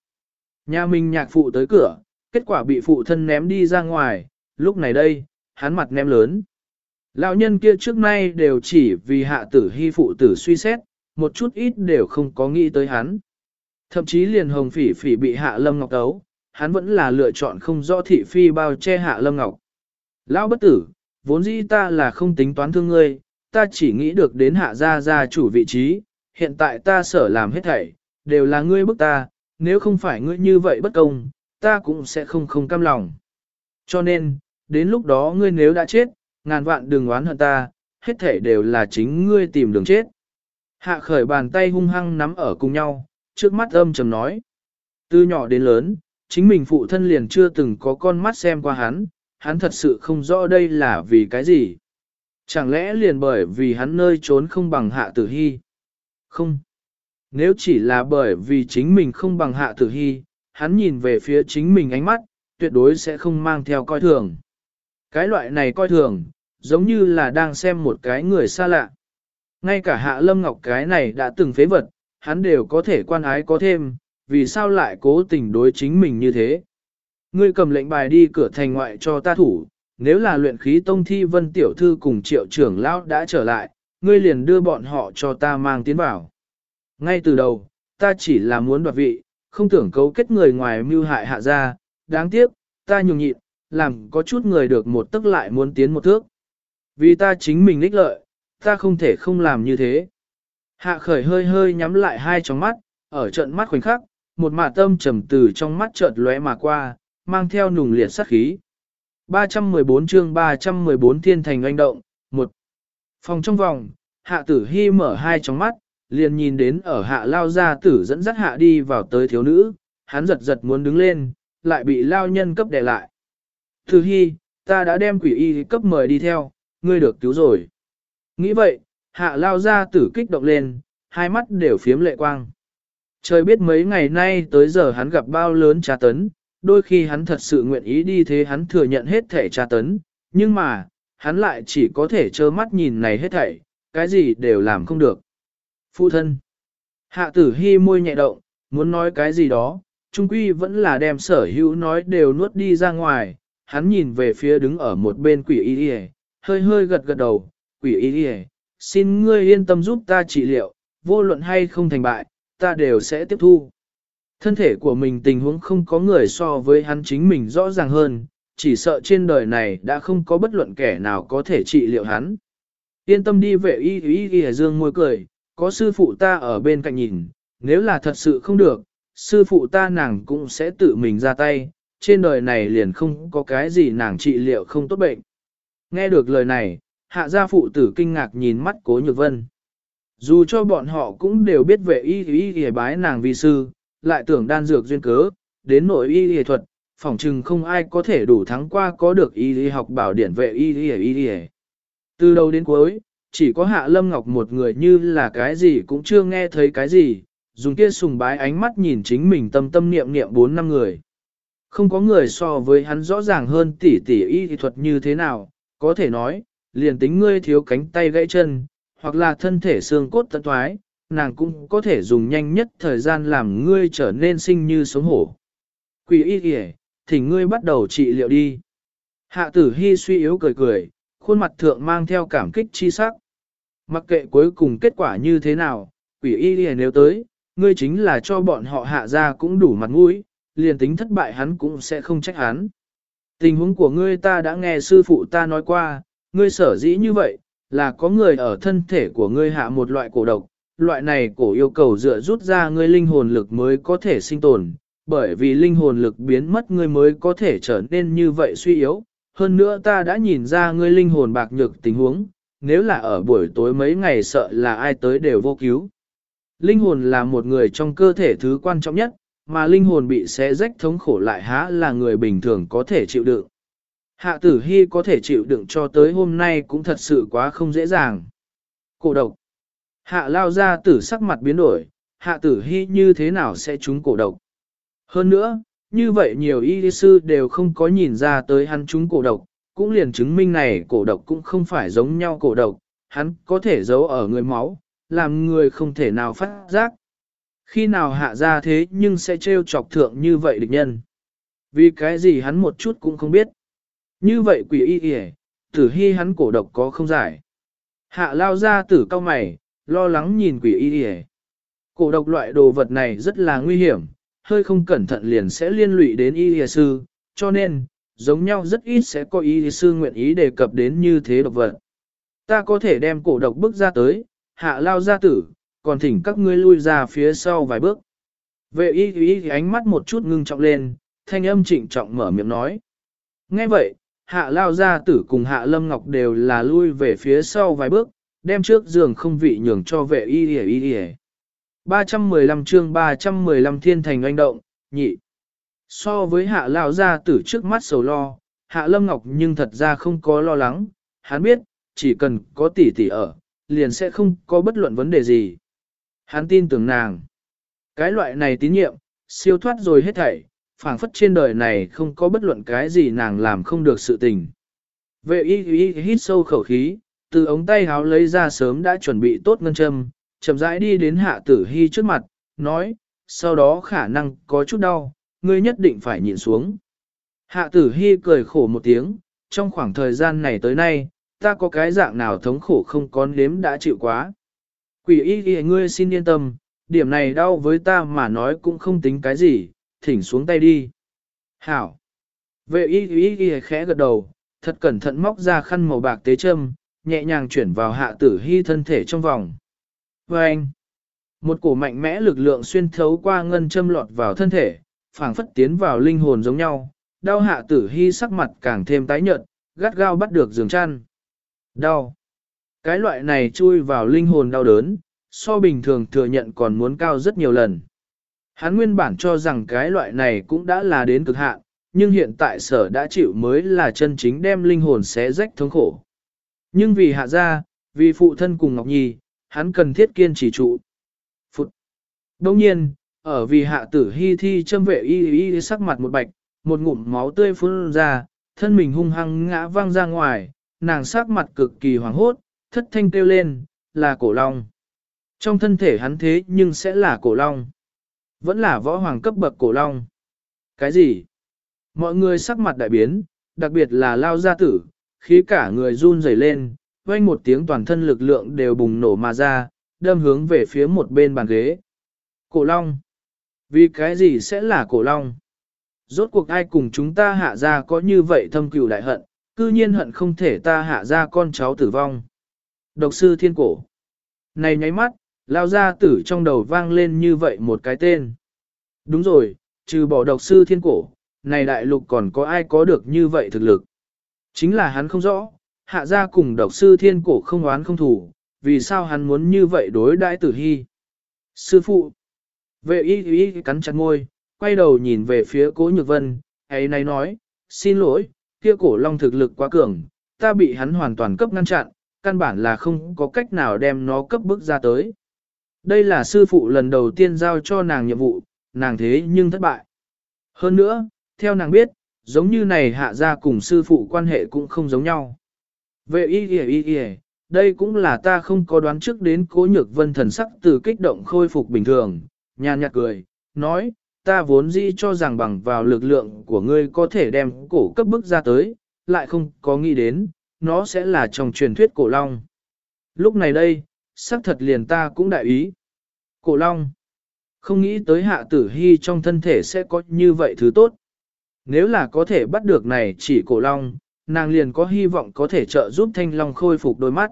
Nhà mình nhạc phụ tới cửa, kết quả bị phụ thân ném đi ra ngoài, lúc này đây, hắn mặt ném lớn. Lão nhân kia trước nay đều chỉ vì hạ tử hy phụ tử suy xét, một chút ít đều không có nghĩ tới hắn. Thậm chí liền hồng phỉ phỉ bị hạ lâm ngọc đấu, hắn vẫn là lựa chọn không rõ thị phi bao che hạ lâm ngọc. Lão bất tử, vốn dĩ ta là không tính toán thương ngươi, ta chỉ nghĩ được đến hạ gia gia chủ vị trí, hiện tại ta sở làm hết thảy, đều là ngươi bức ta, nếu không phải ngươi như vậy bất công, ta cũng sẽ không không cam lòng. Cho nên, đến lúc đó ngươi nếu đã chết, ngàn vạn đừng oán hận ta, hết thể đều là chính ngươi tìm đường chết. Hạ khởi bàn tay hung hăng nắm ở cùng nhau, trước mắt âm trầm nói. Từ nhỏ đến lớn, chính mình phụ thân liền chưa từng có con mắt xem qua hắn, hắn thật sự không rõ đây là vì cái gì. Chẳng lẽ liền bởi vì hắn nơi trốn không bằng hạ tử hy? Không. Nếu chỉ là bởi vì chính mình không bằng hạ tử hy, hắn nhìn về phía chính mình ánh mắt, tuyệt đối sẽ không mang theo coi thường. Cái loại này coi thường, giống như là đang xem một cái người xa lạ. Ngay cả hạ lâm ngọc cái này đã từng phế vật, hắn đều có thể quan ái có thêm, vì sao lại cố tình đối chính mình như thế. Ngươi cầm lệnh bài đi cửa thành ngoại cho ta thủ, nếu là luyện khí tông thi vân tiểu thư cùng triệu trưởng lão đã trở lại, ngươi liền đưa bọn họ cho ta mang tiến vào. Ngay từ đầu, ta chỉ là muốn đoạt vị, không tưởng cấu kết người ngoài mưu hại hạ ra, đáng tiếc, ta nhường nhịn, làm có chút người được một tức lại muốn tiến một thước. Vì ta chính mình lích lợi, ta không thể không làm như thế. Hạ khởi hơi hơi nhắm lại hai tròng mắt, ở trận mắt khoảnh khắc, một mạ tâm trầm từ trong mắt chợt lóe mà qua, mang theo nùng liệt sát khí. 314 chương 314 thiên thành anh động, một Phòng trong vòng, hạ tử hy mở hai tròng mắt, liền nhìn đến ở hạ lao gia tử dẫn dắt hạ đi vào tới thiếu nữ, hắn giật giật muốn đứng lên, lại bị lao nhân cấp đè lại. Thư hy, ta đã đem quỷ y cấp mời đi theo, ngươi được cứu rồi. Nghĩ vậy, hạ lao gia tử kích động lên, hai mắt đều phiếm lệ quang. Trời biết mấy ngày nay tới giờ hắn gặp bao lớn tra tấn, đôi khi hắn thật sự nguyện ý đi thế hắn thừa nhận hết thể tra tấn, nhưng mà, hắn lại chỉ có thể trơ mắt nhìn này hết thảy, cái gì đều làm không được. Phụ thân. Hạ tử hy môi nhẹ động, muốn nói cái gì đó, trung quy vẫn là đem sở hữu nói đều nuốt đi ra ngoài, hắn nhìn về phía đứng ở một bên quỷ y y, hơi hơi gật gật đầu, quỷ y y, xin ngươi yên tâm giúp ta trị liệu, vô luận hay không thành bại, ta đều sẽ tiếp thu. Thân thể của mình tình huống không có người so với hắn chính mình rõ ràng hơn, chỉ sợ trên đời này đã không có bất luận kẻ nào có thể trị liệu hắn. Yên tâm đi vệ y y y dương môi cười, có sư phụ ta ở bên cạnh nhìn, nếu là thật sự không được, sư phụ ta nàng cũng sẽ tự mình ra tay, trên đời này liền không có cái gì nàng trị liệu không tốt bệnh. Nghe được lời này, hạ gia phụ tử kinh ngạc nhìn mắt cố nhược vân. Dù cho bọn họ cũng đều biết về y y y bái nàng vi sư, lại tưởng đan dược duyên cớ, đến nội y y thuật, phỏng chừng không ai có thể đủ thắng qua có được y y học bảo điển vệ y y y y Từ đầu đến cuối, chỉ có Hạ Lâm Ngọc một người như là cái gì cũng chưa nghe thấy cái gì, dùng kia sùng bái ánh mắt nhìn chính mình tâm tâm niệm niệm bốn năm người. Không có người so với hắn rõ ràng hơn tỷ tỷ y thuật như thế nào, có thể nói, liền tính ngươi thiếu cánh tay gãy chân, hoặc là thân thể xương cốt tận thoái, nàng cũng có thể dùng nhanh nhất thời gian làm ngươi trở nên sinh như sống hổ. Quỷ y kìa, thỉnh ngươi bắt đầu trị liệu đi. Hạ tử hy suy yếu cười cười, khuôn mặt thượng mang theo cảm kích chi sắc. Mặc kệ cuối cùng kết quả như thế nào, quỷ y liền nếu tới, ngươi chính là cho bọn họ hạ ra cũng đủ mặt mũi, liền tính thất bại hắn cũng sẽ không trách hắn. Tình huống của ngươi ta đã nghe sư phụ ta nói qua, ngươi sở dĩ như vậy, là có người ở thân thể của ngươi hạ một loại cổ độc, loại này cổ yêu cầu dựa rút ra ngươi linh hồn lực mới có thể sinh tồn, bởi vì linh hồn lực biến mất ngươi mới có thể trở nên như vậy suy yếu. Hơn nữa ta đã nhìn ra ngươi linh hồn bạc nhược tình huống, nếu là ở buổi tối mấy ngày sợ là ai tới đều vô cứu. Linh hồn là một người trong cơ thể thứ quan trọng nhất, mà linh hồn bị xé rách thống khổ lại há là người bình thường có thể chịu đựng. Hạ tử hy có thể chịu đựng cho tới hôm nay cũng thật sự quá không dễ dàng. Cổ độc. Hạ lao ra tử sắc mặt biến đổi, hạ tử hy như thế nào sẽ trúng cổ độc. Hơn nữa, như vậy nhiều y sư đều không có nhìn ra tới hắn chúng cổ độc, cũng liền chứng minh này cổ độc cũng không phải giống nhau cổ độc, hắn có thể giấu ở người máu, làm người không thể nào phát giác. Khi nào hạ ra thế nhưng sẽ trêu chọc thượng như vậy địch nhân. Vì cái gì hắn một chút cũng không biết. Như vậy quỷ y y tử hy hắn cổ độc có không giải. Hạ lao ra tử cao mày, lo lắng nhìn quỷ y y Cổ độc loại đồ vật này rất là nguy hiểm, hơi không cẩn thận liền sẽ liên lụy đến y y sư, cho nên, giống nhau rất ít sẽ có y sư nguyện ý đề cập đến như thế độc vật. Ta có thể đem cổ độc bước ra tới, hạ lao ra tử, còn thỉnh các ngươi lui ra phía sau vài bước. Vệ y y ánh mắt một chút ngưng trọng lên, thanh âm trịnh trọng mở miệng nói. Nghe vậy, hạ lao gia tử cùng hạ lâm ngọc đều là lui về phía sau vài bước, đem trước giường không vị nhường cho vệ y y y y. 315 chương 315 thiên thành anh động, nhị. So với hạ lão gia tử trước mắt sầu lo, hạ lâm ngọc nhưng thật ra không có lo lắng, hắn biết, chỉ cần có tỷ tỷ ở, liền sẽ không có bất luận vấn đề gì. Hắn tin tưởng nàng. Cái loại này tín nhiệm, siêu thoát rồi hết thảy, phảng phất trên đời này không có bất luận cái gì nàng làm không được sự tình. Vệ y y hít sâu khẩu khí, từ ống tay háo lấy ra sớm đã chuẩn bị tốt ngân châm, chậm rãi đi đến hạ tử hy trước mặt, nói, sau đó khả năng có chút đau, ngươi nhất định phải nhìn xuống. Hạ tử hy cười khổ một tiếng, trong khoảng thời gian này tới nay, ta có cái dạng nào thống khổ không có nếm đã chịu quá. Quỷ y y ngươi xin yên tâm, điểm này đau với ta mà nói cũng không tính cái gì, thỉnh xuống tay đi. Hảo. Vệ y y y khẽ gật đầu, thật cẩn thận móc ra khăn màu bạc tế châm, nhẹ nhàng chuyển vào hạ tử hy thân thể trong vòng. Và anh, một cổ mạnh mẽ lực lượng xuyên thấu qua ngân châm lọt vào thân thể, phảng phất tiến vào linh hồn giống nhau, đau hạ tử hy sắc mặt càng thêm tái nhợt, gắt gao bắt được giường chăn. Đau. Cái loại này chui vào linh hồn đau đớn, so bình thường thừa nhận còn muốn cao rất nhiều lần. Hắn nguyên bản cho rằng cái loại này cũng đã là đến cực hạn, nhưng hiện tại sở đã chịu mới là chân chính đem linh hồn xé rách thống khổ. Nhưng vì hạ gia, vì phụ thân cùng Ngọc Nhi, hắn cần thiết kiên trì trụ. Phụt. Đông nhiên, ở vì hạ tử hy thi châm vệ y y sắc mặt một bạch, một ngụm máu tươi phun ra, thân mình hung hăng ngã văng ra ngoài, nàng sắc mặt cực kỳ hoảng hốt, thất thanh kêu lên, là cổ long. Trong thân thể hắn thế nhưng sẽ là cổ long. Vẫn là võ hoàng cấp bậc cổ long. Cái gì? Mọi người sắc mặt đại biến, đặc biệt là lao gia tử, khí cả người run rẩy lên, quanh một tiếng toàn thân lực lượng đều bùng nổ mà ra, đâm hướng về phía một bên bàn ghế. Cổ long. Vì cái gì sẽ là cổ long? Rốt cuộc ai cùng chúng ta hạ ra có như vậy thâm cừu đại hận, cư nhiên hận không thể ta hạ ra con cháu tử vong. Độc sư thiên cổ. Này nháy mắt, lao ra tử trong đầu vang lên như vậy một cái tên. Đúng rồi, trừ bỏ độc sư thiên cổ, này đại lục còn có ai có được như vậy thực lực. Chính là hắn không rõ, hạ gia cùng độc sư thiên cổ không oán không thủ, vì sao hắn muốn như vậy đối đãi tử hy. Sư phụ, vệ y y cắn chặt ngôi, quay đầu nhìn về phía cố nhược vân, ấy này nói, xin lỗi, kia cổ long thực lực quá cường, ta bị hắn hoàn toàn cấp ngăn chặn, căn bản là không có cách nào đem nó cấp bức ra tới. Đây là sư phụ lần đầu tiên giao cho nàng nhiệm vụ, nàng thế nhưng thất bại. Hơn nữa, theo nàng biết, giống như này hạ ra cùng sư phụ quan hệ cũng không giống nhau. Về y y y y, đây cũng là ta không có đoán trước đến cố nhược vân thần sắc từ kích động khôi phục bình thường, nhàn nhạt cười, nói, ta vốn dĩ cho rằng bằng vào lực lượng của ngươi có thể đem cổ cấp bức ra tới, lại không có nghĩ đến, nó sẽ là trong truyền thuyết cổ long. Lúc này đây, xác thật liền ta cũng đại ý. Cổ long. Không nghĩ tới hạ tử hy trong thân thể sẽ có như vậy thứ tốt. Nếu là có thể bắt được này chỉ cổ long, nàng liền có hy vọng có thể trợ giúp thanh long khôi phục đôi mắt.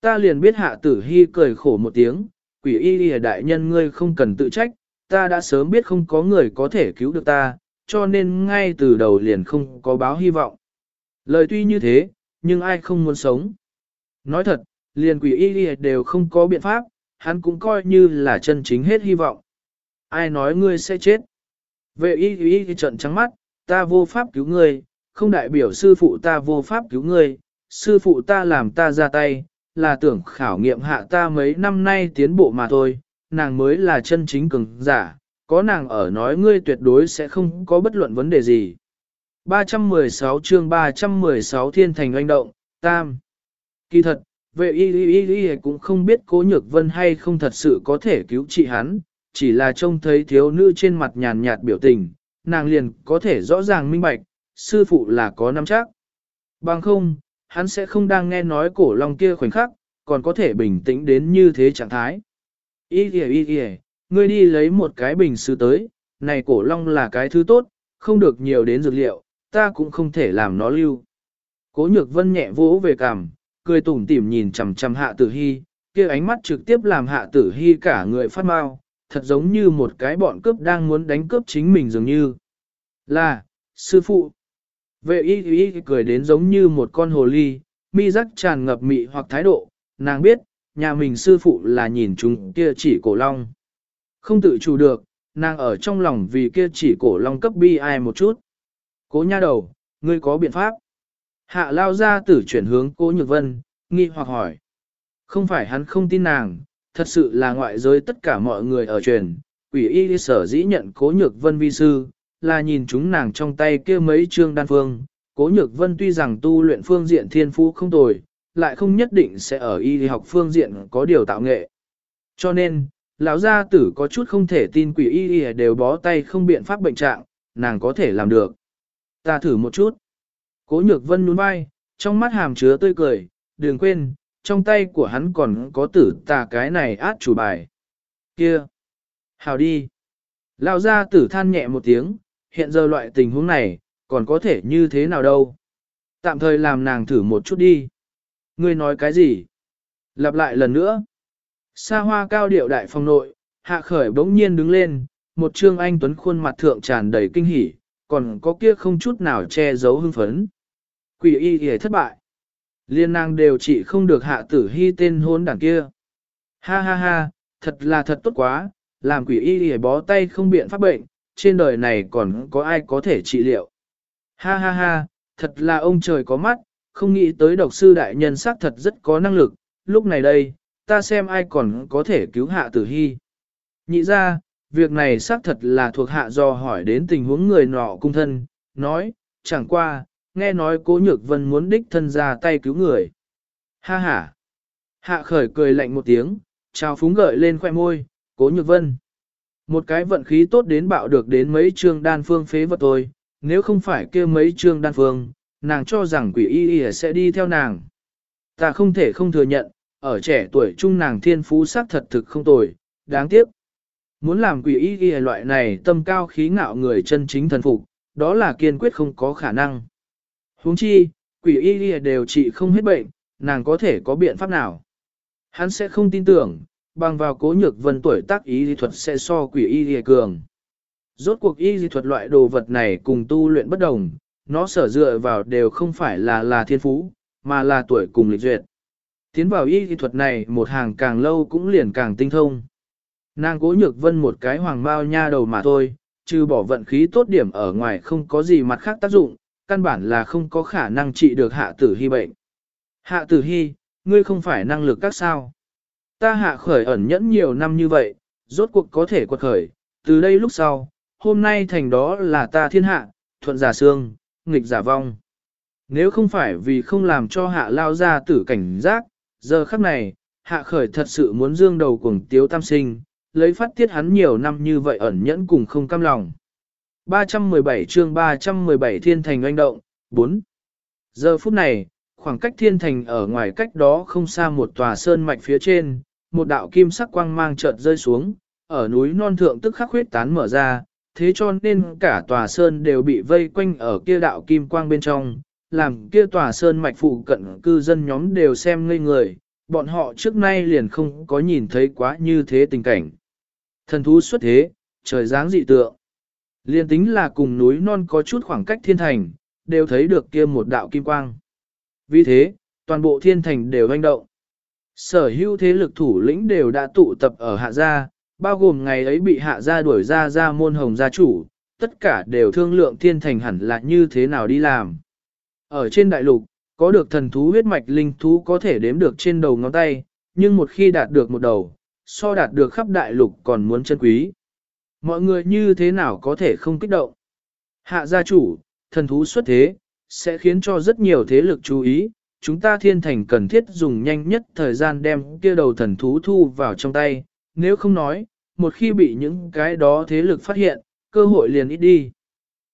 Ta liền biết hạ tử hy cười khổ một tiếng, quỷ y y đại nhân ngươi không cần tự trách, ta đã sớm biết không có người có thể cứu được ta, cho nên ngay từ đầu liền không có báo hy vọng. Lời tuy như thế, nhưng ai không muốn sống. Nói thật, liền quỷ y y đều không có biện pháp, hắn cũng coi như là chân chính hết hy vọng. Ai nói ngươi sẽ chết? Vệ y y trận trắng mắt, ta vô pháp cứu ngươi, không đại biểu sư phụ ta vô pháp cứu ngươi, sư phụ ta làm ta ra tay, là tưởng khảo nghiệm hạ ta mấy năm nay tiến bộ mà thôi, nàng mới là chân chính cường giả, có nàng ở nói ngươi tuyệt đối sẽ không có bất luận vấn đề gì. 316 chương 316 thiên thành oanh động, tam. Kỳ thật, vệ y y y cũng không biết cố nhược vân hay không thật sự có thể cứu trị hắn, chỉ là trông thấy thiếu nữ trên mặt nhàn nhạt biểu tình, nàng liền có thể rõ ràng minh bạch, sư phụ là có nắm chắc. Bằng không, hắn sẽ không đang nghe nói cổ long kia khoảnh khắc, còn có thể bình tĩnh đến như thế trạng thái. Ý kìa ý kìa, ngươi đi lấy một cái bình sứ tới, này cổ long là cái thứ tốt, không được nhiều đến dược liệu, ta cũng không thể làm nó lưu. Cố nhược vân nhẹ vỗ về cằm, cười tủm tỉm nhìn chằm chằm hạ tử hy, kia ánh mắt trực tiếp làm hạ tử hy cả người phát mau, thật giống như một cái bọn cướp đang muốn đánh cướp chính mình dường như. Là, sư phụ. Vệ y y cười đến giống như một con hồ ly, mi rắc tràn ngập mị hoặc thái độ, nàng biết, nhà mình sư phụ là nhìn chúng kia chỉ cổ long. Không tự chủ được, nàng ở trong lòng vì kia chỉ cổ long cấp bi ai một chút. Cố nha đầu, ngươi có biện pháp. Hạ lao ra tử chuyển hướng cố nhược vân, nghi hoặc hỏi. Không phải hắn không tin nàng, thật sự là ngoại giới tất cả mọi người ở truyền, quỷ y sở dĩ nhận cố nhược vân vi sư, là nhìn chúng nàng trong tay kia mấy trương đan phương. Cố nhược vân tuy rằng tu luyện phương diện thiên phú không tồi, lại không nhất định sẽ ở y học phương diện có điều tạo nghệ. Cho nên, lão gia tử có chút không thể tin quỷ y y đều bó tay không biện pháp bệnh trạng, nàng có thể làm được. Ta thử một chút. Cố nhược vân nhún vai, trong mắt hàm chứa tươi cười, đừng quên, trong tay của hắn còn có tử tà cái này át chủ bài. Kia! Hào đi! Lão gia tử than nhẹ một tiếng, hiện giờ loại tình huống này, còn có thể như thế nào đâu. Tạm thời làm nàng thử một chút đi. Ngươi nói cái gì? Lặp lại lần nữa. Sa hoa cao điệu đại phong nội, hạ khởi bỗng nhiên đứng lên, một trương anh tuấn khuôn mặt thượng tràn đầy kinh hỉ, còn có kia không chút nào che giấu hưng phấn. Quỷ y hề thất bại. Liên nàng đều chỉ không được hạ tử hy tên hôn đảng kia. Ha ha ha, thật là thật tốt quá, làm quỷ y hề bó tay không biện pháp bệnh, trên đời này còn có ai có thể trị liệu. Ha ha ha, thật là ông trời có mắt, không nghĩ tới độc sư đại nhân xác thật rất có năng lực, lúc này đây, ta xem ai còn có thể cứu hạ tử hy. Nhị ra, việc này xác thật là thuộc hạ do hỏi đến tình huống người nọ cung thân, nói, chẳng qua, nghe nói cố nhược vân muốn đích thân ra tay cứu người. Ha ha! Hạ khởi cười lạnh một tiếng, chào phúng gợi lên khoẻ môi, cố nhược vân. Một cái vận khí tốt đến bạo được đến mấy chương đan phương phế vật thôi, nếu không phải kia mấy chương đan phương, nàng cho rằng quỷ y y sẽ đi theo nàng. Ta không thể không thừa nhận, ở trẻ tuổi trung nàng thiên phú sắc thật thực không tồi, đáng tiếc. Muốn làm quỷ y y loại này tâm cao khí ngạo người chân chính thần phục, đó là kiên quyết không có khả năng. huống chi, quỷ y y đều trị không hết bệnh, nàng có thể có biện pháp nào. Hắn sẽ không tin tưởng, bằng vào cố nhược vân tuổi tác y lý thuật sẽ so quỷ y y cường. Rốt cuộc y lý thuật loại đồ vật này cùng tu luyện bất đồng, nó sở dựa vào đều không phải là là thiên phú, mà là tuổi cùng lịch duyệt. Tiến vào y lý thuật này một hàng càng lâu cũng liền càng tinh thông. Nàng cố nhược vân một cái hoàng bao nha đầu mà thôi, trừ bỏ vận khí tốt điểm ở ngoài không có gì mặt khác tác dụng, căn bản là không có khả năng trị được hạ tử hy bệnh. Hạ tử hy, ngươi không phải năng lực các sao. Ta hạ khởi ẩn nhẫn nhiều năm như vậy, rốt cuộc có thể quật khởi, từ đây lúc sau, hôm nay thành đó là ta thiên hạ, thuận giả xương, nghịch giả vong. Nếu không phải vì không làm cho hạ lao ra tử cảnh giác, giờ khắc này, hạ khởi thật sự muốn dương đầu cùng tiếu tam sinh, lấy phát tiết hắn nhiều năm như vậy ẩn nhẫn cùng không cam lòng. 317 chương 317 Thiên Thành oanh động, 4. Giờ phút này, khoảng cách Thiên Thành ở ngoài cách đó không xa một tòa sơn mạch phía trên, một đạo kim sắc quang mang chợt rơi xuống, ở núi non thượng tức khắc huyết tán mở ra, thế cho nên cả tòa sơn đều bị vây quanh ở kia đạo kim quang bên trong, làm kia tòa sơn mạch phụ cận cư dân nhóm đều xem ngây người, bọn họ trước nay liền không có nhìn thấy quá như thế tình cảnh. Thần thú xuất thế, trời dáng dị tượng. Liên tính là cùng núi non có chút khoảng cách thiên thành, đều thấy được kia một đạo kim quang. Vì thế, toàn bộ thiên thành đều hoành động. Sở hữu thế lực thủ lĩnh đều đã tụ tập ở hạ gia, bao gồm ngày ấy bị hạ gia đuổi ra ra môn hồng gia chủ, tất cả đều thương lượng thiên thành hẳn là như thế nào đi làm. Ở trên đại lục, có được thần thú huyết mạch linh thú có thể đếm được trên đầu ngón tay, nhưng một khi đạt được một đầu, so đạt được khắp đại lục còn muốn chân quý. Mọi người như thế nào có thể không kích động? Hạ gia chủ, thần thú xuất thế, sẽ khiến cho rất nhiều thế lực chú ý, chúng ta thiên thành cần thiết dùng nhanh nhất thời gian đem kia đầu thần thú thu vào trong tay, nếu không nói, một khi bị những cái đó thế lực phát hiện, cơ hội liền ít đi.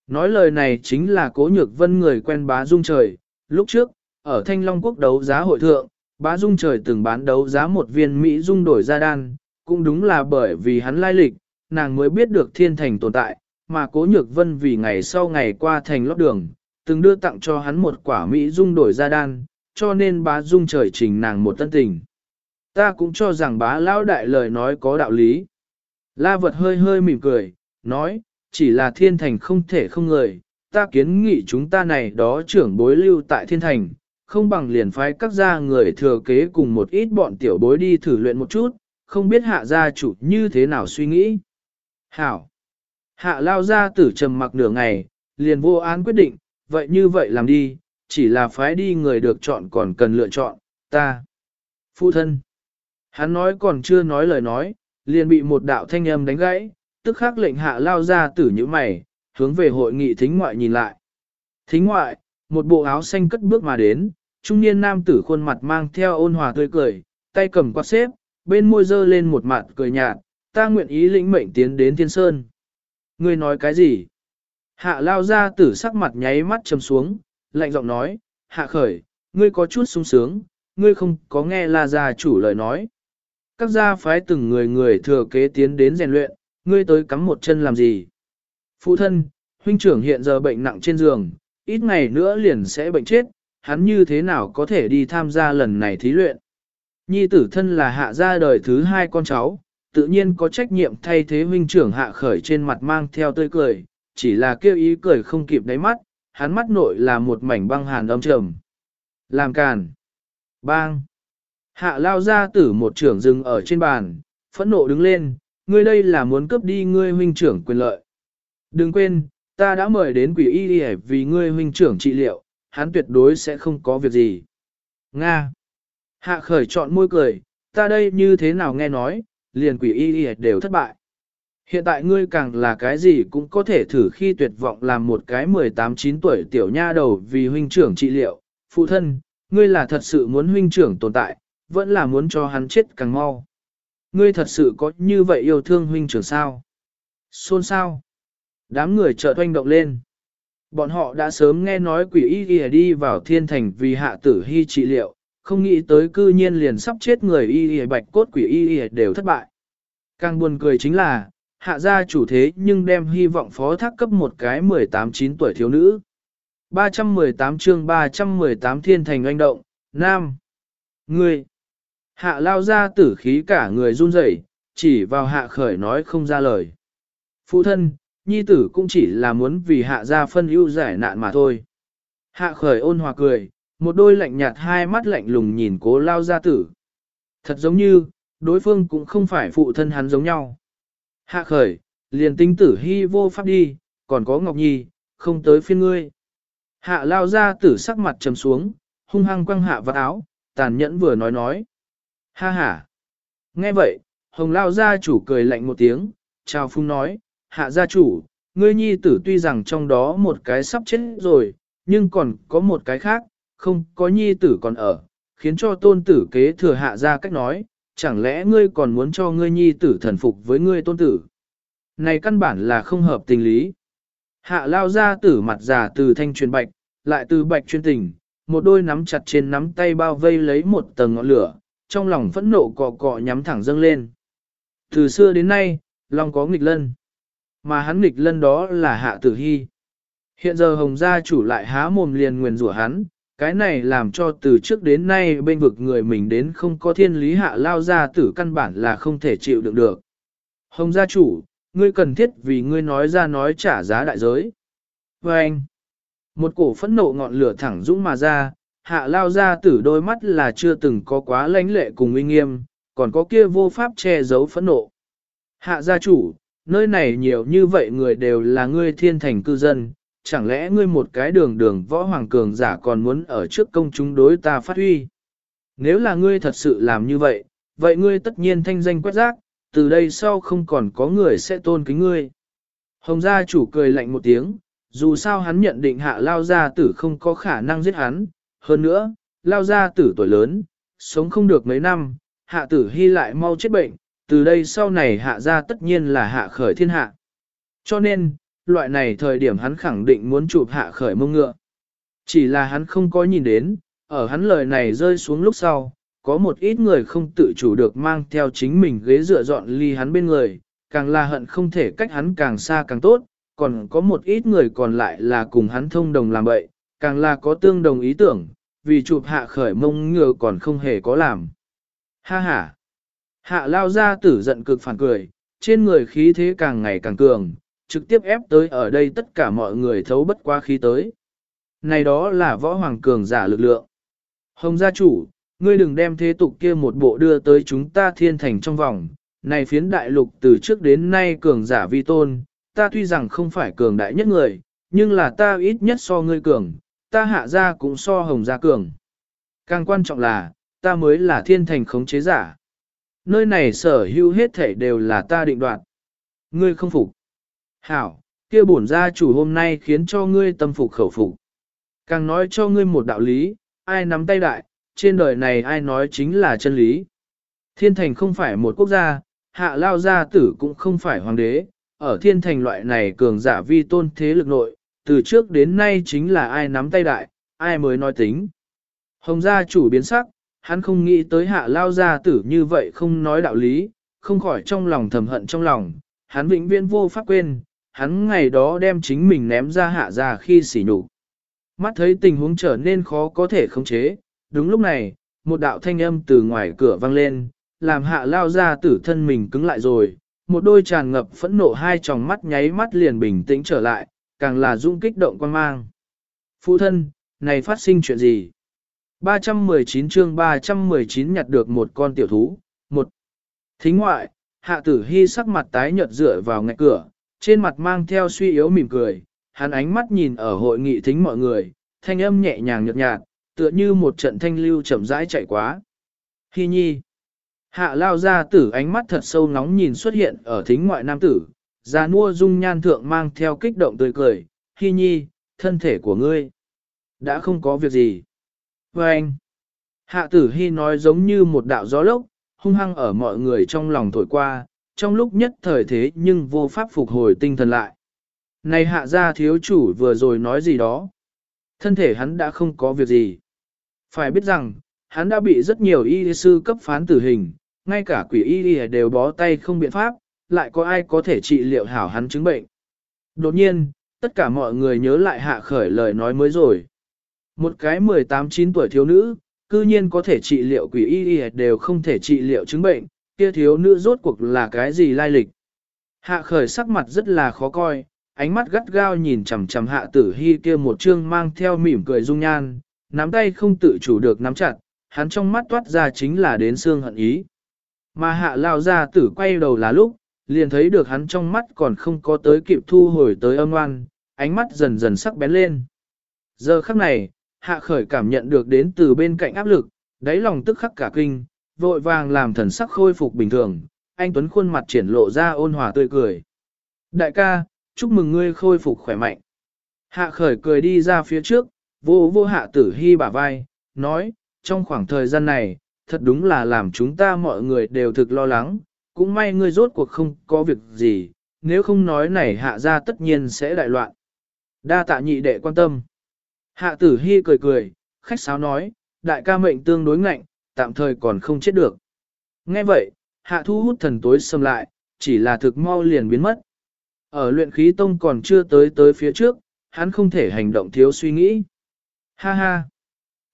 Nói lời này chính là cố nhược vân người quen bá dung trời, lúc trước, ở Thanh Long Quốc đấu giá hội thượng, bá dung trời từng bán đấu giá một viên Mỹ dung đổi ra đan, cũng đúng là bởi vì hắn lai lịch, nàng mới biết được thiên thành tồn tại, mà cố nhược vân vì ngày sau ngày qua thành lót đường, từng đưa tặng cho hắn một quả Mỹ dung đổi ra đan, cho nên bá dung trời trình nàng một tân tình. Ta cũng cho rằng bá lão đại lời nói có đạo lý. La vật hơi hơi mỉm cười, nói, chỉ là thiên thành không thể không người, ta kiến nghị chúng ta này đó trưởng bối lưu tại thiên thành, không bằng liền phái các gia người thừa kế cùng một ít bọn tiểu bối đi thử luyện một chút, không biết hạ gia chủ như thế nào suy nghĩ. Hảo! Hạ lao ra tử trầm mặc nửa ngày, liền vô án quyết định, vậy như vậy làm đi, chỉ là phái đi người được chọn còn cần lựa chọn, ta. Phụ thân! Hắn nói còn chưa nói lời nói, liền bị một đạo thanh âm đánh gãy, tức khắc lệnh hạ lao ra tử như mày, hướng về hội nghị thính ngoại nhìn lại. Thính ngoại, một bộ áo xanh cất bước mà đến, trung niên nam tử khuôn mặt mang theo ôn hòa tươi cười, tay cầm quạt xếp, bên môi dơ lên một mặt cười nhạt, ta nguyện ý lĩnh mệnh tiến đến thiên sơn. Ngươi nói cái gì? Hạ lao ra tử sắc mặt nháy mắt trầm xuống, lạnh giọng nói, hạ khởi, ngươi có chút sung sướng, ngươi không có nghe la gia chủ lời nói. Các gia phái từng người người thừa kế tiến đến rèn luyện, ngươi tới cắm một chân làm gì? Phụ thân, huynh trưởng hiện giờ bệnh nặng trên giường, ít ngày nữa liền sẽ bệnh chết, hắn như thế nào có thể đi tham gia lần này thí luyện? Nhi tử thân là hạ gia đời thứ hai con cháu, tự nhiên có trách nhiệm thay thế huynh trưởng hạ khởi trên mặt mang theo tươi cười, chỉ là kêu ý cười không kịp đáy mắt, hắn mắt nội là một mảnh băng hàn âm trầm. Làm càn. Bang. Hạ lao ra tử một trưởng rừng ở trên bàn, phẫn nộ đứng lên, ngươi đây là muốn cướp đi ngươi huynh trưởng quyền lợi. Đừng quên, ta đã mời đến quỷ y đi vì ngươi huynh trưởng trị liệu, hắn tuyệt đối sẽ không có việc gì. Nga. Hạ khởi chọn môi cười, ta đây như thế nào nghe nói, liền quỷ y y đều thất bại. Hiện tại ngươi càng là cái gì cũng có thể thử khi tuyệt vọng làm một cái 18-9 tuổi tiểu nha đầu vì huynh trưởng trị liệu. Phụ thân, ngươi là thật sự muốn huynh trưởng tồn tại, vẫn là muốn cho hắn chết càng mau. Ngươi thật sự có như vậy yêu thương huynh trưởng sao? Xôn sao? Đám người chợt oanh động lên. Bọn họ đã sớm nghe nói quỷ y y đi vào thiên thành vì hạ tử hy trị liệu, không nghĩ tới cư nhiên liền sắp chết người y y bạch cốt quỷ y y đều thất bại. Càng buồn cười chính là, hạ gia chủ thế nhưng đem hy vọng phó thác cấp một cái 18-9 tuổi thiếu nữ. 318 chương 318 thiên thành oanh động, Nam. Ngươi. Hạ lao ra tử khí cả người run rẩy, chỉ vào hạ khởi nói không ra lời. Phụ thân, nhi tử cũng chỉ là muốn vì hạ gia phân ưu giải nạn mà thôi. Hạ khởi ôn hòa cười, một đôi lạnh nhạt hai mắt lạnh lùng nhìn cố lao gia tử. Thật giống như, đối phương cũng không phải phụ thân hắn giống nhau. Hạ khởi, liền tính tử hy vô pháp đi, còn có Ngọc Nhi, không tới phiên ngươi. Hạ lao ra tử sắc mặt trầm xuống, hung hăng quăng hạ vật áo, tàn nhẫn vừa nói nói. Ha ha. Nghe vậy, hồng lao gia chủ cười lạnh một tiếng, chào phung nói, hạ gia chủ, ngươi nhi tử tuy rằng trong đó một cái sắp chết rồi, nhưng còn có một cái khác, không có nhi tử còn ở, khiến cho tôn tử kế thừa hạ gia cách nói, chẳng lẽ ngươi còn muốn cho ngươi nhi tử thần phục với ngươi tôn tử. Này căn bản là không hợp tình lý. Hạ lao ra tử mặt già từ thanh truyền bạch, lại từ bạch chuyên tình, một đôi nắm chặt trên nắm tay bao vây lấy một tầng ngọn lửa, trong lòng phẫn nộ cọ cọ nhắm thẳng dâng lên. Từ xưa đến nay, Long có nghịch lân. Mà hắn nghịch lân đó là hạ tử hy. Hiện giờ hồng gia chủ lại há mồm liền nguyền rủa hắn, cái này làm cho từ trước đến nay bên vực người mình đến không có thiên lý hạ lao ra tử căn bản là không thể chịu đựng được. Hồng gia chủ, ngươi cần thiết vì ngươi nói ra nói trả giá đại giới. Và anh, một cổ phẫn nộ ngọn lửa thẳng dũng mà ra, hạ lao ra tử đôi mắt là chưa từng có quá lãnh lệ cùng uy nghiêm, còn có kia vô pháp che giấu phẫn nộ. Hạ gia chủ, nơi này nhiều như vậy người đều là ngươi thiên thành cư dân, chẳng lẽ ngươi một cái đường đường võ hoàng cường giả còn muốn ở trước công chúng đối ta phát huy? Nếu là ngươi thật sự làm như vậy, vậy ngươi tất nhiên thanh danh quét rác, từ đây sau không còn có người sẽ tôn kính ngươi. Hồng gia chủ cười lạnh một tiếng, dù sao hắn nhận định hạ lao gia tử không có khả năng giết hắn, hơn nữa, lao gia tử tuổi lớn, sống không được mấy năm, hạ tử hy lại mau chết bệnh, từ đây sau này hạ gia tất nhiên là hạ khởi thiên hạ. Cho nên, loại này thời điểm hắn khẳng định muốn chụp hạ khởi mông ngựa. Chỉ là hắn không có nhìn đến, ở hắn lời này rơi xuống lúc sau, có một ít người không tự chủ được mang theo chính mình ghế dựa dọn ly hắn bên người, càng là hận không thể cách hắn càng xa càng tốt, còn có một ít người còn lại là cùng hắn thông đồng làm bậy, càng là có tương đồng ý tưởng, vì chụp hạ khởi mông ngựa còn không hề có làm. Ha ha! Hạ lao ra tử giận cực phản cười, trên người khí thế càng ngày càng cường, trực tiếp ép tới ở đây tất cả mọi người thấu bất qua khí tới. Này đó là võ hoàng cường giả lực lượng. Hồng gia chủ, ngươi đừng đem thế tục kia một bộ đưa tới chúng ta thiên thành trong vòng. Này phiến đại lục từ trước đến nay cường giả vi tôn, ta tuy rằng không phải cường đại nhất người, nhưng là ta ít nhất so ngươi cường, ta hạ gia cũng so hồng gia cường. Càng quan trọng là, ta mới là thiên thành khống chế giả. Nơi này sở hữu hết thể đều là ta định đoạt. Ngươi không phục. Hảo, kia bổn gia chủ hôm nay khiến cho ngươi tâm phục khẩu phục. Càng nói cho ngươi một đạo lý, ai nắm tay đại, trên đời này ai nói chính là chân lý. Thiên thành không phải một quốc gia, hạ lao gia tử cũng không phải hoàng đế, ở thiên thành loại này cường giả vi tôn thế lực nội, từ trước đến nay chính là ai nắm tay đại, ai mới nói tính. Hồng gia chủ biến sắc, hắn không nghĩ tới hạ lao gia tử như vậy không nói đạo lý, không khỏi trong lòng thầm hận trong lòng, hắn vĩnh viễn vô pháp quên, hắn ngày đó đem chính mình ném ra hạ ra khi xỉ nhục. Mắt thấy tình huống trở nên khó có thể khống chế, đúng lúc này, một đạo thanh âm từ ngoài cửa vang lên, làm hạ lao ra tử thân mình cứng lại rồi, một đôi tràn ngập phẫn nộ hai tròng mắt nháy mắt liền bình tĩnh trở lại, càng là dung kích động quan mang. Phụ thân, này phát sinh chuyện gì? 319 chương 319 nhặt được một con tiểu thú, một thính ngoại, hạ tử hy sắc mặt tái nhợt dựa vào ngạch cửa, trên mặt mang theo suy yếu mỉm cười, hắn ánh mắt nhìn ở hội nghị thính mọi người, thanh âm nhẹ nhàng nhợt nhạt, tựa như một trận thanh lưu chậm rãi chạy quá. Hi nhi. Hạ lao ra tử ánh mắt thật sâu nóng nhìn xuất hiện ở thính ngoại nam tử, già nua dung nhan thượng mang theo kích động tươi cười, Hi nhi, thân thể của ngươi. Đã không có việc gì. Và anh. Hạ tử Hi nói giống như một đạo gió lốc, hung hăng ở mọi người trong lòng thổi qua, trong lúc nhất thời thế nhưng vô pháp phục hồi tinh thần lại. Này hạ gia thiếu chủ vừa rồi nói gì đó. Thân thể hắn đã không có việc gì. Phải biết rằng, hắn đã bị rất nhiều y sư cấp phán tử hình, ngay cả quỷ y đều bó tay không biện pháp, lại có ai có thể trị liệu hảo hắn chứng bệnh. Đột nhiên, tất cả mọi người nhớ lại hạ khởi lời nói mới rồi. Một cái 18-9 tuổi thiếu nữ, cư nhiên có thể trị liệu quỷ y đều không thể trị liệu chứng bệnh, kia thiếu nữ rốt cuộc là cái gì lai lịch. Hạ khởi sắc mặt rất là khó coi, ánh mắt gắt gao nhìn chằm chằm hạ tử hy kia một chương mang theo mỉm cười dung nhan, nắm tay không tự chủ được nắm chặt, hắn trong mắt toát ra chính là đến xương hận ý. Mà hạ lao ra tử quay đầu là lúc, liền thấy được hắn trong mắt còn không có tới kịp thu hồi tới âm oan, ánh mắt dần dần sắc bén lên. Giờ khắc này, hạ khởi cảm nhận được đến từ bên cạnh áp lực, đáy lòng tức khắc cả kinh, vội vàng làm thần sắc khôi phục bình thường, anh Tuấn khuôn mặt triển lộ ra ôn hòa tươi cười. Đại ca, chúc mừng ngươi khôi phục khỏe mạnh. Hạ khởi cười đi ra phía trước, vô vô hạ tử hy bả vai, nói, trong khoảng thời gian này, thật đúng là làm chúng ta mọi người đều thực lo lắng, cũng may ngươi rốt cuộc không có việc gì, nếu không nói này hạ ra tất nhiên sẽ đại loạn. Đa tạ nhị đệ quan tâm. Hạ tử hy cười cười, khách sáo nói, đại ca mệnh tương đối ngạnh, tạm thời còn không chết được. Nghe vậy, hạ thu hút thần tối xâm lại, chỉ là thực mau liền biến mất. Ở luyện khí tông còn chưa tới tới phía trước, hắn không thể hành động thiếu suy nghĩ. Ha ha!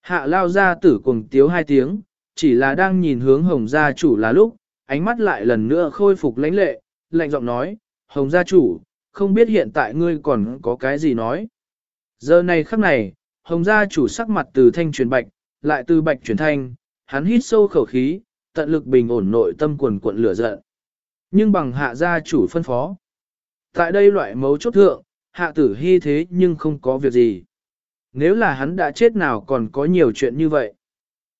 Hạ lao ra tử cùng tiếu hai tiếng, chỉ là đang nhìn hướng hồng gia chủ là lúc, ánh mắt lại lần nữa khôi phục lãnh lệ, lạnh giọng nói, hồng gia chủ, không biết hiện tại ngươi còn có cái gì nói. Giờ này khắc này, hồng gia chủ sắc mặt từ thanh chuyển bạch, lại từ bạch chuyển thanh, hắn hít sâu khẩu khí, tận lực bình ổn nội tâm quần cuộn lửa giận. Nhưng bằng hạ gia chủ phân phó. Tại đây loại mấu chốt thượng, hạ tử hy thế nhưng không có việc gì. Nếu là hắn đã chết nào còn có nhiều chuyện như vậy.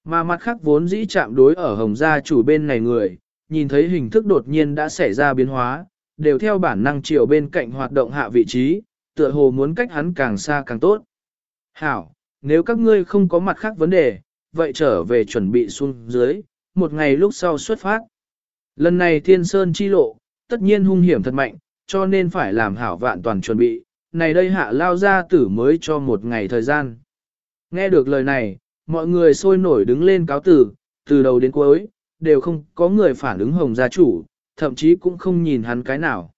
Mà mặt khác vốn dĩ chạm đối ở hồng gia chủ bên này người, nhìn thấy hình thức đột nhiên đã xảy ra biến hóa, đều theo bản năng chiều bên cạnh hoạt động hạ vị trí, tựa hồ muốn cách hắn càng xa càng tốt. Hảo, nếu các ngươi không có mặt khác vấn đề, vậy trở về chuẩn bị xuống dưới, một ngày lúc sau xuất phát. Lần này thiên sơn chi lộ, tất nhiên hung hiểm thật mạnh, cho nên phải làm hảo vạn toàn chuẩn bị, này đây hạ lao ra tử mới cho một ngày thời gian. Nghe được lời này, mọi người sôi nổi đứng lên cáo tử, từ đầu đến cuối, đều không có người phản ứng hồng gia chủ, thậm chí cũng không nhìn hắn cái nào.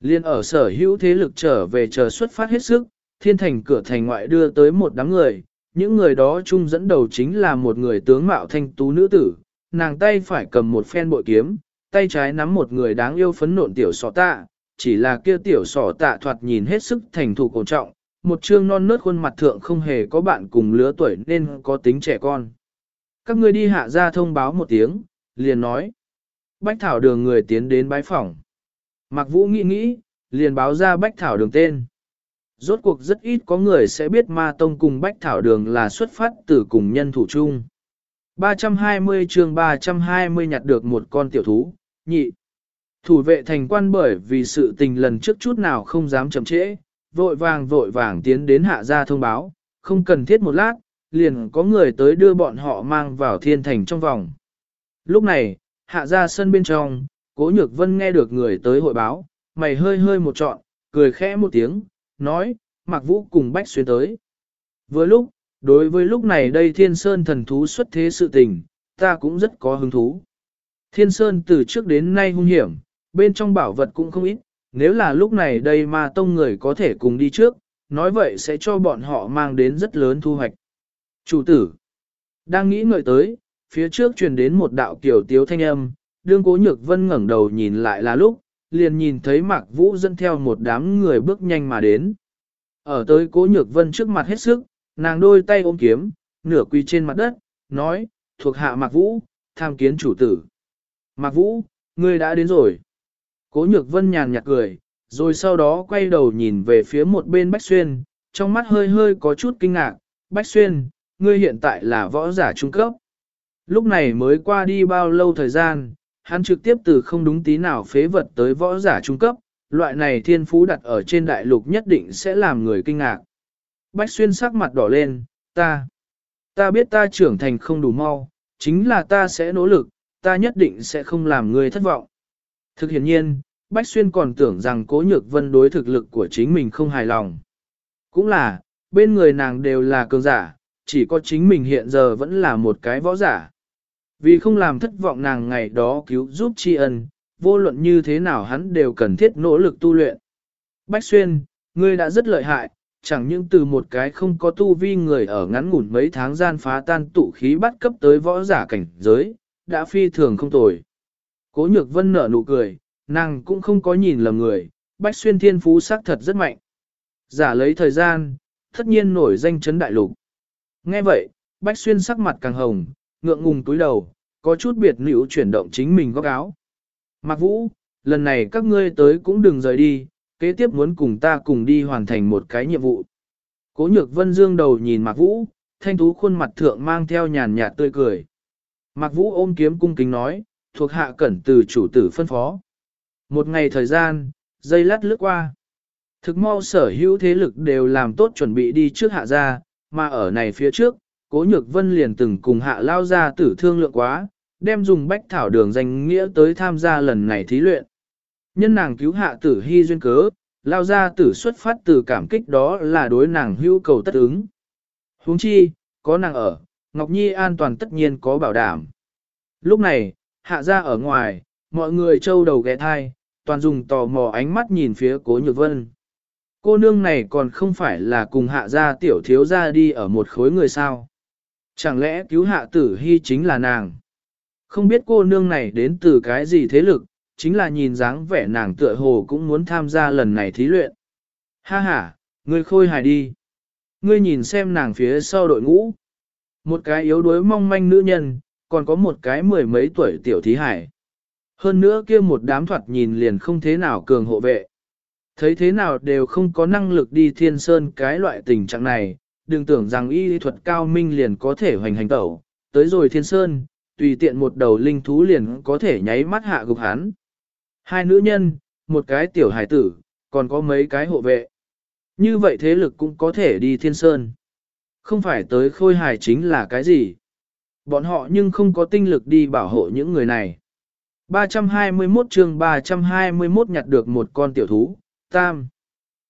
Liên ở sở hữu thế lực trở về chờ xuất phát hết sức, thiên thành cửa thành ngoại đưa tới một đám người, những người đó chung dẫn đầu chính là một người tướng mạo thanh tú nữ tử, nàng tay phải cầm một phen bội kiếm, tay trái nắm một người đáng yêu phấn nộn tiểu sọ tạ, chỉ là kia tiểu sọ tạ thoạt nhìn hết sức thành thục cổ trọng, một trương non nớt khuôn mặt thượng không hề có bạn cùng lứa tuổi nên có tính trẻ con. Các ngươi đi hạ ra thông báo một tiếng, liền nói. Bách Thảo đường người tiến đến bái phỏng. Mạc Vũ nghĩ nghĩ, liền báo ra Bách Thảo đường tên. Rốt cuộc rất ít có người sẽ biết ma tông cùng Bách Thảo đường là xuất phát từ cùng nhân thủ chung. 320 chương 320 nhặt được một con tiểu thú, nhị. Thủ vệ thành quan bởi vì sự tình lần trước chút nào không dám chậm trễ, vội vàng vội vàng tiến đến hạ gia thông báo, không cần thiết một lát, liền có người tới đưa bọn họ mang vào thiên thành trong vòng. Lúc này, hạ ra sân bên trong, cố nhược vân nghe được người tới hội báo, mày hơi hơi một trọn, cười khẽ một tiếng, nói, mặc vũ cùng bách xuyên tới. Với lúc, đối với lúc này đây thiên sơn thần thú xuất thế sự tình, ta cũng rất có hứng thú. Thiên sơn từ trước đến nay hung hiểm, bên trong bảo vật cũng không ít, nếu là lúc này đây mà tông người có thể cùng đi trước, nói vậy sẽ cho bọn họ mang đến rất lớn thu hoạch. Chủ tử, đang nghĩ ngợi tới, phía trước truyền đến một đạo kiểu tiếu thanh âm, đương cố nhược vân ngẩng đầu nhìn lại là lúc, liền nhìn thấy Mạc Vũ dẫn theo một đám người bước nhanh mà đến. Ở tới cố nhược vân trước mặt hết sức, nàng đôi tay ôm kiếm, nửa quỳ trên mặt đất, nói, thuộc hạ Mạc Vũ, tham kiến chủ tử. Mạc Vũ, ngươi đã đến rồi. Cố nhược vân nhàn nhạt cười, rồi sau đó quay đầu nhìn về phía một bên Bách Xuyên, trong mắt hơi hơi có chút kinh ngạc. Bách Xuyên, ngươi hiện tại là võ giả trung cấp. Lúc này mới qua đi bao lâu thời gian, hắn trực tiếp từ không đúng tí nào phế vật tới võ giả trung cấp, loại này thiên phú đặt ở trên đại lục nhất định sẽ làm người kinh ngạc. Bách xuyên sắc mặt đỏ lên, ta, ta biết ta trưởng thành không đủ mau, chính là ta sẽ nỗ lực, ta nhất định sẽ không làm người thất vọng. Thực hiện nhiên, Bách Xuyên còn tưởng rằng cố nhược vân đối thực lực của chính mình không hài lòng. Cũng là, bên người nàng đều là cường giả, chỉ có chính mình hiện giờ vẫn là một cái võ giả. Vì không làm thất vọng nàng ngày đó cứu giúp tri ân, vô luận như thế nào hắn đều cần thiết nỗ lực tu luyện. Bách Xuyên, ngươi đã rất lợi hại, chẳng những từ một cái không có tu vi người ở ngắn ngủn mấy tháng gian phá tan tụ khí bắt cấp tới võ giả cảnh giới, đã phi thường không tồi. Cố nhược vân nở nụ cười, nàng cũng không có nhìn lầm người, Bách Xuyên thiên phú sắc thật rất mạnh. Giả lấy thời gian, tất nhiên nổi danh chấn đại lục. Nghe vậy, Bách Xuyên sắc mặt càng hồng, ngượng ngùng túi đầu, có chút biệt nữ chuyển động chính mình góc áo. Mạc Vũ, lần này các ngươi tới cũng đừng rời đi, kế tiếp muốn cùng ta cùng đi hoàn thành một cái nhiệm vụ. Cố nhược vân dương đầu nhìn Mạc Vũ, thanh tú khuôn mặt thượng mang theo nhàn nhạt tươi cười. Mạc Vũ ôm kiếm cung kính nói, thuộc hạ cẩn từ chủ tử phân phó. Một ngày thời gian, dây lát lướt qua. Thực mau sở hữu thế lực đều làm tốt chuẩn bị đi trước hạ ra, mà ở này phía trước, cố nhược vân liền từng cùng hạ lao ra tử thương lượng quá, đem dùng bách thảo đường danh nghĩa tới tham gia lần này thí luyện. Nhân nàng cứu hạ tử hy duyên cớ, lao ra tử xuất phát từ cảm kích đó là đối nàng hữu cầu tất ứng. huống chi, có nàng ở, Ngọc Nhi an toàn tất nhiên có bảo đảm. Lúc này, hạ ra ở ngoài, mọi người trâu đầu ghé thai, toàn dùng tò mò ánh mắt nhìn phía cố nhược vân. Cô nương này còn không phải là cùng hạ gia tiểu thiếu gia đi ở một khối người sao. Chẳng lẽ cứu hạ tử hy chính là nàng? Không biết cô nương này đến từ cái gì thế lực, chính là nhìn dáng vẻ nàng tựa hồ cũng muốn tham gia lần này thí luyện. Ha ha, ngươi khôi hài đi. Ngươi nhìn xem nàng phía sau đội ngũ. Một cái yếu đuối mong manh nữ nhân, còn có một cái mười mấy tuổi tiểu thí hải. Hơn nữa kia một đám thoạt nhìn liền không thế nào cường hộ vệ. Thấy thế nào đều không có năng lực đi thiên sơn cái loại tình trạng này, đừng tưởng rằng y thuật cao minh liền có thể hoành hành tẩu, tới rồi thiên sơn, tùy tiện một đầu linh thú liền có thể nháy mắt hạ gục hắn. Hai nữ nhân, một cái tiểu hải tử, còn có mấy cái hộ vệ. Như vậy thế lực cũng có thể đi thiên sơn. Không phải tới khôi hài chính là cái gì. Bọn họ nhưng không có tinh lực đi bảo hộ những người này. 321 chương 321 nhặt được một con tiểu thú, tam.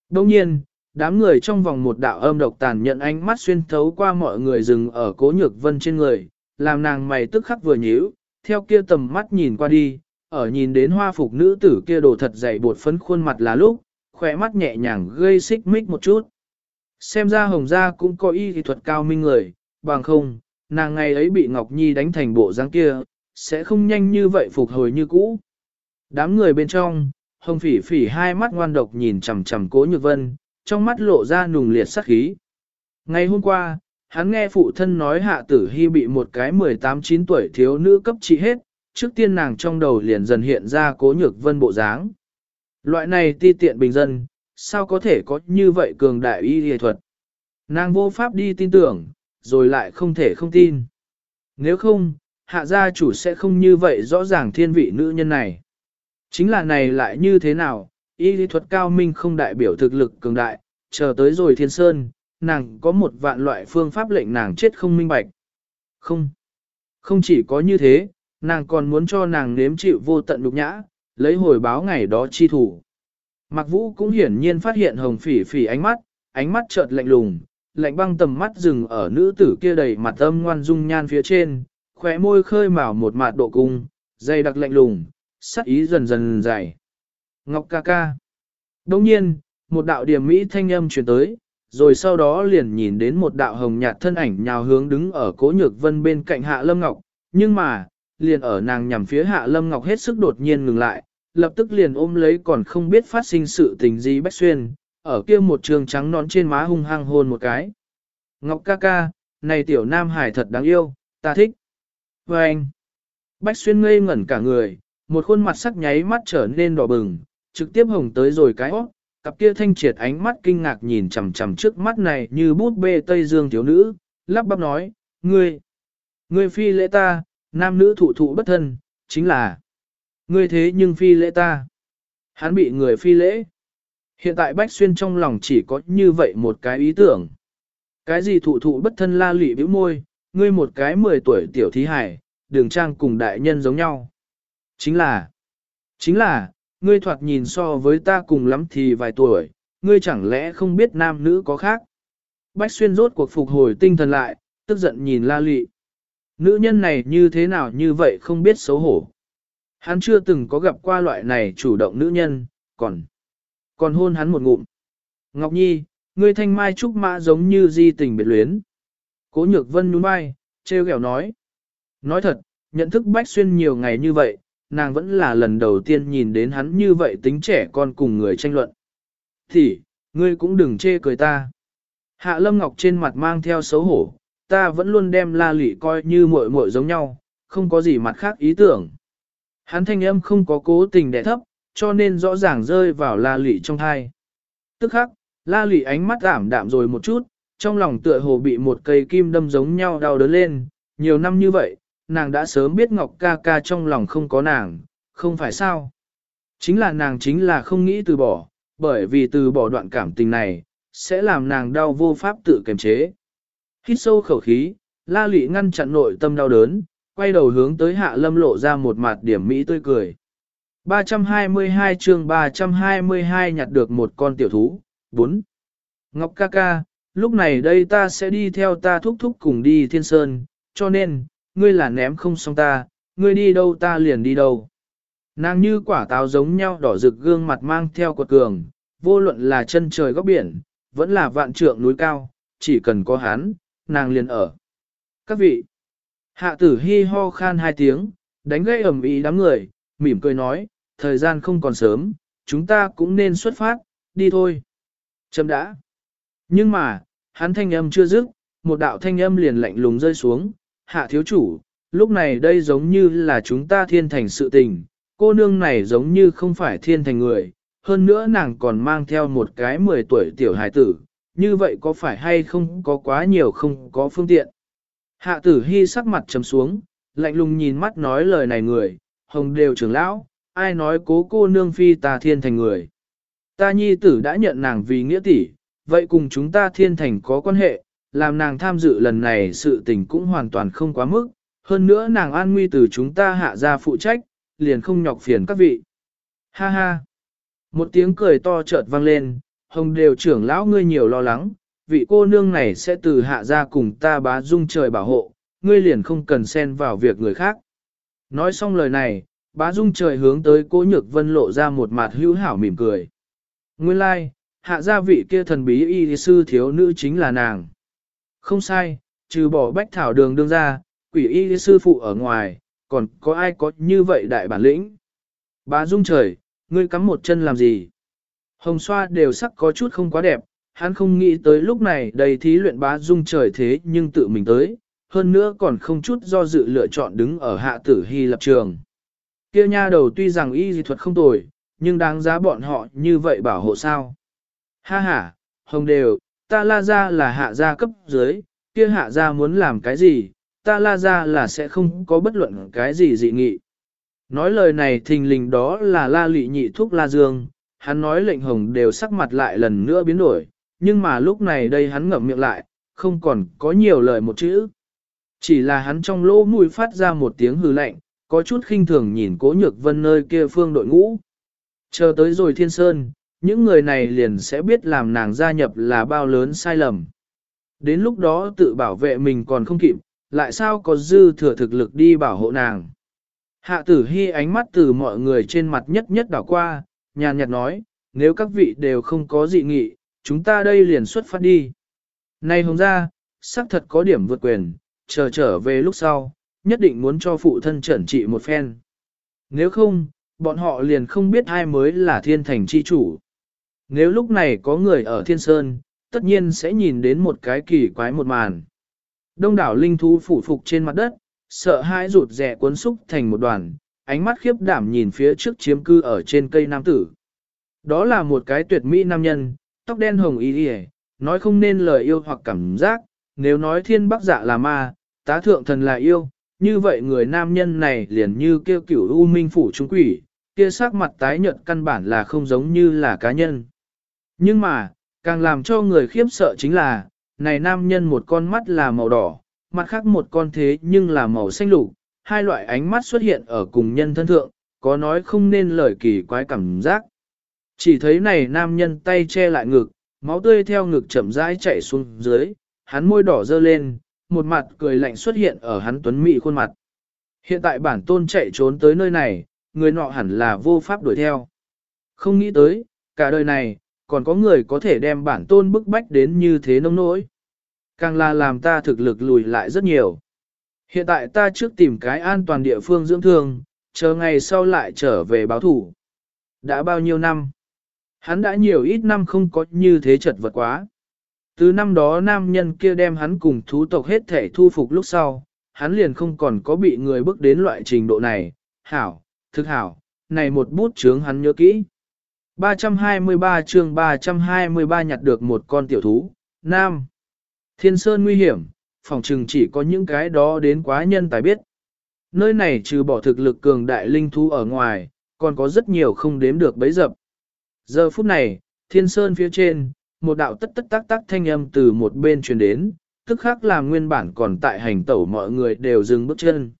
Đồng nhiên, đám người trong vòng một đạo âm độc tàn nhận ánh mắt xuyên thấu qua mọi người dừng ở cố nhược vân trên người, làm nàng mày tức khắc vừa nhíu, theo kia tầm mắt nhìn qua đi, ở nhìn đến hoa phục nữ tử kia đồ thật dày bột phấn khuôn mặt là lúc, khỏe mắt nhẹ nhàng gây xích mích một chút. Xem ra hồng gia cũng có y kỹ thuật cao minh người, bằng không, nàng ngày ấy bị Ngọc Nhi đánh thành bộ dáng kia, sẽ không nhanh như vậy phục hồi như cũ. Đám người bên trong, hồng phỉ phỉ hai mắt ngoan độc nhìn chằm chằm cố nhược vân, trong mắt lộ ra nùng liệt sắc khí. Ngày hôm qua, hắn nghe phụ thân nói hạ tử hy bị một cái 18-9 tuổi thiếu nữ cấp trị hết, trước tiên nàng trong đầu liền dần hiện ra cố nhược vân bộ dáng. Loại này ti tiện bình dân, sao có thể có như vậy cường đại y y thuật. Nàng vô pháp đi tin tưởng, rồi lại không thể không tin. Nếu không, hạ gia chủ sẽ không như vậy rõ ràng thiên vị nữ nhân này. Chính là này lại như thế nào, y lý thuật cao minh không đại biểu thực lực cường đại, chờ tới rồi thiên sơn, nàng có một vạn loại phương pháp lệnh nàng chết không minh bạch. Không, không chỉ có như thế, nàng còn muốn cho nàng nếm chịu vô tận nhục nhã, lấy hồi báo ngày đó chi thủ. Mạc Vũ cũng hiển nhiên phát hiện hồng phỉ phỉ ánh mắt, ánh mắt chợt lạnh lùng, lạnh băng tầm mắt dừng ở nữ tử kia đầy mặt âm ngoan dung nhan phía trên, khóe môi khơi mào một mạt độ cung, dày đặc lạnh lùng, sắc ý dần dần dày. Ngọc ca ca. Đồng nhiên, một đạo điểm mỹ thanh âm truyền tới, rồi sau đó liền nhìn đến một đạo hồng nhạt thân ảnh nhào hướng đứng ở cố nhược vân bên cạnh hạ lâm ngọc, nhưng mà, liền ở nàng nhằm phía hạ lâm ngọc hết sức đột nhiên ngừng lại, lập tức liền ôm lấy còn không biết phát sinh sự tình gì bách xuyên, ở kia một trường trắng nón trên má hung hăng hôn một cái. Ngọc ca ca, này tiểu nam hải thật đáng yêu, ta thích. Và anh, bách xuyên ngây ngẩn cả người, một khuôn mặt sắc nháy mắt trở nên đỏ bừng, trực tiếp hồng tới rồi cái óc, cặp kia thanh triệt ánh mắt kinh ngạc nhìn chằm chằm trước mắt này như bút bê Tây Dương thiếu nữ, lắp bắp nói, ngươi, ngươi phi lễ ta, nam nữ thụ thụ bất thân, chính là, ngươi thế nhưng phi lễ ta. Hắn bị người phi lễ. Hiện tại Bách Xuyên trong lòng chỉ có như vậy một cái ý tưởng. Cái gì thụ thụ bất thân la lụy bĩu môi, ngươi một cái 10 tuổi tiểu thí hải, đường trang cùng đại nhân giống nhau. Chính là, chính là, ngươi thoạt nhìn so với ta cùng lắm thì vài tuổi, ngươi chẳng lẽ không biết nam nữ có khác. Bách xuyên rốt cuộc phục hồi tinh thần lại, tức giận nhìn la lị. Nữ nhân này như thế nào như vậy không biết xấu hổ. Hắn chưa từng có gặp qua loại này chủ động nữ nhân, còn, còn hôn hắn một ngụm. Ngọc Nhi, ngươi thanh mai trúc mã giống như di tình biệt luyến. Cố nhược vân nhún vai, treo ghẹo nói. Nói thật, nhận thức Bách Xuyên nhiều ngày như vậy, nàng vẫn là lần đầu tiên nhìn đến hắn như vậy tính trẻ con cùng người tranh luận. Thì, ngươi cũng đừng chê cười ta. Hạ Lâm Ngọc trên mặt mang theo xấu hổ, ta vẫn luôn đem la lị coi như muội muội giống nhau, không có gì mặt khác ý tưởng. Hắn thanh âm không có cố tình đẻ thấp, cho nên rõ ràng rơi vào la lị trong thai. Tức khắc, la lị ánh mắt ảm đạm rồi một chút, trong lòng tựa hồ bị một cây kim đâm giống nhau đau đớn lên, nhiều năm như vậy, nàng đã sớm biết Ngọc ca ca trong lòng không có nàng, không phải sao. Chính là nàng chính là không nghĩ từ bỏ, bởi vì từ bỏ đoạn cảm tình này, sẽ làm nàng đau vô pháp tự kiềm chế. Hít sâu khẩu khí, la lị ngăn chặn nội tâm đau đớn, quay đầu hướng tới hạ lâm lộ ra một mặt điểm mỹ tươi cười. 322 chương 322 nhặt được một con tiểu thú, 4. Ngọc ca ca, lúc này đây ta sẽ đi theo ta thúc thúc cùng đi thiên sơn, cho nên, ngươi là ném không xong ta, ngươi đi đâu ta liền đi đâu. Nàng như quả táo giống nhau đỏ rực gương mặt mang theo quật cường, vô luận là chân trời góc biển, vẫn là vạn trượng núi cao, chỉ cần có hắn, nàng liền ở. Các vị, hạ tử hi ho khan hai tiếng, đánh gây ẩm ý đám người, mỉm cười nói, thời gian không còn sớm, chúng ta cũng nên xuất phát, đi thôi. Chấm đã. Nhưng mà, hắn thanh âm chưa dứt, một đạo thanh âm liền lạnh lùng rơi xuống, hạ thiếu chủ, lúc này đây giống như là chúng ta thiên thành sự tình, cô nương này giống như không phải thiên thành người, hơn nữa nàng còn mang theo một cái 10 tuổi tiểu hài tử, như vậy có phải hay không có quá nhiều không có phương tiện. Hạ tử hy sắc mặt trầm xuống, lạnh lùng nhìn mắt nói lời này người, hồng đều trưởng lão, ai nói cố cô nương phi ta thiên thành người. Ta nhi tử đã nhận nàng vì nghĩa tỷ, vậy cùng chúng ta thiên thành có quan hệ, làm nàng tham dự lần này sự tình cũng hoàn toàn không quá mức, hơn nữa nàng an nguy từ chúng ta hạ ra phụ trách, liền không nhọc phiền các vị. Ha ha! Một tiếng cười to chợt vang lên, hồng đều trưởng lão ngươi nhiều lo lắng, vị cô nương này sẽ từ hạ ra cùng ta bá dung trời bảo hộ, ngươi liền không cần xen vào việc người khác. Nói xong lời này, bá dung trời hướng tới cố nhược vân lộ ra một mặt hữu hảo mỉm cười. Nguyên lai, like, hạ gia vị kia thần bí y sư thiếu nữ chính là nàng. Không sai, trừ bỏ bách thảo đường đương ra, quỷ y sư phụ ở ngoài, còn có ai có như vậy đại bản lĩnh? Bá dung trời, ngươi cắm một chân làm gì? Hồng xoa đều sắc có chút không quá đẹp, hắn không nghĩ tới lúc này đầy thí luyện bá dung trời thế nhưng tự mình tới, hơn nữa còn không chút do dự lựa chọn đứng ở hạ tử hy lập trường. Kia nha đầu tuy rằng y dị thuật không tồi, nhưng đáng giá bọn họ như vậy bảo hộ sao. Ha ha, hồng đều, ta la ra là hạ gia cấp dưới, kia hạ gia muốn làm cái gì, ta la ra là sẽ không có bất luận cái gì dị nghị. Nói lời này thình lình đó là la lị nhị thuốc la dương, hắn nói lệnh hồng đều sắc mặt lại lần nữa biến đổi, nhưng mà lúc này đây hắn ngậm miệng lại, không còn có nhiều lời một chữ. Chỉ là hắn trong lỗ mũi phát ra một tiếng hư lạnh, có chút khinh thường nhìn cố nhược vân nơi kia phương đội ngũ. Chờ tới rồi thiên sơn, những người này liền sẽ biết làm nàng gia nhập là bao lớn sai lầm. Đến lúc đó tự bảo vệ mình còn không kịp, lại sao có dư thừa thực lực đi bảo hộ nàng. Hạ tử hy ánh mắt từ mọi người trên mặt nhất nhất đảo qua, nhàn nhạt nói, nếu các vị đều không có dị nghị, chúng ta đây liền xuất phát đi. Này hồng ra, xác thật có điểm vượt quyền, chờ trở về lúc sau, nhất định muốn cho phụ thân trẩn trị một phen. Nếu không, bọn họ liền không biết ai mới là thiên thành chi chủ. Nếu lúc này có người ở thiên sơn, tất nhiên sẽ nhìn đến một cái kỳ quái một màn. Đông đảo linh thú phủ phục trên mặt đất, sợ hãi rụt rẻ cuốn xúc thành một đoàn, ánh mắt khiếp đảm nhìn phía trước chiếm cư ở trên cây nam tử. Đó là một cái tuyệt mỹ nam nhân, tóc đen hồng y y, nói không nên lời yêu hoặc cảm giác, nếu nói thiên bắc dạ là ma, tá thượng thần là yêu, như vậy người nam nhân này liền như kêu cửu u minh phủ trung quỷ, kia sắc mặt tái nhợt căn bản là không giống như là cá nhân. Nhưng mà, càng làm cho người khiếp sợ chính là, này nam nhân một con mắt là màu đỏ, mặt khác một con thế nhưng là màu xanh lục, hai loại ánh mắt xuất hiện ở cùng nhân thân thượng, có nói không nên lời kỳ quái cảm giác. Chỉ thấy này nam nhân tay che lại ngực, máu tươi theo ngực chậm rãi chảy xuống dưới, hắn môi đỏ dơ lên, một mặt cười lạnh xuất hiện ở hắn tuấn mỹ khuôn mặt. Hiện tại bản tôn chạy trốn tới nơi này, người nọ hẳn là vô pháp đuổi theo. Không nghĩ tới, cả đời này, còn có người có thể đem bản tôn bức bách đến như thế nông nỗi. Càng là làm ta thực lực lùi lại rất nhiều. Hiện tại ta trước tìm cái an toàn địa phương dưỡng thương, chờ ngày sau lại trở về báo thủ. Đã bao nhiêu năm? Hắn đã nhiều ít năm không có như thế chật vật quá. Từ năm đó nam nhân kia đem hắn cùng thú tộc hết thể thu phục lúc sau, hắn liền không còn có bị người bước đến loại trình độ này. Hảo, thực hảo, này một bút chướng hắn nhớ kỹ. 323 chương 323 nhặt được một con tiểu thú, Nam. Thiên Sơn nguy hiểm, phòng trừng chỉ có những cái đó đến quá nhân tài biết. Nơi này trừ bỏ thực lực cường đại linh thú ở ngoài, còn có rất nhiều không đếm được bấy dập. Giờ phút này, Thiên Sơn phía trên, một đạo tất tất tác tác thanh âm từ một bên truyền đến, tức khắc làm nguyên bản còn tại hành tẩu mọi người đều dừng bước chân.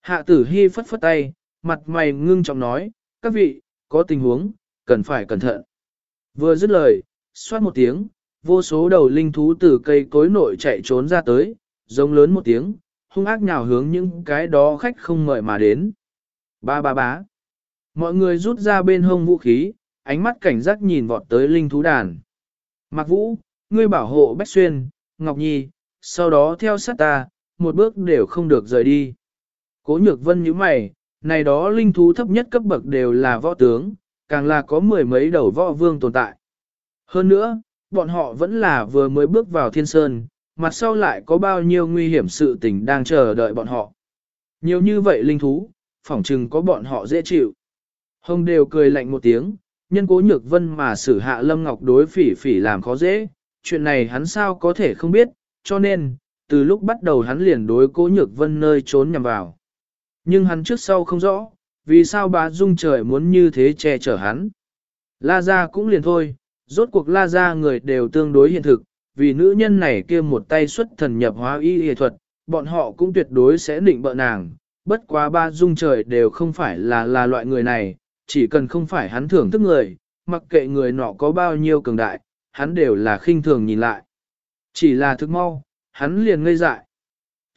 Hạ tử hy phất phất tay, mặt mày ngưng trọng nói, các vị, có tình huống, cần phải cẩn thận. Vừa dứt lời, xoát một tiếng, vô số đầu linh thú từ cây cối nội chạy trốn ra tới, giống lớn một tiếng, hung ác nhào hướng những cái đó khách không mời mà đến. Ba ba bá. Mọi người rút ra bên hông vũ khí, ánh mắt cảnh giác nhìn vọt tới linh thú đàn. Mạc Vũ, ngươi bảo hộ Bách Xuyên, Ngọc Nhi, sau đó theo sát ta, một bước đều không được rời đi. Cố nhược vân như mày, này đó linh thú thấp nhất cấp bậc đều là võ tướng, càng là có mười mấy đầu võ vương tồn tại. Hơn nữa, bọn họ vẫn là vừa mới bước vào thiên sơn, mặt sau lại có bao nhiêu nguy hiểm sự tình đang chờ đợi bọn họ. Nhiều như vậy linh thú, phỏng chừng có bọn họ dễ chịu. Hồng đều cười lạnh một tiếng, nhân cố nhược vân mà xử hạ Lâm Ngọc đối phỉ phỉ làm khó dễ, chuyện này hắn sao có thể không biết, cho nên, từ lúc bắt đầu hắn liền đối cố nhược vân nơi trốn nhằm vào. Nhưng hắn trước sau không rõ, vì sao bà Dung trời muốn như thế che chở hắn. La ra cũng liền thôi, rốt cuộc la ra người đều tương đối hiện thực, vì nữ nhân này kia một tay xuất thần nhập hóa y y thuật, bọn họ cũng tuyệt đối sẽ định bợ nàng, bất quá ba dung trời đều không phải là là loại người này, chỉ cần không phải hắn thưởng thức người, mặc kệ người nọ có bao nhiêu cường đại, hắn đều là khinh thường nhìn lại. Chỉ là thức mau, hắn liền ngây dại.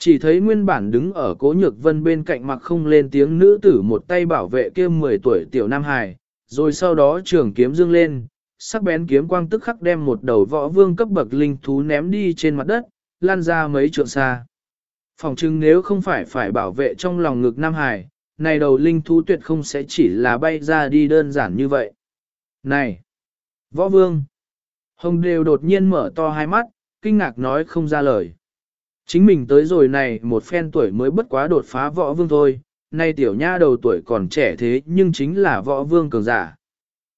Chỉ thấy nguyên bản đứng ở cố nhược vân bên cạnh mặc không lên tiếng nữ tử một tay bảo vệ kia 10 tuổi tiểu nam hài, rồi sau đó trường kiếm dương lên, sắc bén kiếm quang tức khắc đem một đầu võ vương cấp bậc linh thú ném đi trên mặt đất, lan ra mấy trượng xa. Phòng trưng nếu không phải phải bảo vệ trong lòng ngực Nam Hải, này đầu linh thú tuyệt không sẽ chỉ là bay ra đi đơn giản như vậy. Này! Võ vương! Hồng đều đột nhiên mở to hai mắt, kinh ngạc nói không ra lời. Chính mình tới rồi này một phen tuổi mới bất quá đột phá võ vương thôi, nay tiểu nha đầu tuổi còn trẻ thế nhưng chính là võ vương cường giả.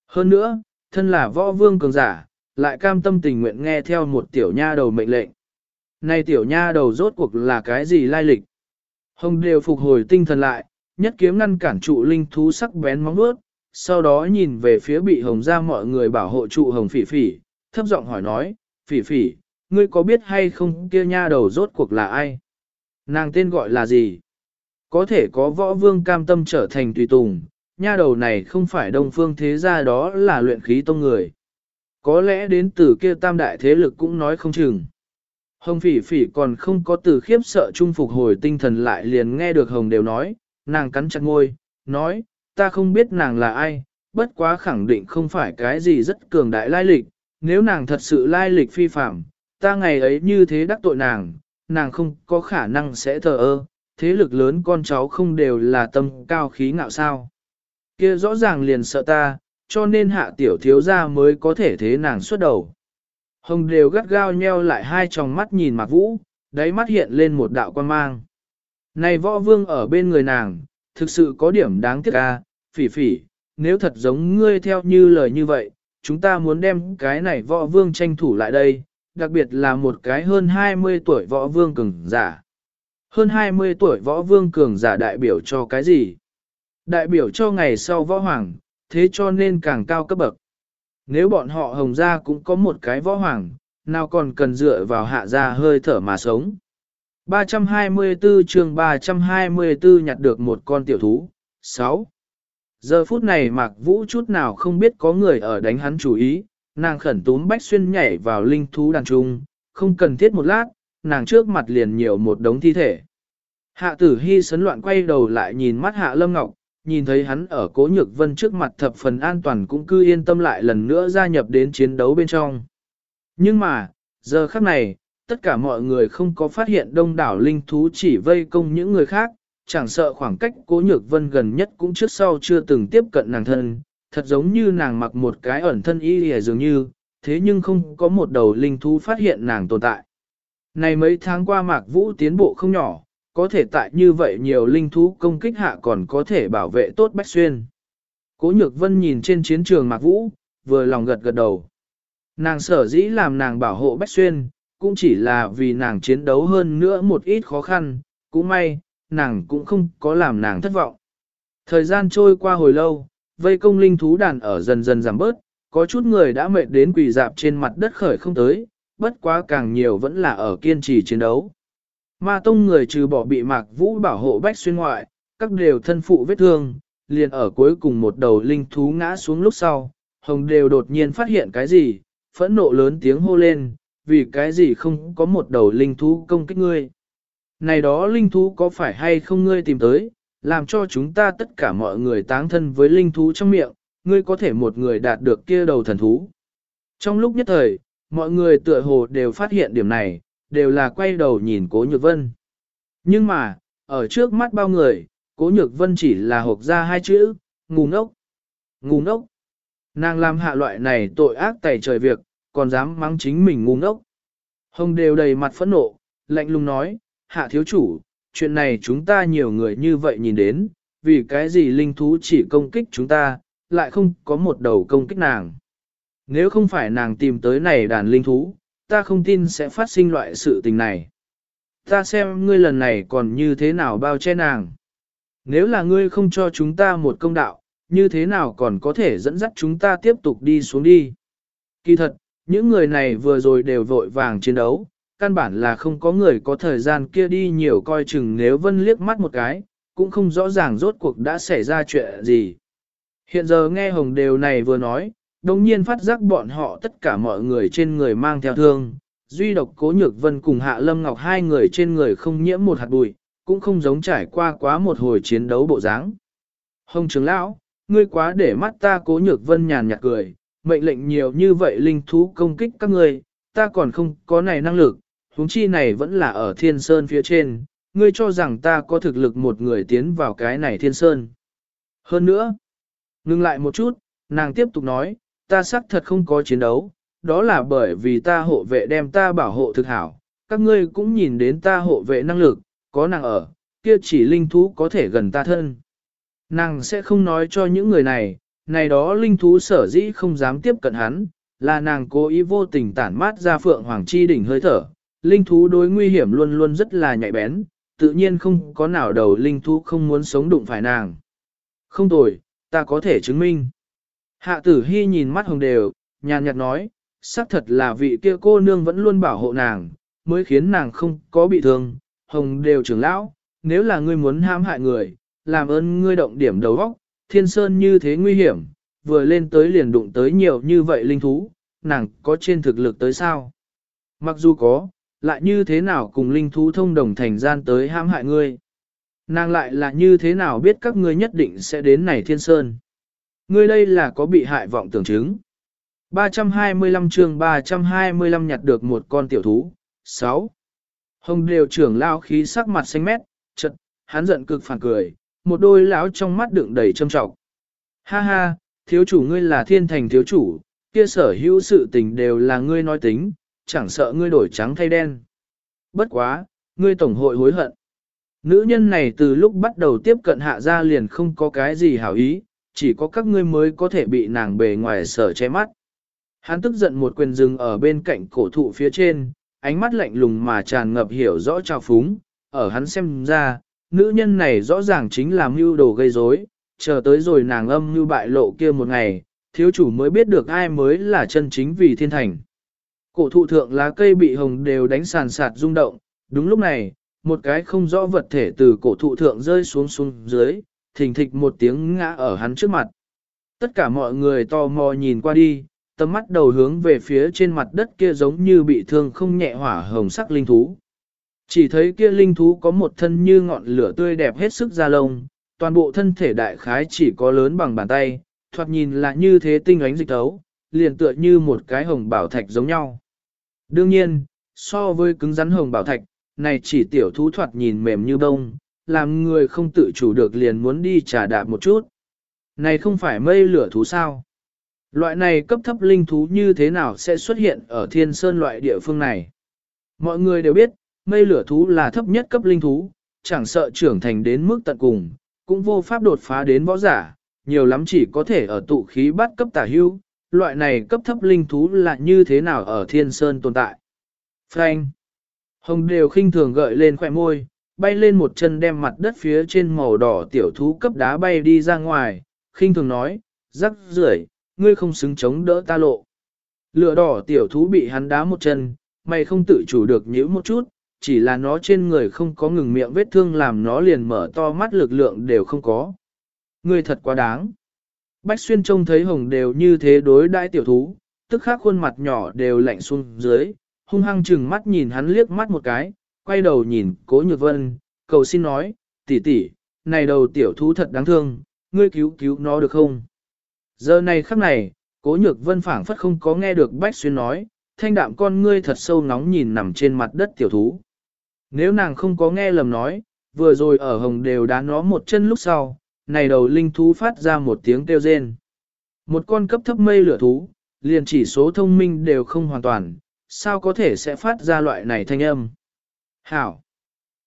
Hơn nữa, thân là võ vương cường giả, lại cam tâm tình nguyện nghe theo một tiểu nha đầu mệnh lệnh. nay tiểu nha đầu rốt cuộc là cái gì lai lịch? Hồng đều phục hồi tinh thần lại, nhất kiếm ngăn cản trụ linh thú sắc bén móng vuốt, sau đó nhìn về phía bị hồng ra mọi người bảo hộ trụ hồng phỉ phỉ, thấp giọng hỏi nói, phỉ phỉ, ngươi có biết hay không kia nha đầu rốt cuộc là ai? Nàng tên gọi là gì? Có thể có võ vương cam tâm trở thành tùy tùng, nha đầu này không phải đông phương thế gia đó là luyện khí tông người. Có lẽ đến từ kia tam đại thế lực cũng nói không chừng. Hồng phỉ phỉ còn không có từ khiếp sợ chung phục hồi tinh thần lại liền nghe được Hồng đều nói, nàng cắn chặt ngôi, nói, ta không biết nàng là ai, bất quá khẳng định không phải cái gì rất cường đại lai lịch, nếu nàng thật sự lai lịch phi phạm, ta ngày ấy như thế đắc tội nàng, nàng không có khả năng sẽ thờ ơ, thế lực lớn con cháu không đều là tâm cao khí ngạo sao. Kia rõ ràng liền sợ ta, cho nên hạ tiểu thiếu gia mới có thể thế nàng xuất đầu. Hồng đều gắt gao nheo lại hai tròng mắt nhìn Mạc Vũ, đáy mắt hiện lên một đạo quan mang. Này võ vương ở bên người nàng, thực sự có điểm đáng tiếc à, phỉ phỉ, nếu thật giống ngươi theo như lời như vậy, chúng ta muốn đem cái này võ vương tranh thủ lại đây, đặc biệt là một cái hơn 20 tuổi võ vương cường giả. Hơn 20 tuổi võ vương cường giả đại biểu cho cái gì? Đại biểu cho ngày sau võ hoàng, thế cho nên càng cao cấp bậc. Nếu bọn họ hồng gia cũng có một cái võ hoàng, nào còn cần dựa vào hạ gia hơi thở mà sống. 324 chương 324 nhặt được một con tiểu thú. 6. Giờ phút này Mạc Vũ chút nào không biết có người ở đánh hắn chủ ý, nàng khẩn túm bách xuyên nhảy vào linh thú đàn trung, không cần thiết một lát, nàng trước mặt liền nhiều một đống thi thể. Hạ tử hy sấn loạn quay đầu lại nhìn mắt hạ lâm ngọc, nhìn thấy hắn ở cố nhược vân trước mặt thập phần an toàn cũng cứ yên tâm lại lần nữa gia nhập đến chiến đấu bên trong. Nhưng mà, giờ khắc này, tất cả mọi người không có phát hiện đông đảo linh thú chỉ vây công những người khác, chẳng sợ khoảng cách cố nhược vân gần nhất cũng trước sau chưa từng tiếp cận nàng thân, thật giống như nàng mặc một cái ẩn thân y hề dường như, thế nhưng không có một đầu linh thú phát hiện nàng tồn tại. Này mấy tháng qua mạc vũ tiến bộ không nhỏ, có thể tại như vậy nhiều linh thú công kích hạ còn có thể bảo vệ tốt Bách Xuyên. Cố nhược vân nhìn trên chiến trường Mạc Vũ, vừa lòng gật gật đầu. Nàng sở dĩ làm nàng bảo hộ Bách Xuyên, cũng chỉ là vì nàng chiến đấu hơn nữa một ít khó khăn, cũng may, nàng cũng không có làm nàng thất vọng. Thời gian trôi qua hồi lâu, vây công linh thú đàn ở dần dần giảm bớt, có chút người đã mệt đến quỳ dạp trên mặt đất khởi không tới, bất quá càng nhiều vẫn là ở kiên trì chiến đấu. Ma tông người trừ bỏ bị mạc vũ bảo hộ bách xuyên ngoại, các đều thân phụ vết thương, liền ở cuối cùng một đầu linh thú ngã xuống lúc sau, hồng đều đột nhiên phát hiện cái gì, phẫn nộ lớn tiếng hô lên, vì cái gì không có một đầu linh thú công kích ngươi. Này đó linh thú có phải hay không ngươi tìm tới, làm cho chúng ta tất cả mọi người táng thân với linh thú trong miệng, ngươi có thể một người đạt được kia đầu thần thú. Trong lúc nhất thời, mọi người tựa hồ đều phát hiện điểm này, đều là quay đầu nhìn cố nhược vân. Nhưng mà, ở trước mắt bao người, cố nhược vân chỉ là hộp ra hai chữ, ngu ngốc. Ngu ngốc. Nàng làm hạ loại này tội ác tẩy trời việc, còn dám mắng chính mình ngu ngốc. Hồng đều đầy mặt phẫn nộ, lạnh lùng nói, hạ thiếu chủ, chuyện này chúng ta nhiều người như vậy nhìn đến, vì cái gì linh thú chỉ công kích chúng ta, lại không có một đầu công kích nàng. Nếu không phải nàng tìm tới này đàn linh thú, ta không tin sẽ phát sinh loại sự tình này. Ta xem ngươi lần này còn như thế nào bao che nàng. Nếu là ngươi không cho chúng ta một công đạo, như thế nào còn có thể dẫn dắt chúng ta tiếp tục đi xuống đi. Kỳ thật, những người này vừa rồi đều vội vàng chiến đấu, căn bản là không có người có thời gian kia đi nhiều coi chừng nếu vân liếc mắt một cái, cũng không rõ ràng rốt cuộc đã xảy ra chuyện gì. Hiện giờ nghe Hồng Đều này vừa nói, đồng nhiên phát giác bọn họ tất cả mọi người trên người mang theo thương, duy độc cố nhược vân cùng Hạ Lâm Ngọc hai người trên người không nhiễm một hạt bụi, cũng không giống trải qua quá một hồi chiến đấu bộ dáng. Hồng trưởng lão, ngươi quá để mắt ta cố nhược vân nhàn nhạt cười, mệnh lệnh nhiều như vậy linh thú công kích các ngươi, ta còn không có này năng lực, huống chi này vẫn là ở thiên sơn phía trên, ngươi cho rằng ta có thực lực một người tiến vào cái này thiên sơn. Hơn nữa, ngừng lại một chút, nàng tiếp tục nói, ta xác thật không có chiến đấu, đó là bởi vì ta hộ vệ đem ta bảo hộ thực hảo, các ngươi cũng nhìn đến ta hộ vệ năng lực, có nàng ở, kia chỉ linh thú có thể gần ta thân. Nàng sẽ không nói cho những người này, này đó linh thú sở dĩ không dám tiếp cận hắn, là nàng cố ý vô tình tản mát ra phượng hoàng chi đỉnh hơi thở. Linh thú đối nguy hiểm luôn luôn rất là nhạy bén, tự nhiên không có nào đầu linh thú không muốn sống đụng phải nàng. Không tồi, ta có thể chứng minh. Hạ tử hy nhìn mắt hồng đều, nhàn nhạt nói, xác thật là vị kia cô nương vẫn luôn bảo hộ nàng, mới khiến nàng không có bị thương. Hồng đều trưởng lão, nếu là ngươi muốn hãm hại người, làm ơn ngươi động điểm đầu óc, thiên sơn như thế nguy hiểm, vừa lên tới liền đụng tới nhiều như vậy linh thú, nàng có trên thực lực tới sao? Mặc dù có, lại như thế nào cùng linh thú thông đồng thành gian tới hãm hại ngươi? Nàng lại là như thế nào biết các ngươi nhất định sẽ đến này thiên sơn? Ngươi đây là có bị hại vọng tưởng chứng. 325 chương 325 nhặt được một con tiểu thú. 6. Hồng đều trưởng lao khí sắc mặt xanh mét, chật, hắn giận cực phản cười, một đôi lão trong mắt đựng đầy trâm trọng. Ha ha, thiếu chủ ngươi là thiên thành thiếu chủ, kia sở hữu sự tình đều là ngươi nói tính, chẳng sợ ngươi đổi trắng thay đen. Bất quá, ngươi tổng hội hối hận. Nữ nhân này từ lúc bắt đầu tiếp cận hạ gia liền không có cái gì hảo ý, chỉ có các ngươi mới có thể bị nàng bề ngoài sở che mắt. Hắn tức giận một quyền rừng ở bên cạnh cổ thụ phía trên, ánh mắt lạnh lùng mà tràn ngập hiểu rõ trào phúng, ở hắn xem ra, nữ nhân này rõ ràng chính là mưu đồ gây rối, chờ tới rồi nàng âm như bại lộ kia một ngày, thiếu chủ mới biết được ai mới là chân chính vì thiên thành. Cổ thụ thượng lá cây bị hồng đều đánh sàn sạt rung động, đúng lúc này, một cái không rõ vật thể từ cổ thụ thượng rơi xuống xuống dưới, thình thịch một tiếng ngã ở hắn trước mặt. Tất cả mọi người tò mò nhìn qua đi, tầm mắt đầu hướng về phía trên mặt đất kia giống như bị thương không nhẹ hỏa hồng sắc linh thú. Chỉ thấy kia linh thú có một thân như ngọn lửa tươi đẹp hết sức da lông, toàn bộ thân thể đại khái chỉ có lớn bằng bàn tay, thoạt nhìn là như thế tinh ánh dịch tấu, liền tựa như một cái hồng bảo thạch giống nhau. Đương nhiên, so với cứng rắn hồng bảo thạch, này chỉ tiểu thú thoạt nhìn mềm như bông, làm người không tự chủ được liền muốn đi trả đạp một chút. Này không phải mây lửa thú sao? Loại này cấp thấp linh thú như thế nào sẽ xuất hiện ở thiên sơn loại địa phương này? Mọi người đều biết, mây lửa thú là thấp nhất cấp linh thú, chẳng sợ trưởng thành đến mức tận cùng, cũng vô pháp đột phá đến võ giả, nhiều lắm chỉ có thể ở tụ khí bắt cấp tả hưu, loại này cấp thấp linh thú là như thế nào ở thiên sơn tồn tại. Frank. Hồng đều khinh thường gợi lên khỏe môi, bay lên một chân đem mặt đất phía trên màu đỏ tiểu thú cấp đá bay đi ra ngoài, khinh thường nói, rắc rưởi, ngươi không xứng chống đỡ ta lộ. Lửa đỏ tiểu thú bị hắn đá một chân, mày không tự chủ được nhíu một chút, chỉ là nó trên người không có ngừng miệng vết thương làm nó liền mở to mắt lực lượng đều không có. Ngươi thật quá đáng. Bách xuyên trông thấy hồng đều như thế đối đãi tiểu thú, tức khắc khuôn mặt nhỏ đều lạnh xuống dưới, hung hăng chừng mắt nhìn hắn liếc mắt một cái, quay đầu nhìn cố nhược vân, cầu xin nói, tỷ tỷ, này đầu tiểu thú thật đáng thương, ngươi cứu cứu nó được không? Giờ này khắc này, cố nhược vân phảng phất không có nghe được Bách Xuyên nói, thanh đạm con ngươi thật sâu nóng nhìn nằm trên mặt đất tiểu thú. Nếu nàng không có nghe lầm nói, vừa rồi ở hồng đều đá nó một chân lúc sau, này đầu linh thú phát ra một tiếng kêu rên. Một con cấp thấp mây lửa thú, liền chỉ số thông minh đều không hoàn toàn, sao có thể sẽ phát ra loại này thanh âm. Hảo!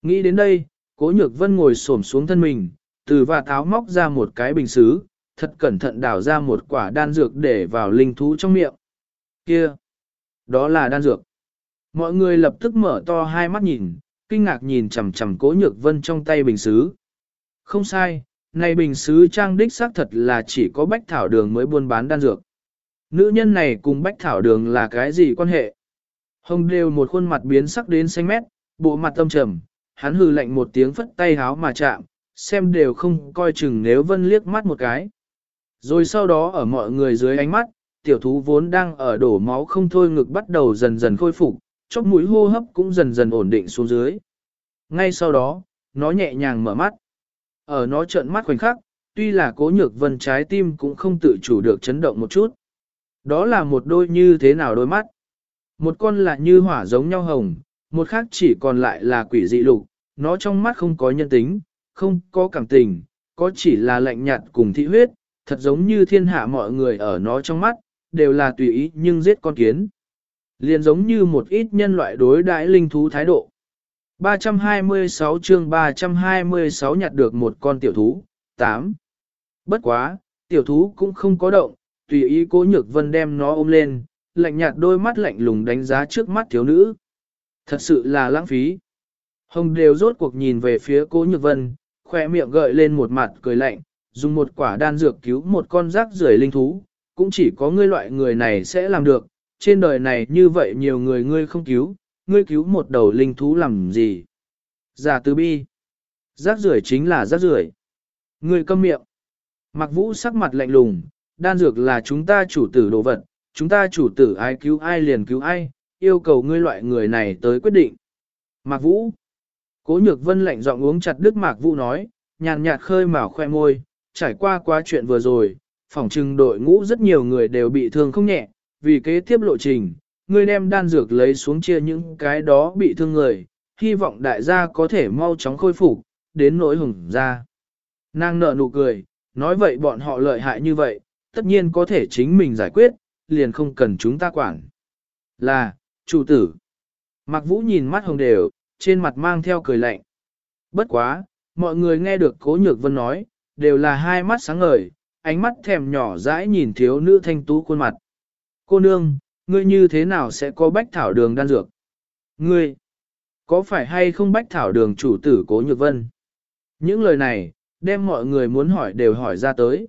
Nghĩ đến đây, cố nhược vân ngồi xổm xuống thân mình, từ và tháo móc ra một cái bình xứ, thật cẩn thận đảo ra một quả đan dược để vào linh thú trong miệng. Kia! Đó là đan dược. Mọi người lập tức mở to hai mắt nhìn, kinh ngạc nhìn chằm chằm cố nhược vân trong tay bình xứ. Không sai, này bình sứ trang đích xác thật là chỉ có bách thảo đường mới buôn bán đan dược. Nữ nhân này cùng bách thảo đường là cái gì quan hệ? Hồng đều một khuôn mặt biến sắc đến xanh mét, bộ mặt tâm trầm, hắn hừ lạnh một tiếng phất tay háo mà chạm, xem đều không coi chừng nếu vân liếc mắt một cái. Rồi sau đó ở mọi người dưới ánh mắt, tiểu thú vốn đang ở đổ máu không thôi ngực bắt đầu dần dần khôi phục, chóp mũi hô hấp cũng dần dần ổn định xuống dưới. Ngay sau đó, nó nhẹ nhàng mở mắt. Ở nó trợn mắt khoảnh khắc, tuy là cố nhược vân trái tim cũng không tự chủ được chấn động một chút. Đó là một đôi như thế nào đôi mắt. Một con là như hỏa giống nhau hồng, một khác chỉ còn lại là quỷ dị lục, nó trong mắt không có nhân tính, không có cảm tình, có chỉ là lạnh nhạt cùng thị huyết, thật giống như thiên hạ mọi người ở nó trong mắt, đều là tùy ý nhưng giết con kiến. Liền giống như một ít nhân loại đối đãi linh thú thái độ. 326 chương 326 nhặt được một con tiểu thú, 8. Bất quá, tiểu thú cũng không có động, tùy ý cố nhược vân đem nó ôm lên, lạnh nhạt đôi mắt lạnh lùng đánh giá trước mắt thiếu nữ. Thật sự là lãng phí. Hồng đều rốt cuộc nhìn về phía cố nhược vân, khoe miệng gợi lên một mặt cười lạnh, dùng một quả đan dược cứu một con rác rưởi linh thú, cũng chỉ có ngươi loại người này sẽ làm được, trên đời này như vậy nhiều người ngươi không cứu, ngươi cứu một đầu linh thú làm gì? Giả từ bi. Rác rưởi chính là rác rưởi. Ngươi câm miệng. Mặc vũ sắc mặt lạnh lùng, đan dược là chúng ta chủ tử đồ vật, chúng ta chủ tử ai cứu ai liền cứu ai, yêu cầu ngươi loại người này tới quyết định. Mạc Vũ. Cố nhược vân lạnh giọng uống chặt đức Mạc Vũ nói, nhàn nhạt khơi mào khoe môi, trải qua quá chuyện vừa rồi, phỏng trừng đội ngũ rất nhiều người đều bị thương không nhẹ, vì kế tiếp lộ trình, ngươi đem đan dược lấy xuống chia những cái đó bị thương người, hy vọng đại gia có thể mau chóng khôi phục, đến nỗi hùng ra. Nàng nợ nụ cười, nói vậy bọn họ lợi hại như vậy, tất nhiên có thể chính mình giải quyết, liền không cần chúng ta quản. Là, chủ tử. Mạc Vũ nhìn mắt hồng đều, trên mặt mang theo cười lạnh. Bất quá, mọi người nghe được Cố Nhược Vân nói, đều là hai mắt sáng ngời, ánh mắt thèm nhỏ dãi nhìn thiếu nữ thanh tú khuôn mặt. Cô nương, ngươi như thế nào sẽ có bách thảo đường đan dược? Ngươi, có phải hay không bách thảo đường chủ tử Cố Nhược Vân? Những lời này, đem mọi người muốn hỏi đều hỏi ra tới.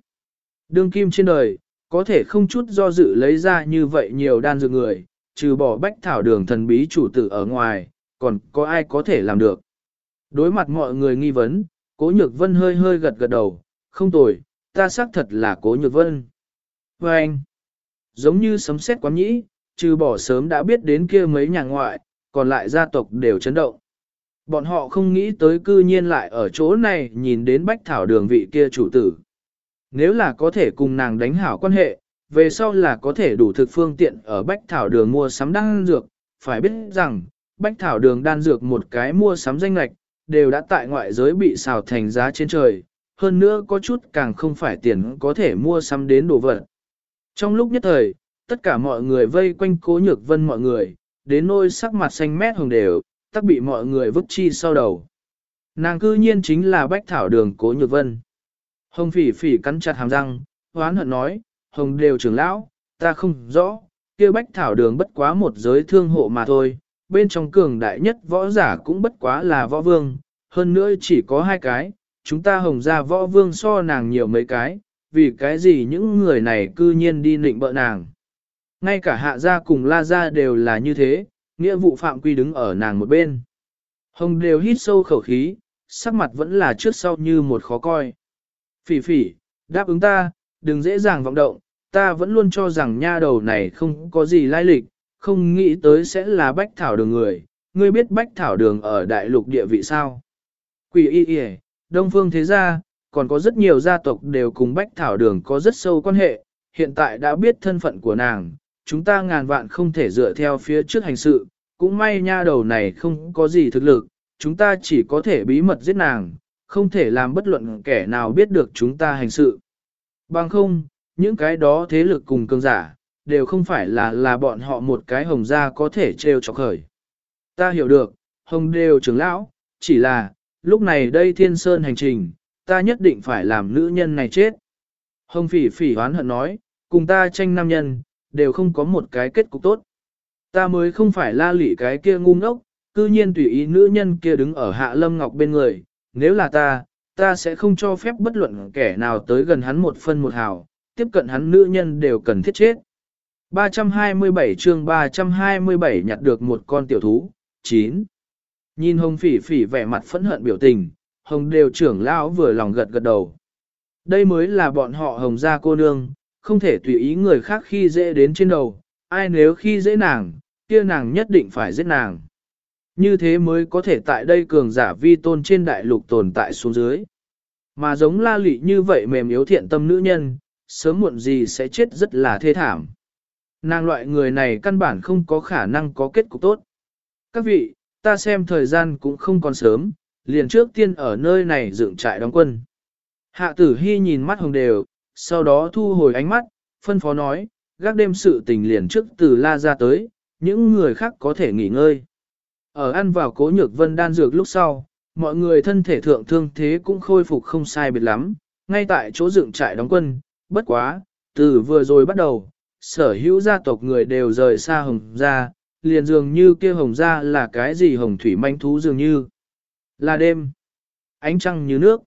Đường kim trên đời, có thể không chút do dự lấy ra như vậy nhiều đan dược người, trừ bỏ bách thảo đường thần bí chủ tử ở ngoài, còn có ai có thể làm được. Đối mặt mọi người nghi vấn, cố nhược vân hơi hơi gật gật đầu, không tồi, ta xác thật là cố nhược vân. Và anh, giống như sấm sét quán nhĩ, trừ bỏ sớm đã biết đến kia mấy nhà ngoại, còn lại gia tộc đều chấn động. Bọn họ không nghĩ tới cư nhiên lại ở chỗ này nhìn đến bách thảo đường vị kia chủ tử. Nếu là có thể cùng nàng đánh hảo quan hệ, về sau là có thể đủ thực phương tiện ở Bách Thảo Đường mua sắm đan dược, phải biết rằng, Bách Thảo Đường đan dược một cái mua sắm danh lạch, đều đã tại ngoại giới bị xào thành giá trên trời, hơn nữa có chút càng không phải tiền có thể mua sắm đến đồ vật. Trong lúc nhất thời, tất cả mọi người vây quanh cố nhược vân mọi người, đến nôi sắc mặt xanh mét hồng đều, tắc bị mọi người vứt chi sau đầu. Nàng cư nhiên chính là Bách Thảo Đường cố nhược vân. Hồng phỉ phỉ cắn chặt hàm răng, hoán hận nói, hồng đều trưởng lão, ta không rõ, kia bách thảo đường bất quá một giới thương hộ mà thôi, bên trong cường đại nhất võ giả cũng bất quá là võ vương, hơn nữa chỉ có hai cái, chúng ta hồng ra võ vương so nàng nhiều mấy cái, vì cái gì những người này cư nhiên đi nịnh bợ nàng. Ngay cả hạ gia cùng la gia đều là như thế, nghĩa vụ phạm quy đứng ở nàng một bên. Hồng đều hít sâu khẩu khí, sắc mặt vẫn là trước sau như một khó coi. Phỉ phỉ, đáp ứng ta, đừng dễ dàng vọng động, ta vẫn luôn cho rằng nha đầu này không có gì lai lịch, không nghĩ tới sẽ là bách thảo đường người. Ngươi biết bách thảo đường ở đại lục địa vị sao? Quỷ y y, đông phương thế gia, còn có rất nhiều gia tộc đều cùng bách thảo đường có rất sâu quan hệ, hiện tại đã biết thân phận của nàng, chúng ta ngàn vạn không thể dựa theo phía trước hành sự, cũng may nha đầu này không có gì thực lực, chúng ta chỉ có thể bí mật giết nàng, không thể làm bất luận kẻ nào biết được chúng ta hành sự. Bằng không, những cái đó thế lực cùng cường giả, đều không phải là là bọn họ một cái hồng gia có thể trêu chọc khởi. Ta hiểu được, hồng đều trưởng lão, chỉ là, lúc này đây thiên sơn hành trình, ta nhất định phải làm nữ nhân này chết. Hồng phỉ phỉ hoán hận nói, cùng ta tranh nam nhân, đều không có một cái kết cục tốt. Ta mới không phải la lị cái kia ngu ngốc, cư nhiên tùy ý nữ nhân kia đứng ở hạ lâm ngọc bên người, nếu là ta, ta sẽ không cho phép bất luận kẻ nào tới gần hắn một phân một hào, tiếp cận hắn nữ nhân đều cần thiết chết. 327 chương 327 nhặt được một con tiểu thú, 9. Nhìn hồng phỉ phỉ vẻ mặt phẫn hận biểu tình, hồng đều trưởng lão vừa lòng gật gật đầu. Đây mới là bọn họ hồng gia cô nương, không thể tùy ý người khác khi dễ đến trên đầu, ai nếu khi dễ nàng, kia nàng nhất định phải giết nàng. Như thế mới có thể tại đây cường giả vi tôn trên đại lục tồn tại xuống dưới. Mà giống la lị như vậy mềm yếu thiện tâm nữ nhân, sớm muộn gì sẽ chết rất là thê thảm. Nàng loại người này căn bản không có khả năng có kết cục tốt. Các vị, ta xem thời gian cũng không còn sớm, liền trước tiên ở nơi này dựng trại đóng quân. Hạ tử hy nhìn mắt hồng đều, sau đó thu hồi ánh mắt, phân phó nói, gác đêm sự tình liền trước từ la ra tới, những người khác có thể nghỉ ngơi. Ở ăn vào cố nhược vân đan dược lúc sau, mọi người thân thể thượng thương thế cũng khôi phục không sai biệt lắm, ngay tại chỗ dựng trại đóng quân, bất quá, từ vừa rồi bắt đầu, sở hữu gia tộc người đều rời xa hồng gia, liền dường như kia hồng gia là cái gì hồng thủy manh thú dường như. Là đêm, ánh trăng như nước,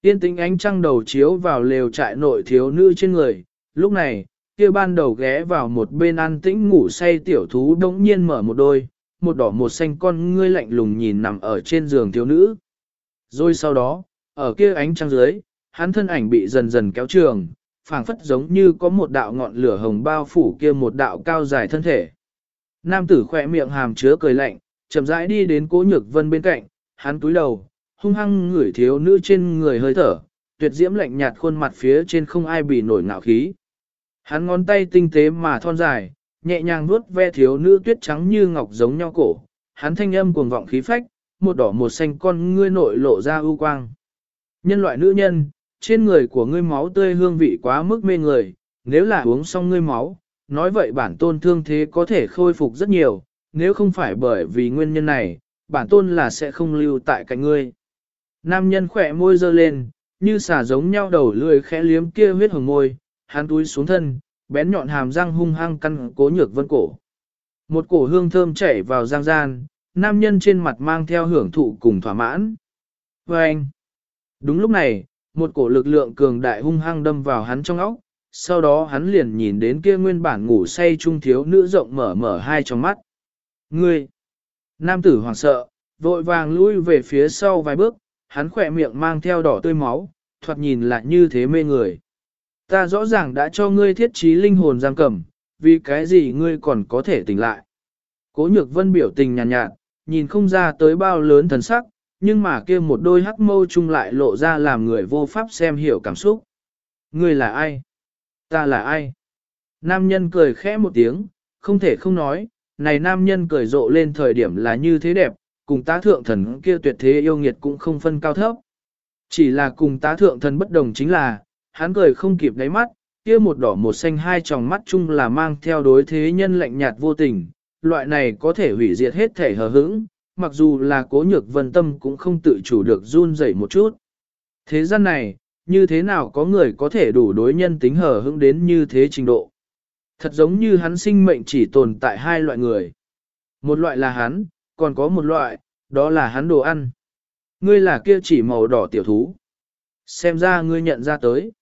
tiên tính ánh trăng đầu chiếu vào lều trại nội thiếu nữ trên người, lúc này, kia ban đầu ghé vào một bên an tĩnh ngủ say tiểu thú đống nhiên mở một đôi, một đỏ một xanh con ngươi lạnh lùng nhìn nằm ở trên giường thiếu nữ. Rồi sau đó, ở kia ánh trăng dưới, hắn thân ảnh bị dần dần kéo trường, phảng phất giống như có một đạo ngọn lửa hồng bao phủ kia một đạo cao dài thân thể. Nam tử khỏe miệng hàm chứa cười lạnh, chậm rãi đi đến cố nhược vân bên cạnh, hắn túi đầu, hung hăng ngửi thiếu nữ trên người hơi thở, tuyệt diễm lạnh nhạt khuôn mặt phía trên không ai bị nổi ngạo khí. Hắn ngón tay tinh tế mà thon dài, nhẹ nhàng vuốt ve thiếu nữ tuyết trắng như ngọc giống nhau cổ, hắn thanh âm cuồng vọng khí phách, một đỏ một xanh con ngươi nội lộ ra ưu quang. Nhân loại nữ nhân, trên người của ngươi máu tươi hương vị quá mức mê người, nếu là uống xong ngươi máu, nói vậy bản tôn thương thế có thể khôi phục rất nhiều, nếu không phải bởi vì nguyên nhân này, bản tôn là sẽ không lưu tại cạnh ngươi. Nam nhân khỏe môi dơ lên, như xả giống nhau đầu lười khẽ liếm kia huyết hồng môi, hắn túi xuống thân, bén nhọn hàm răng hung hăng căn cố nhược vân cổ. Một cổ hương thơm chảy vào giang gian, nam nhân trên mặt mang theo hưởng thụ cùng thỏa mãn. Và anh, đúng lúc này, một cổ lực lượng cường đại hung hăng đâm vào hắn trong óc, sau đó hắn liền nhìn đến kia nguyên bản ngủ say trung thiếu nữ rộng mở mở hai trong mắt. Ngươi! Nam tử hoảng sợ, vội vàng lui về phía sau vài bước, hắn khỏe miệng mang theo đỏ tươi máu, thoạt nhìn lại như thế mê người. Ta rõ ràng đã cho ngươi thiết trí linh hồn giam cầm, vì cái gì ngươi còn có thể tỉnh lại. Cố nhược vân biểu tình nhàn nhạt, nhạt, nhìn không ra tới bao lớn thần sắc, nhưng mà kia một đôi hắc mâu chung lại lộ ra làm người vô pháp xem hiểu cảm xúc. Ngươi là ai? Ta là ai? Nam nhân cười khẽ một tiếng, không thể không nói, này nam nhân cười rộ lên thời điểm là như thế đẹp, cùng tá thượng thần kia tuyệt thế yêu nghiệt cũng không phân cao thấp. Chỉ là cùng tá thượng thần bất đồng chính là, hắn cười không kịp đáy mắt, kia một đỏ một xanh hai tròng mắt chung là mang theo đối thế nhân lạnh nhạt vô tình, loại này có thể hủy diệt hết thể hờ hững, mặc dù là cố nhược vân tâm cũng không tự chủ được run rẩy một chút. Thế gian này, như thế nào có người có thể đủ đối nhân tính hờ hững đến như thế trình độ. Thật giống như hắn sinh mệnh chỉ tồn tại hai loại người. Một loại là hắn, còn có một loại, đó là hắn đồ ăn. Ngươi là kia chỉ màu đỏ tiểu thú. Xem ra ngươi nhận ra tới.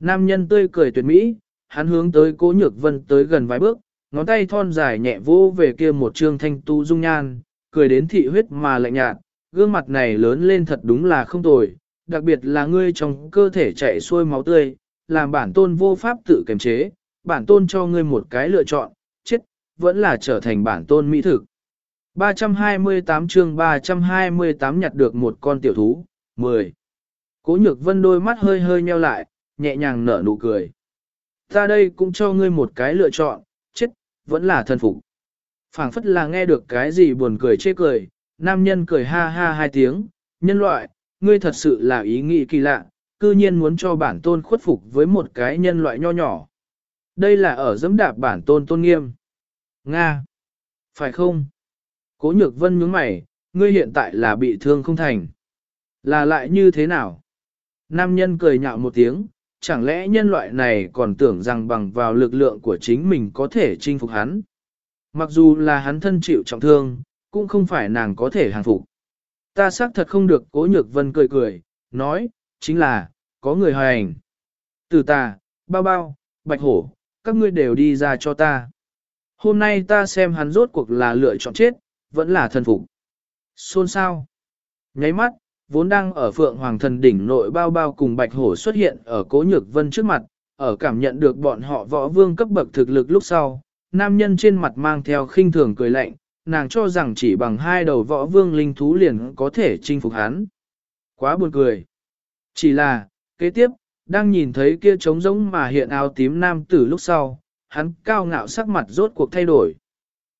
Nam nhân tươi cười tuyệt mỹ, hắn hướng tới cố nhược vân tới gần vài bước, ngón tay thon dài nhẹ vô về kia một trương thanh tu dung nhan, cười đến thị huyết mà lạnh nhạt, gương mặt này lớn lên thật đúng là không tồi, đặc biệt là ngươi trong cơ thể chảy xuôi máu tươi, làm bản tôn vô pháp tự kiềm chế, bản tôn cho ngươi một cái lựa chọn, chết, vẫn là trở thành bản tôn mỹ thực. 328 chương 328 nhặt được một con tiểu thú, 10. Cố nhược vân đôi mắt hơi hơi nheo lại, nhẹ nhàng nở nụ cười. Ta đây cũng cho ngươi một cái lựa chọn, chết, vẫn là thân phục. phảng phất là nghe được cái gì buồn cười chê cười, nam nhân cười ha ha hai tiếng, nhân loại, ngươi thật sự là ý nghĩ kỳ lạ, cư nhiên muốn cho bản tôn khuất phục với một cái nhân loại nho nhỏ. Đây là ở dẫm đạp bản tôn tôn nghiêm. Nga. Phải không? Cố nhược vân nhướng mày, ngươi hiện tại là bị thương không thành. Là lại như thế nào? Nam nhân cười nhạo một tiếng, chẳng lẽ nhân loại này còn tưởng rằng bằng vào lực lượng của chính mình có thể chinh phục hắn. Mặc dù là hắn thân chịu trọng thương, cũng không phải nàng có thể hàng phục. Ta xác thật không được cố nhược vân cười cười, nói, chính là, có người hoài ảnh. Từ ta, bao bao, bạch hổ, các ngươi đều đi ra cho ta. Hôm nay ta xem hắn rốt cuộc là lựa chọn chết, vẫn là thần phục. Xôn sao? Nháy mắt, vốn đang ở phượng hoàng thần đỉnh nội bao bao cùng bạch hổ xuất hiện ở cố nhược vân trước mặt, ở cảm nhận được bọn họ võ vương cấp bậc thực lực lúc sau, nam nhân trên mặt mang theo khinh thường cười lạnh, nàng cho rằng chỉ bằng hai đầu võ vương linh thú liền có thể chinh phục hắn. Quá buồn cười. Chỉ là, kế tiếp, đang nhìn thấy kia trống rỗng mà hiện áo tím nam tử lúc sau, hắn cao ngạo sắc mặt rốt cuộc thay đổi.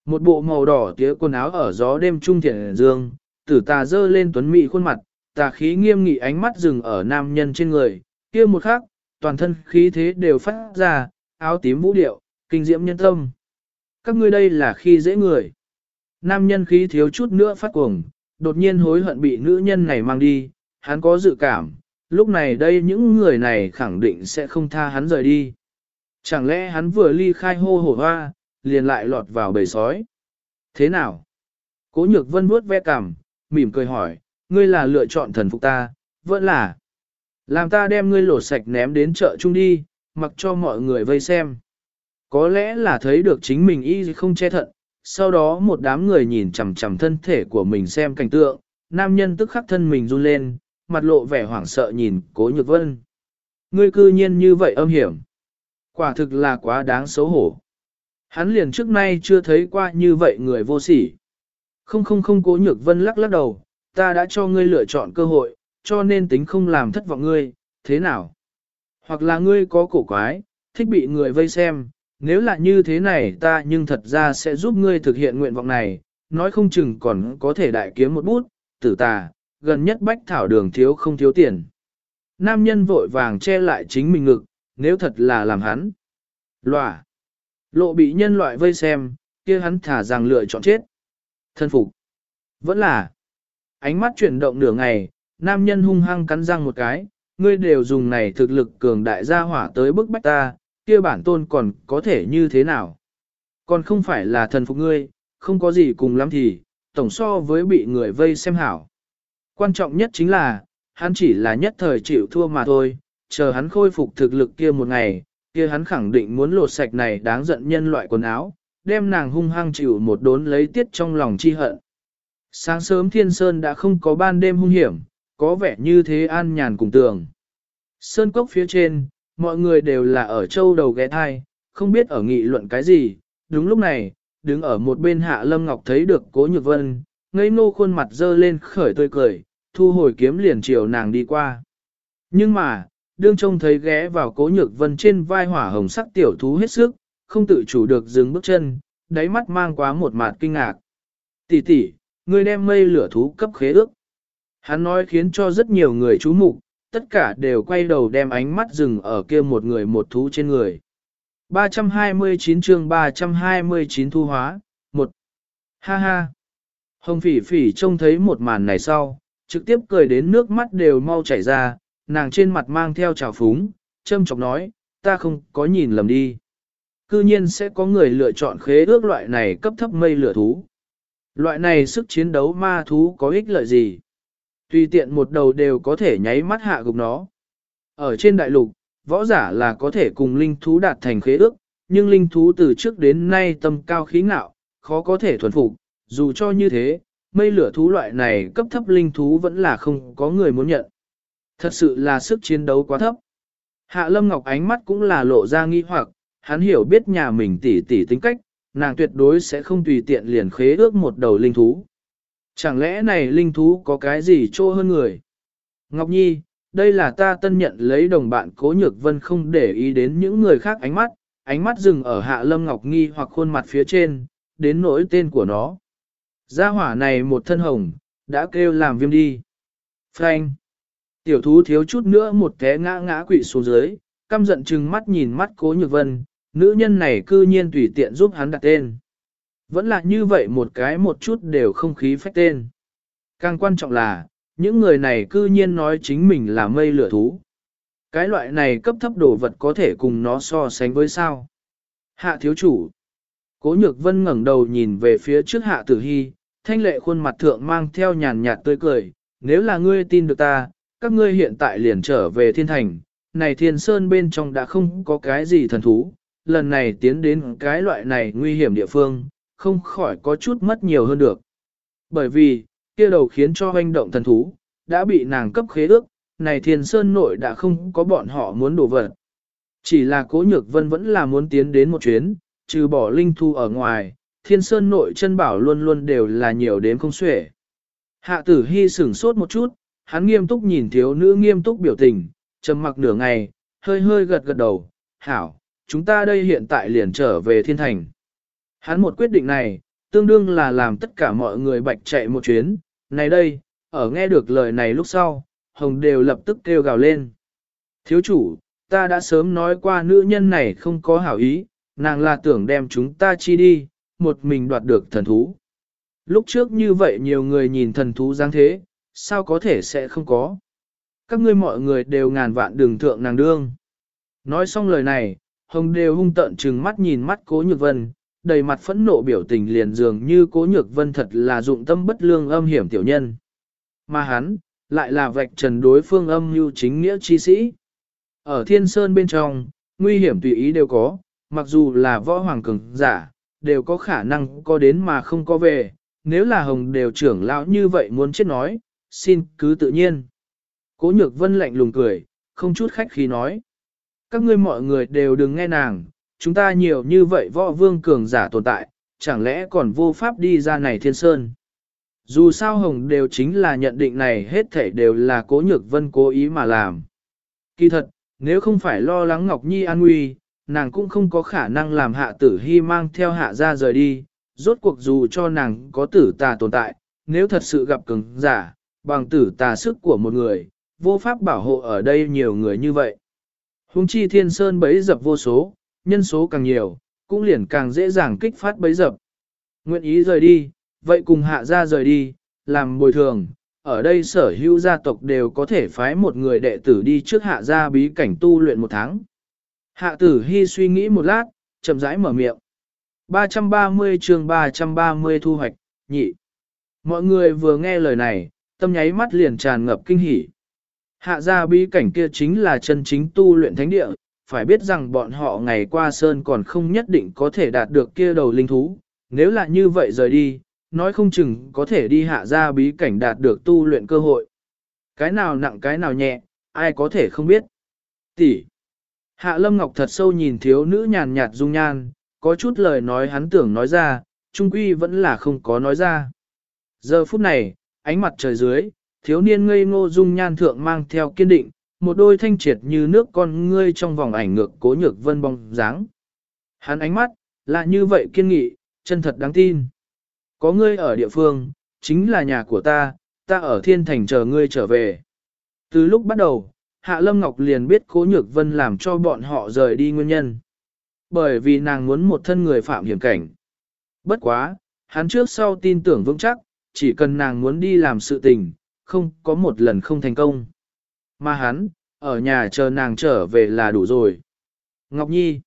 Một bộ màu đỏ tía quần áo ở gió đêm trung thiện dương, tử tà dơ lên tuấn mỹ khuôn mặt, tà khí nghiêm nghị ánh mắt dừng ở nam nhân trên người, kia một khắc, toàn thân khí thế đều phát ra, áo tím vũ điệu, kinh diễm nhân tâm. Các ngươi đây là khi dễ người. Nam nhân khí thiếu chút nữa phát cuồng, đột nhiên hối hận bị nữ nhân này mang đi, hắn có dự cảm, lúc này đây những người này khẳng định sẽ không tha hắn rời đi. Chẳng lẽ hắn vừa ly khai hô hổ hoa, liền lại lọt vào bầy sói. Thế nào? Cố nhược vân vuốt ve cằm, mỉm cười hỏi, ngươi là lựa chọn thần phục ta, vẫn là. Làm ta đem ngươi lột sạch ném đến chợ chung đi, mặc cho mọi người vây xem. Có lẽ là thấy được chính mình y không che thận, sau đó một đám người nhìn chằm chằm thân thể của mình xem cảnh tượng, nam nhân tức khắc thân mình run lên, mặt lộ vẻ hoảng sợ nhìn cố nhược vân. Ngươi cư nhiên như vậy âm hiểm. Quả thực là quá đáng xấu hổ. Hắn liền trước nay chưa thấy qua như vậy người vô sỉ. Không không không cố nhược vân lắc lắc đầu, ta đã cho ngươi lựa chọn cơ hội, cho nên tính không làm thất vọng ngươi, thế nào? Hoặc là ngươi có cổ quái, thích bị người vây xem, nếu là như thế này ta nhưng thật ra sẽ giúp ngươi thực hiện nguyện vọng này, nói không chừng còn có thể đại kiếm một bút, tử tà, gần nhất bách thảo đường thiếu không thiếu tiền. Nam nhân vội vàng che lại chính mình ngực, nếu thật là làm hắn. Lòa. Lộ bị nhân loại vây xem, kia hắn thả rằng lựa chọn chết. Thân phục. Vẫn là. Ánh mắt chuyển động nửa ngày, nam nhân hung hăng cắn răng một cái, ngươi đều dùng này thực lực cường đại gia hỏa tới bức bách ta, kia bản tôn còn có thể như thế nào? Còn không phải là thần phục ngươi, không có gì cùng lắm thì, tổng so với bị người vây xem hảo. Quan trọng nhất chính là, hắn chỉ là nhất thời chịu thua mà thôi, chờ hắn khôi phục thực lực kia một ngày, kia hắn khẳng định muốn lột sạch này đáng giận nhân loại quần áo, đem nàng hung hăng chịu một đốn lấy tiết trong lòng chi hận. Sáng sớm thiên sơn đã không có ban đêm hung hiểm, có vẻ như thế an nhàn cùng tường. Sơn cốc phía trên, mọi người đều là ở châu đầu ghé thai, không biết ở nghị luận cái gì. Đúng lúc này, đứng ở một bên hạ lâm ngọc thấy được cố nhược vân, ngây ngô khuôn mặt dơ lên khởi tươi cười, thu hồi kiếm liền chiều nàng đi qua. Nhưng mà, đương trông thấy ghé vào cố nhược vân trên vai hỏa hồng sắc tiểu thú hết sức, không tự chủ được dừng bước chân, đáy mắt mang quá một mặt kinh ngạc. Tỷ tỷ, ngươi đem mây lửa thú cấp khế ước. Hắn nói khiến cho rất nhiều người chú mục, tất cả đều quay đầu đem ánh mắt dừng ở kia một người một thú trên người. 329 chương 329 thu hóa, một Ha ha! Hồng phỉ phỉ trông thấy một màn này sau, trực tiếp cười đến nước mắt đều mau chảy ra, nàng trên mặt mang theo trào phúng, châm chọc nói, ta không có nhìn lầm đi. Cư nhiên sẽ có người lựa chọn khế ước loại này cấp thấp mây lửa thú. Loại này sức chiến đấu ma thú có ích lợi gì? Tùy tiện một đầu đều có thể nháy mắt hạ gục nó. Ở trên đại lục, võ giả là có thể cùng linh thú đạt thành khế ước, nhưng linh thú từ trước đến nay tâm cao khí ngạo, khó có thể thuần phục, dù cho như thế, mây lửa thú loại này cấp thấp linh thú vẫn là không có người muốn nhận. Thật sự là sức chiến đấu quá thấp. Hạ Lâm Ngọc ánh mắt cũng là lộ ra nghi hoặc, hắn hiểu biết nhà mình tỉ tỉ tính cách, nàng tuyệt đối sẽ không tùy tiện liền khế ước một đầu linh thú. Chẳng lẽ này linh thú có cái gì trô hơn người? Ngọc Nhi, đây là ta tân nhận lấy đồng bạn Cố Nhược Vân không để ý đến những người khác ánh mắt, ánh mắt dừng ở Hạ Lâm Ngọc Nghi hoặc khuôn mặt phía trên, đến nỗi tên của nó. Gia hỏa này một thân hồng, đã kêu làm viêm đi. Frank. Tiểu thú thiếu chút nữa một té ngã ngã quỵ xuống dưới, căm giận chừng mắt nhìn mắt Cố Nhược Vân, nữ nhân này cư nhiên tùy tiện giúp hắn đặt tên. Vẫn là như vậy một cái một chút đều không khí phách tên. Càng quan trọng là, những người này cư nhiên nói chính mình là mây lửa thú. Cái loại này cấp thấp đồ vật có thể cùng nó so sánh với sao. Hạ thiếu chủ. Cố nhược vân ngẩng đầu nhìn về phía trước hạ tử hy, thanh lệ khuôn mặt thượng mang theo nhàn nhạt tươi cười. Nếu là ngươi tin được ta, các ngươi hiện tại liền trở về thiên thành. Này thiên sơn bên trong đã không có cái gì thần thú, lần này tiến đến cái loại này nguy hiểm địa phương, không khỏi có chút mất nhiều hơn được. Bởi vì, kia đầu khiến cho hoành động thần thú, đã bị nàng cấp khế ước, này thiên sơn nội đã không có bọn họ muốn đổ vật. Chỉ là cố nhược vân vẫn là muốn tiến đến một chuyến, trừ bỏ linh thu ở ngoài, thiên sơn nội chân bảo luôn luôn đều là nhiều đến không xuể. Hạ tử hy sửng sốt một chút, hắn nghiêm túc nhìn thiếu nữ nghiêm túc biểu tình, trầm mặc nửa ngày, hơi hơi gật gật đầu, hảo, chúng ta đây hiện tại liền trở về thiên thành. Hắn một quyết định này, tương đương là làm tất cả mọi người bạch chạy một chuyến, này đây, ở nghe được lời này lúc sau, Hồng đều lập tức kêu gào lên. Thiếu chủ, ta đã sớm nói qua nữ nhân này không có hảo ý, nàng là tưởng đem chúng ta chi đi, một mình đoạt được thần thú. Lúc trước như vậy nhiều người nhìn thần thú dáng thế, sao có thể sẽ không có. Các ngươi mọi người đều ngàn vạn đường thượng nàng đương. Nói xong lời này, Hồng đều hung tận trừng mắt nhìn mắt cố nhược vân, đầy mặt phẫn nộ biểu tình liền dường như cố nhược vân thật là dụng tâm bất lương âm hiểm tiểu nhân. Mà hắn, lại là vạch trần đối phương âm mưu chính nghĩa chi sĩ. Ở thiên sơn bên trong, nguy hiểm tùy ý đều có, mặc dù là võ hoàng cường giả, đều có khả năng có đến mà không có về, nếu là hồng đều trưởng lão như vậy muốn chết nói, xin cứ tự nhiên. Cố nhược vân lạnh lùng cười, không chút khách khí nói. Các ngươi mọi người đều đừng nghe nàng, chúng ta nhiều như vậy võ vương cường giả tồn tại, chẳng lẽ còn vô pháp đi ra này thiên sơn. Dù sao Hồng đều chính là nhận định này hết thảy đều là cố nhược vân cố ý mà làm. Kỳ thật, nếu không phải lo lắng Ngọc Nhi an nguy, nàng cũng không có khả năng làm hạ tử hy mang theo hạ ra rời đi, rốt cuộc dù cho nàng có tử tà tồn tại, nếu thật sự gặp cứng giả, bằng tử tà sức của một người, vô pháp bảo hộ ở đây nhiều người như vậy. Hùng chi thiên sơn bấy dập vô số, nhân số càng nhiều, cũng liền càng dễ dàng kích phát bấy dập. Nguyện ý rời đi, vậy cùng hạ ra rời đi, làm bồi thường, ở đây sở hữu gia tộc đều có thể phái một người đệ tử đi trước hạ gia bí cảnh tu luyện một tháng. Hạ tử hy suy nghĩ một lát, chậm rãi mở miệng. 330 chương 330 thu hoạch, nhị. Mọi người vừa nghe lời này, tâm nháy mắt liền tràn ngập kinh hỉ. Hạ gia bí cảnh kia chính là chân chính tu luyện thánh địa, phải biết rằng bọn họ ngày qua sơn còn không nhất định có thể đạt được kia đầu linh thú, nếu là như vậy rời đi, nói không chừng có thể đi hạ gia bí cảnh đạt được tu luyện cơ hội. Cái nào nặng cái nào nhẹ, ai có thể không biết. Tỷ. Hạ Lâm Ngọc thật sâu nhìn thiếu nữ nhàn nhạt dung nhan, có chút lời nói hắn tưởng nói ra, trung quy vẫn là không có nói ra. Giờ phút này, ánh mặt trời dưới, thiếu niên ngây ngô dung nhan thượng mang theo kiên định, một đôi thanh triệt như nước con ngươi trong vòng ảnh ngược cố nhược vân bóng dáng. Hắn ánh mắt, là như vậy kiên nghị, chân thật đáng tin. Có ngươi ở địa phương, chính là nhà của ta, ta ở thiên thành chờ ngươi trở về. Từ lúc bắt đầu, Hạ Lâm Ngọc liền biết cố nhược vân làm cho bọn họ rời đi nguyên nhân. Bởi vì nàng muốn một thân người phạm hiểm cảnh. Bất quá, hắn trước sau tin tưởng vững chắc, chỉ cần nàng muốn đi làm sự tình, không có một lần không thành công. Mà hắn, ở nhà chờ nàng trở về là đủ rồi. Ngọc Nhi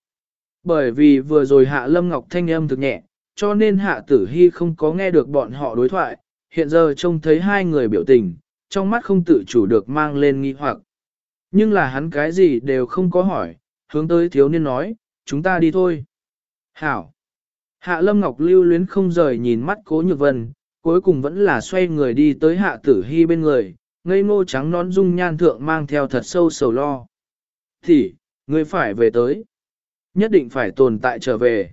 Bởi vì vừa rồi hạ Lâm Ngọc thanh âm thực nhẹ, cho nên hạ tử hy không có nghe được bọn họ đối thoại, hiện giờ trông thấy hai người biểu tình, trong mắt không tự chủ được mang lên nghi hoặc. Nhưng là hắn cái gì đều không có hỏi, hướng tới thiếu niên nói, chúng ta đi thôi. Hảo. Hạ Lâm Ngọc lưu luyến không rời nhìn mắt cố nhược vân, cuối cùng vẫn là xoay người đi tới hạ tử hy bên người, ngây ngô trắng nón dung nhan thượng mang theo thật sâu sầu lo. Thì, ngươi phải về tới. Nhất định phải tồn tại trở về.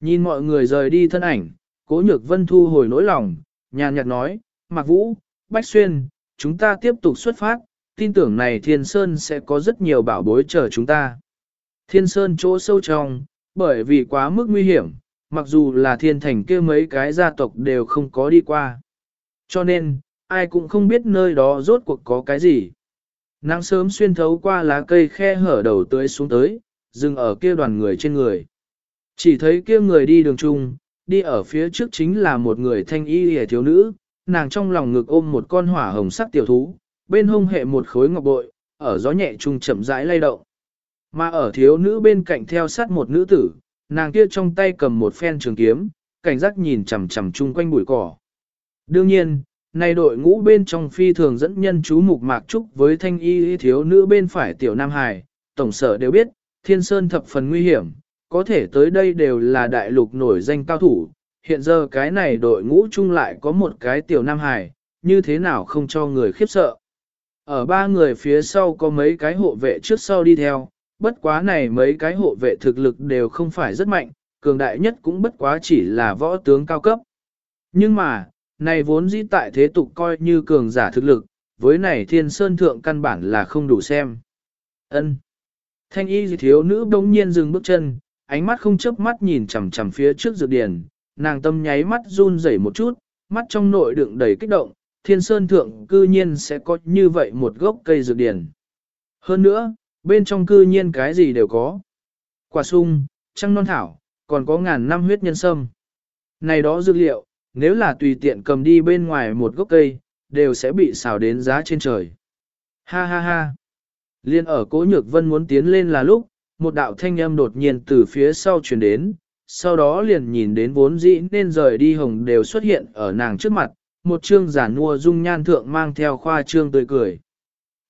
Nhìn mọi người rời đi thân ảnh, cố nhược vân thu hồi nỗi lòng, nhàn nhạt nói, Mạc Vũ, Bách Xuyên, chúng ta tiếp tục xuất phát, tin tưởng này Thiên Sơn sẽ có rất nhiều bảo bối chờ chúng ta. Thiên Sơn chỗ sâu trong, bởi vì quá mức nguy hiểm, mặc dù là thiên thành kia mấy cái gia tộc đều không có đi qua. Cho nên, ai cũng không biết nơi đó rốt cuộc có cái gì. Nắng sớm xuyên thấu qua lá cây khe hở đầu tưới xuống tới, dừng ở kia đoàn người trên người. Chỉ thấy kia người đi đường chung, đi ở phía trước chính là một người thanh y hề thiếu nữ, nàng trong lòng ngực ôm một con hỏa hồng sắc tiểu thú, bên hông hệ một khối ngọc bội, ở gió nhẹ trung chậm rãi lay động. Mà ở thiếu nữ bên cạnh theo sát một nữ tử, nàng kia trong tay cầm một phen trường kiếm, cảnh giác nhìn chằm chằm chung quanh bụi cỏ. Đương nhiên, này đội ngũ bên trong phi thường dẫn nhân chú mục mạc trúc với thanh y thiếu nữ bên phải tiểu Nam Hải, tổng sở đều biết, thiên sơn thập phần nguy hiểm, có thể tới đây đều là đại lục nổi danh cao thủ, hiện giờ cái này đội ngũ chung lại có một cái tiểu Nam Hải, như thế nào không cho người khiếp sợ. Ở ba người phía sau có mấy cái hộ vệ trước sau đi theo, bất quá này mấy cái hộ vệ thực lực đều không phải rất mạnh, cường đại nhất cũng bất quá chỉ là võ tướng cao cấp. Nhưng mà, này vốn dĩ tại thế tục coi như cường giả thực lực, với này thiên sơn thượng căn bản là không đủ xem. ân Thanh y thiếu nữ đông nhiên dừng bước chân, ánh mắt không chớp mắt nhìn chằm chằm phía trước dược điển, nàng tâm nháy mắt run rẩy một chút, mắt trong nội đựng đầy kích động, thiên sơn thượng cư nhiên sẽ có như vậy một gốc cây dược điển. Hơn nữa, bên trong cư nhiên cái gì đều có. Quả sung, trăng non thảo, còn có ngàn năm huyết nhân sâm. Này đó dược liệu, nếu là tùy tiện cầm đi bên ngoài một gốc cây, đều sẽ bị xào đến giá trên trời. Ha ha ha. Liên ở cố nhược vân muốn tiến lên là lúc, một đạo thanh âm đột nhiên từ phía sau truyền đến, sau đó liền nhìn đến vốn dĩ nên rời đi hồng đều xuất hiện ở nàng trước mặt, một trương giả nua dung nhan thượng mang theo khoa trương tươi cười.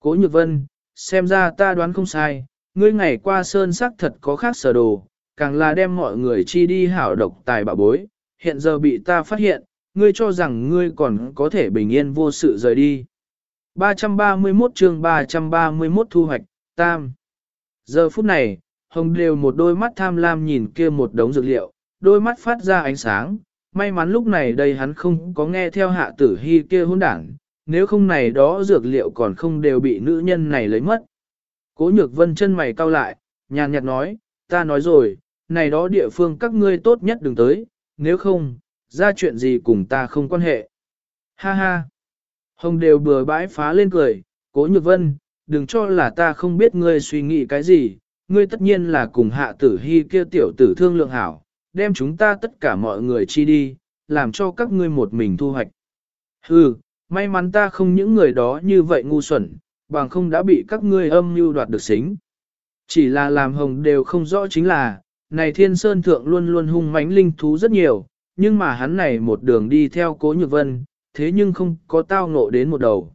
Cố nhược vân, xem ra ta đoán không sai, ngươi ngày qua sơn sắc thật có khác sở đồ, càng là đem mọi người chi đi hảo độc tài bảo bối, hiện giờ bị ta phát hiện, ngươi cho rằng ngươi còn có thể bình yên vô sự rời đi. 331 chương 331 thu hoạch, tam. Giờ phút này, Hồng đều một đôi mắt tham lam nhìn kia một đống dược liệu, đôi mắt phát ra ánh sáng. May mắn lúc này đây hắn không có nghe theo hạ tử hy kia hôn đảng, nếu không này đó dược liệu còn không đều bị nữ nhân này lấy mất. Cố nhược vân chân mày cau lại, nhàn nhạt nói, ta nói rồi, này đó địa phương các ngươi tốt nhất đừng tới, nếu không, ra chuyện gì cùng ta không quan hệ. Ha ha. Hồng đều bừa bãi phá lên cười, cố nhược vân, đừng cho là ta không biết ngươi suy nghĩ cái gì, ngươi tất nhiên là cùng hạ tử hy kia tiểu tử thương lượng hảo, đem chúng ta tất cả mọi người chi đi, làm cho các ngươi một mình thu hoạch. Hừ, may mắn ta không những người đó như vậy ngu xuẩn, bằng không đã bị các ngươi âm mưu đoạt được xính. Chỉ là làm hồng đều không rõ chính là, này thiên sơn thượng luôn luôn hung mãnh linh thú rất nhiều, nhưng mà hắn này một đường đi theo cố nhược vân, thế nhưng không có tao ngộ đến một đầu.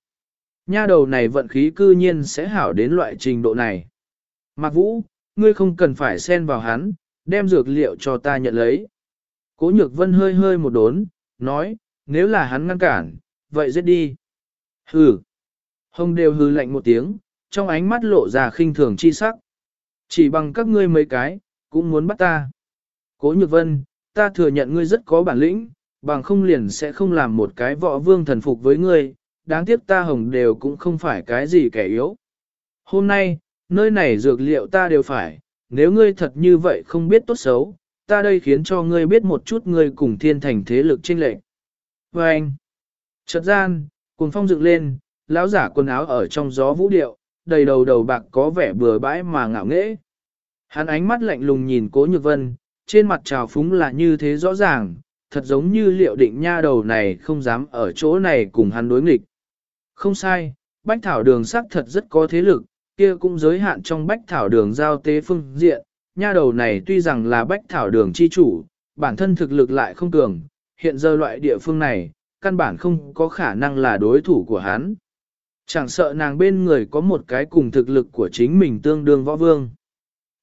Nha đầu này vận khí cư nhiên sẽ hảo đến loại trình độ này. Mạc Vũ, ngươi không cần phải xen vào hắn, đem dược liệu cho ta nhận lấy. Cố nhược vân hơi hơi một đốn, nói, nếu là hắn ngăn cản, vậy giết đi. Hừ. Hồng đều hừ lạnh một tiếng, trong ánh mắt lộ ra khinh thường chi sắc. Chỉ bằng các ngươi mấy cái, cũng muốn bắt ta. Cố nhược vân, ta thừa nhận ngươi rất có bản lĩnh, bằng không liền sẽ không làm một cái võ vương thần phục với ngươi, đáng tiếc ta hồng đều cũng không phải cái gì kẻ yếu. Hôm nay, nơi này dược liệu ta đều phải, nếu ngươi thật như vậy không biết tốt xấu, ta đây khiến cho ngươi biết một chút ngươi cùng thiên thành thế lực chênh lệch. Và anh, chợt gian, cùng phong dựng lên, lão giả quần áo ở trong gió vũ điệu, đầy đầu đầu bạc có vẻ bừa bãi mà ngạo nghễ. Hắn ánh mắt lạnh lùng nhìn cố nhược vân, trên mặt trào phúng là như thế rõ ràng, thật giống như liệu định nha đầu này không dám ở chỗ này cùng hắn đối nghịch. Không sai, bách thảo đường sắc thật rất có thế lực, kia cũng giới hạn trong bách thảo đường giao tế phương diện, nha đầu này tuy rằng là bách thảo đường chi chủ, bản thân thực lực lại không cường, hiện giờ loại địa phương này, căn bản không có khả năng là đối thủ của hắn. Chẳng sợ nàng bên người có một cái cùng thực lực của chính mình tương đương võ vương.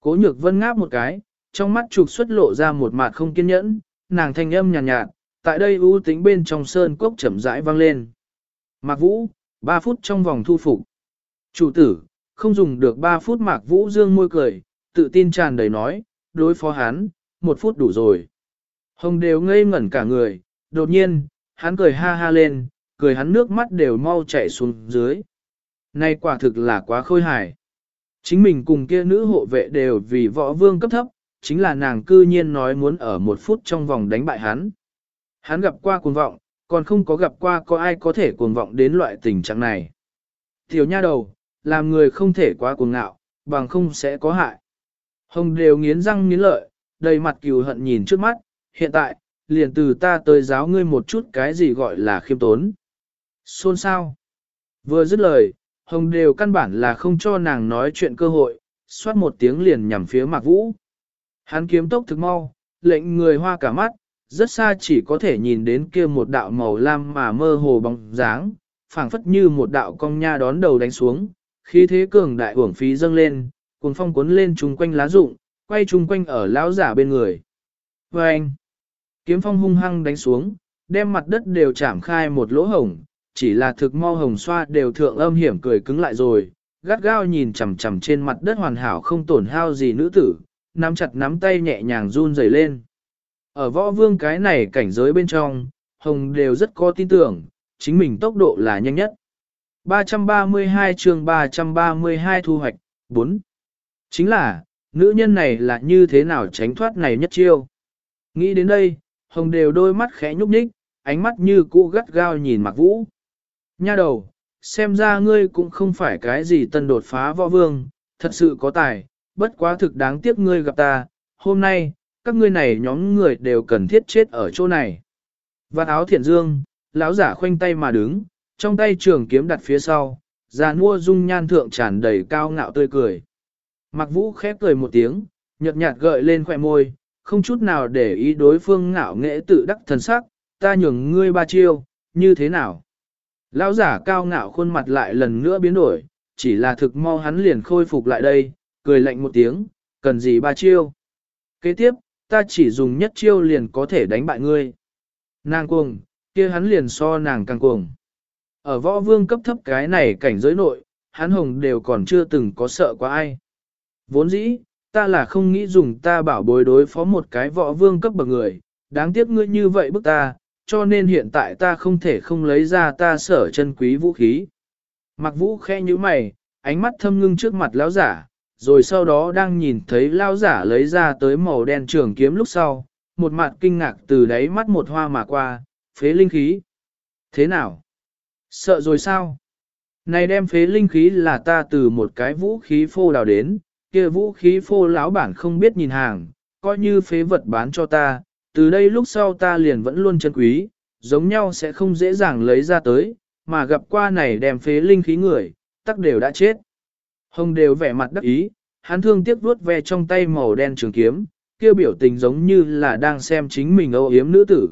Cố nhược vân ngáp một cái, trong mắt trục xuất lộ ra một mặt không kiên nhẫn, nàng thanh âm nhàn nhạt, nhạt, tại đây ưu tính bên trong sơn cốc chậm rãi vang lên. Mạc Vũ, 3 phút trong vòng thu phục. Chủ tử, không dùng được 3 phút Mạc Vũ dương môi cười, tự tin tràn đầy nói, đối phó hắn, một phút đủ rồi. Hồng đều ngây ngẩn cả người, đột nhiên, hắn cười ha ha lên, cười hắn nước mắt đều mau chảy xuống dưới. nay quả thực là quá khôi hài. Chính mình cùng kia nữ hộ vệ đều vì võ vương cấp thấp, chính là nàng cư nhiên nói muốn ở một phút trong vòng đánh bại hắn. Hắn gặp qua cuồng vọng, còn không có gặp qua có ai có thể cuồng vọng đến loại tình trạng này. Tiểu nha đầu, làm người không thể quá cuồng ngạo, bằng không sẽ có hại. Hồng đều nghiến răng nghiến lợi, đầy mặt cừu hận nhìn trước mắt, hiện tại, liền từ ta tới giáo ngươi một chút cái gì gọi là khiêm tốn. Xôn sao? Vừa dứt lời, Hồng đều căn bản là không cho nàng nói chuyện cơ hội, xoát một tiếng liền nhằm phía Mạc Vũ. Hắn kiếm tốc thực mau, lệnh người hoa cả mắt, rất xa chỉ có thể nhìn đến kia một đạo màu lam mà mơ hồ bóng dáng, phảng phất như một đạo cong nha đón đầu đánh xuống, khí thế cường đại uổng phí dâng lên, cuồng phong cuốn lên chung quanh lá rụng, quay chung quanh ở lão giả bên người. Và anh, kiếm phong hung hăng đánh xuống, đem mặt đất đều chạm khai một lỗ hổng, chỉ là thực mo hồng xoa đều thượng âm hiểm cười cứng lại rồi, gắt gao nhìn chằm chằm trên mặt đất hoàn hảo không tổn hao gì nữ tử, nắm chặt nắm tay nhẹ nhàng run rẩy lên. Ở võ vương cái này cảnh giới bên trong, hồng đều rất có tin tưởng, chính mình tốc độ là nhanh nhất. 332 chương 332 thu hoạch, 4. Chính là, nữ nhân này là như thế nào tránh thoát này nhất chiêu. Nghĩ đến đây, hồng đều đôi mắt khẽ nhúc nhích, ánh mắt như cũ gắt gao nhìn mặc vũ. Nha đầu, xem ra ngươi cũng không phải cái gì tân đột phá võ vương, thật sự có tài, bất quá thực đáng tiếc ngươi gặp ta, hôm nay, các ngươi này nhóm người đều cần thiết chết ở chỗ này. Vạt áo thiện dương, lão giả khoanh tay mà đứng, trong tay trường kiếm đặt phía sau, già mua dung nhan thượng tràn đầy cao ngạo tươi cười. Mặc vũ khép cười một tiếng, nhợt nhạt gợi lên khỏe môi, không chút nào để ý đối phương ngạo nghệ tự đắc thần sắc, ta nhường ngươi ba chiêu, như thế nào? Lão giả cao ngạo khuôn mặt lại lần nữa biến đổi, chỉ là thực mau hắn liền khôi phục lại đây, cười lạnh một tiếng, cần gì ba chiêu? Kế tiếp, ta chỉ dùng nhất chiêu liền có thể đánh bại ngươi. Nàng cuồng, kia hắn liền so nàng càng cuồng. Ở võ vương cấp thấp cái này cảnh giới nội, hắn hồng đều còn chưa từng có sợ qua ai. Vốn dĩ, ta là không nghĩ dùng ta bảo bối đối phó một cái võ vương cấp bậc người, đáng tiếc ngươi như vậy bức ta, cho nên hiện tại ta không thể không lấy ra ta sở chân quý vũ khí. Mặc vũ khe như mày, ánh mắt thâm ngưng trước mặt lão giả, rồi sau đó đang nhìn thấy lão giả lấy ra tới màu đen trường kiếm lúc sau, một mặt kinh ngạc từ đáy mắt một hoa mà qua, phế linh khí. Thế nào? Sợ rồi sao? Này đem phế linh khí là ta từ một cái vũ khí phô đào đến, kia vũ khí phô lão bản không biết nhìn hàng, coi như phế vật bán cho ta, từ đây lúc sau ta liền vẫn luôn chân quý, giống nhau sẽ không dễ dàng lấy ra tới, mà gặp qua này đem phế linh khí người, tắc đều đã chết. Hồng đều vẻ mặt đắc ý, hắn thương tiếc vuốt ve trong tay màu đen trường kiếm, kia biểu tình giống như là đang xem chính mình âu yếm nữ tử.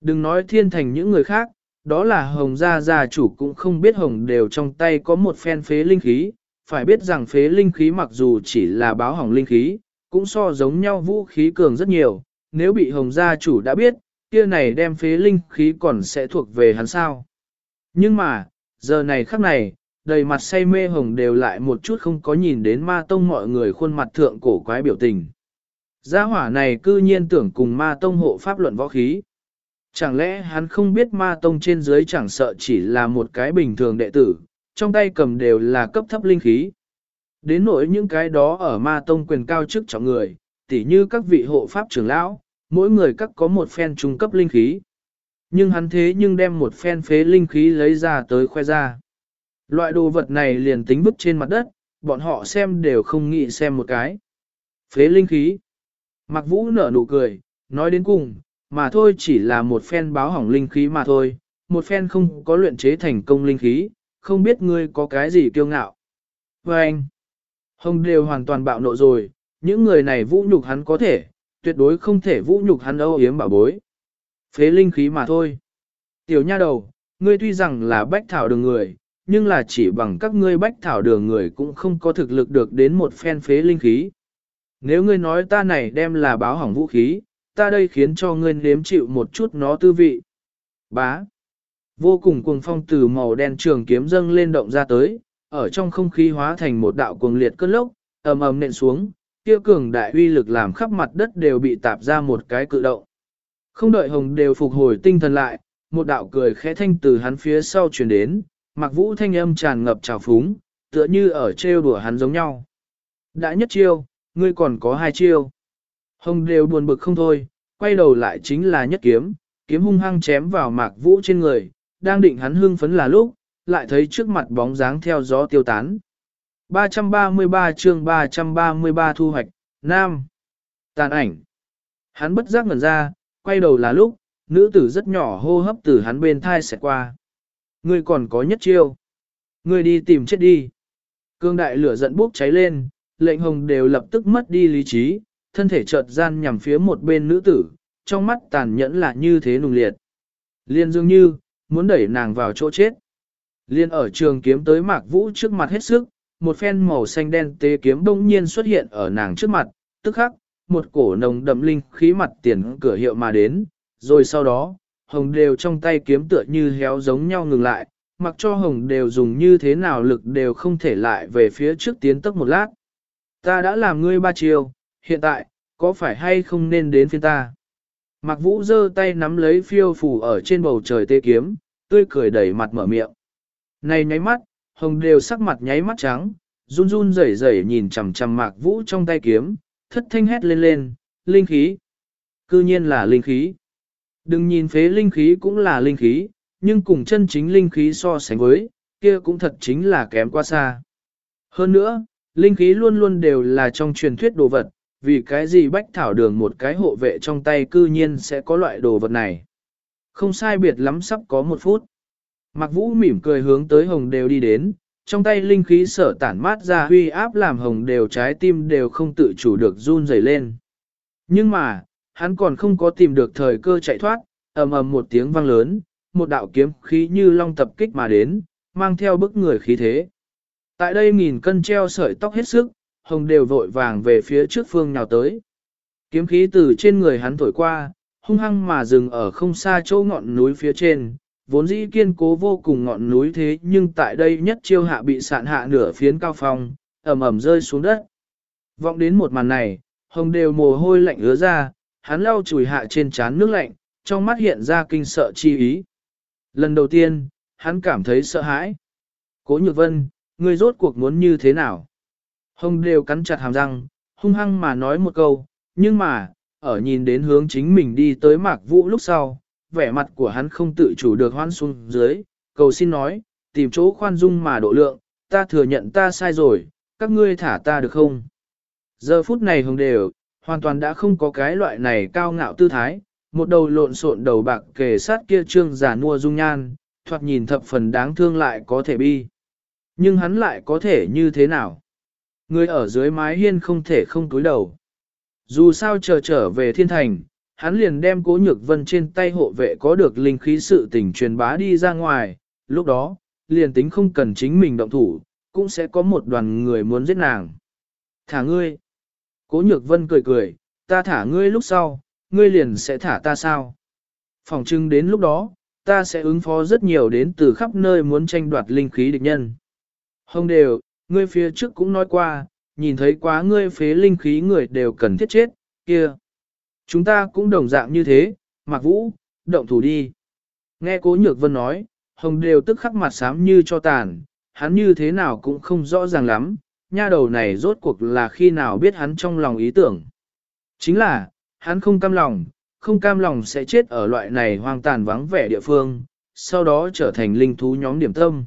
Đừng nói thiên thành những người khác, đó là hồng gia gia chủ cũng không biết hồng đều trong tay có một phen phế linh khí, phải biết rằng phế linh khí mặc dù chỉ là báo hỏng linh khí, cũng so giống nhau vũ khí cường rất nhiều, nếu bị hồng gia chủ đã biết, kia này đem phế linh khí còn sẽ thuộc về hắn sao. Nhưng mà, giờ này khắc này, đầy mặt say mê hồng đều lại một chút không có nhìn đến ma tông mọi người khuôn mặt thượng cổ quái biểu tình. Gia hỏa này cư nhiên tưởng cùng ma tông hộ pháp luận võ khí. Chẳng lẽ hắn không biết ma tông trên dưới chẳng sợ chỉ là một cái bình thường đệ tử, trong tay cầm đều là cấp thấp linh khí. Đến nỗi những cái đó ở ma tông quyền cao chức trọng người, tỉ như các vị hộ pháp trưởng lão, mỗi người các có một phen trung cấp linh khí. Nhưng hắn thế nhưng đem một phen phế linh khí lấy ra tới khoe ra. Loại đồ vật này liền tính bức trên mặt đất, bọn họ xem đều không nghĩ xem một cái. Phế linh khí. Mặc vũ nở nụ cười, nói đến cùng, mà thôi chỉ là một phen báo hỏng linh khí mà thôi, một phen không có luyện chế thành công linh khí, không biết ngươi có cái gì kiêu ngạo. Và anh, Hồng đều hoàn toàn bạo nộ rồi, những người này vũ nhục hắn có thể, tuyệt đối không thể vũ nhục hắn âu yếm bảo bối. Phế linh khí mà thôi. Tiểu nha đầu, ngươi tuy rằng là bách thảo đường người, nhưng là chỉ bằng các ngươi bách thảo đường người cũng không có thực lực được đến một phen phế linh khí. Nếu ngươi nói ta này đem là báo hỏng vũ khí, ta đây khiến cho ngươi nếm chịu một chút nó tư vị. Bá. Vô cùng cuồng phong từ màu đen trường kiếm dâng lên động ra tới, ở trong không khí hóa thành một đạo cuồng liệt cơn lốc, ầm ầm nện xuống, kia cường đại uy lực làm khắp mặt đất đều bị tạp ra một cái cự động. Không đợi hồng đều phục hồi tinh thần lại, một đạo cười khẽ thanh từ hắn phía sau truyền đến, mặc vũ thanh âm tràn ngập trào phúng, tựa như ở trêu đùa hắn giống nhau. Đã nhất chiêu, ngươi còn có hai chiêu. Hồng đều buồn bực không thôi, quay đầu lại chính là nhất kiếm, kiếm hung hăng chém vào mạc vũ trên người, đang định hắn hưng phấn là lúc, lại thấy trước mặt bóng dáng theo gió tiêu tán. 333 chương 333 thu hoạch, Nam. Tàn ảnh. Hắn bất giác ngẩn ra, quay đầu là lúc, nữ tử rất nhỏ hô hấp từ hắn bên thai sẽ qua. Ngươi còn có nhất chiêu. Ngươi đi tìm chết đi. Cương đại lửa giận bốc cháy lên, lệnh hồng đều lập tức mất đi lý trí, thân thể chợt gian nhằm phía một bên nữ tử, trong mắt tàn nhẫn là như thế nùng liệt. Liên dường như, muốn đẩy nàng vào chỗ chết. Liên ở trường kiếm tới mạc vũ trước mặt hết sức, một phen màu xanh đen tế kiếm đông nhiên xuất hiện ở nàng trước mặt, tức khắc, một cổ nồng đậm linh khí mặt tiền cửa hiệu mà đến, rồi sau đó, hồng đều trong tay kiếm tựa như héo giống nhau ngừng lại, mặc cho hồng đều dùng như thế nào lực đều không thể lại về phía trước tiến tốc một lát. Ta đã làm ngươi ba chiều, hiện tại, có phải hay không nên đến phiên ta? Mạc Vũ giơ tay nắm lấy phiêu phù ở trên bầu trời tê kiếm, tươi cười đẩy mặt mở miệng. Này nháy mắt, hồng đều sắc mặt nháy mắt trắng, run run rẩy rẩy nhìn chằm chằm Mạc Vũ trong tay kiếm, thất thanh hét lên lên, linh khí. Cư nhiên là linh khí. Đừng nhìn phế linh khí cũng là linh khí, nhưng cùng chân chính linh khí so sánh với, kia cũng thật chính là kém quá xa. Hơn nữa, linh khí luôn luôn đều là trong truyền thuyết đồ vật, vì cái gì bách thảo đường một cái hộ vệ trong tay cư nhiên sẽ có loại đồ vật này. Không sai biệt lắm sắp có một phút. Mạc Vũ mỉm cười hướng tới hồng đều đi đến, trong tay linh khí sở tản mát ra huy áp làm hồng đều trái tim đều không tự chủ được run rẩy lên. Nhưng mà, hắn còn không có tìm được thời cơ chạy thoát, ầm ầm một tiếng vang lớn, một đạo kiếm khí như long tập kích mà đến, mang theo bức người khí thế. Tại đây nghìn cân treo sợi tóc hết sức, hồng đều vội vàng về phía trước phương nào tới. Kiếm khí từ trên người hắn thổi qua, hung hăng mà dừng ở không xa chỗ ngọn núi phía trên, vốn dĩ kiên cố vô cùng ngọn núi thế nhưng tại đây nhất chiêu hạ bị sạn hạ nửa phiến cao phong, ẩm ẩm rơi xuống đất. Vọng đến một màn này, hồng đều mồ hôi lạnh ứa ra, hắn lau chùi hạ trên trán nước lạnh, trong mắt hiện ra kinh sợ chi ý. Lần đầu tiên, hắn cảm thấy sợ hãi. Cố nhược vân, ngươi rốt cuộc muốn như thế nào? Hồng đều cắn chặt hàm răng, hung hăng mà nói một câu, nhưng mà, ở nhìn đến hướng chính mình đi tới mạc vũ lúc sau, vẻ mặt của hắn không tự chủ được hoan xuống dưới, cầu xin nói, tìm chỗ khoan dung mà độ lượng, ta thừa nhận ta sai rồi, các ngươi thả ta được không? Giờ phút này hồng đều, hoàn toàn đã không có cái loại này cao ngạo tư thái, một đầu lộn xộn đầu bạc kề sát kia trương giả nua dung nhan, thoạt nhìn thập phần đáng thương lại có thể bi. Nhưng hắn lại có thể như thế nào? Người ở dưới mái hiên không thể không túi đầu. Dù sao chờ trở về thiên thành, hắn liền đem cố nhược vân trên tay hộ vệ có được linh khí sự tình truyền bá đi ra ngoài, lúc đó, liền tính không cần chính mình động thủ, cũng sẽ có một đoàn người muốn giết nàng. Thả ngươi. Cố nhược vân cười cười, ta thả ngươi lúc sau, ngươi liền sẽ thả ta sao? Phòng trưng đến lúc đó, ta sẽ ứng phó rất nhiều đến từ khắp nơi muốn tranh đoạt linh khí địch nhân. Hồng đều, ngươi phía trước cũng nói qua, nhìn thấy quá ngươi phế linh khí người đều cần thiết chết, kia. Chúng ta cũng đồng dạng như thế, Mạc Vũ, động thủ đi. Nghe Cố Nhược Vân nói, Hồng đều tức khắc mặt xám như cho tàn, hắn như thế nào cũng không rõ ràng lắm, nha đầu này rốt cuộc là khi nào biết hắn trong lòng ý tưởng. Chính là, hắn không cam lòng, không cam lòng sẽ chết ở loại này hoang tàn vắng vẻ địa phương, sau đó trở thành linh thú nhóm điểm tâm.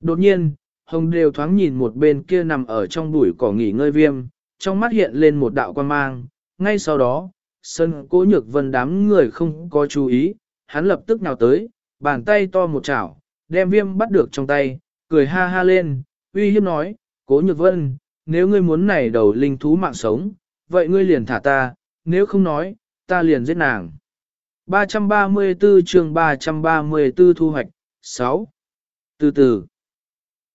Đột nhiên, hồng đều thoáng nhìn một bên kia nằm ở trong bụi cỏ nghỉ ngơi viêm, trong mắt hiện lên một đạo quan mang, ngay sau đó, sân cố nhược vân đám người không có chú ý, hắn lập tức nào tới, bàn tay to một chảo, đem viêm bắt được trong tay, cười ha ha lên, uy hiếp nói, cố nhược vân, nếu ngươi muốn này đầu linh thú mạng sống, vậy ngươi liền thả ta, nếu không nói, ta liền giết nàng. 334 chương 334 thu hoạch, 6. Từ từ,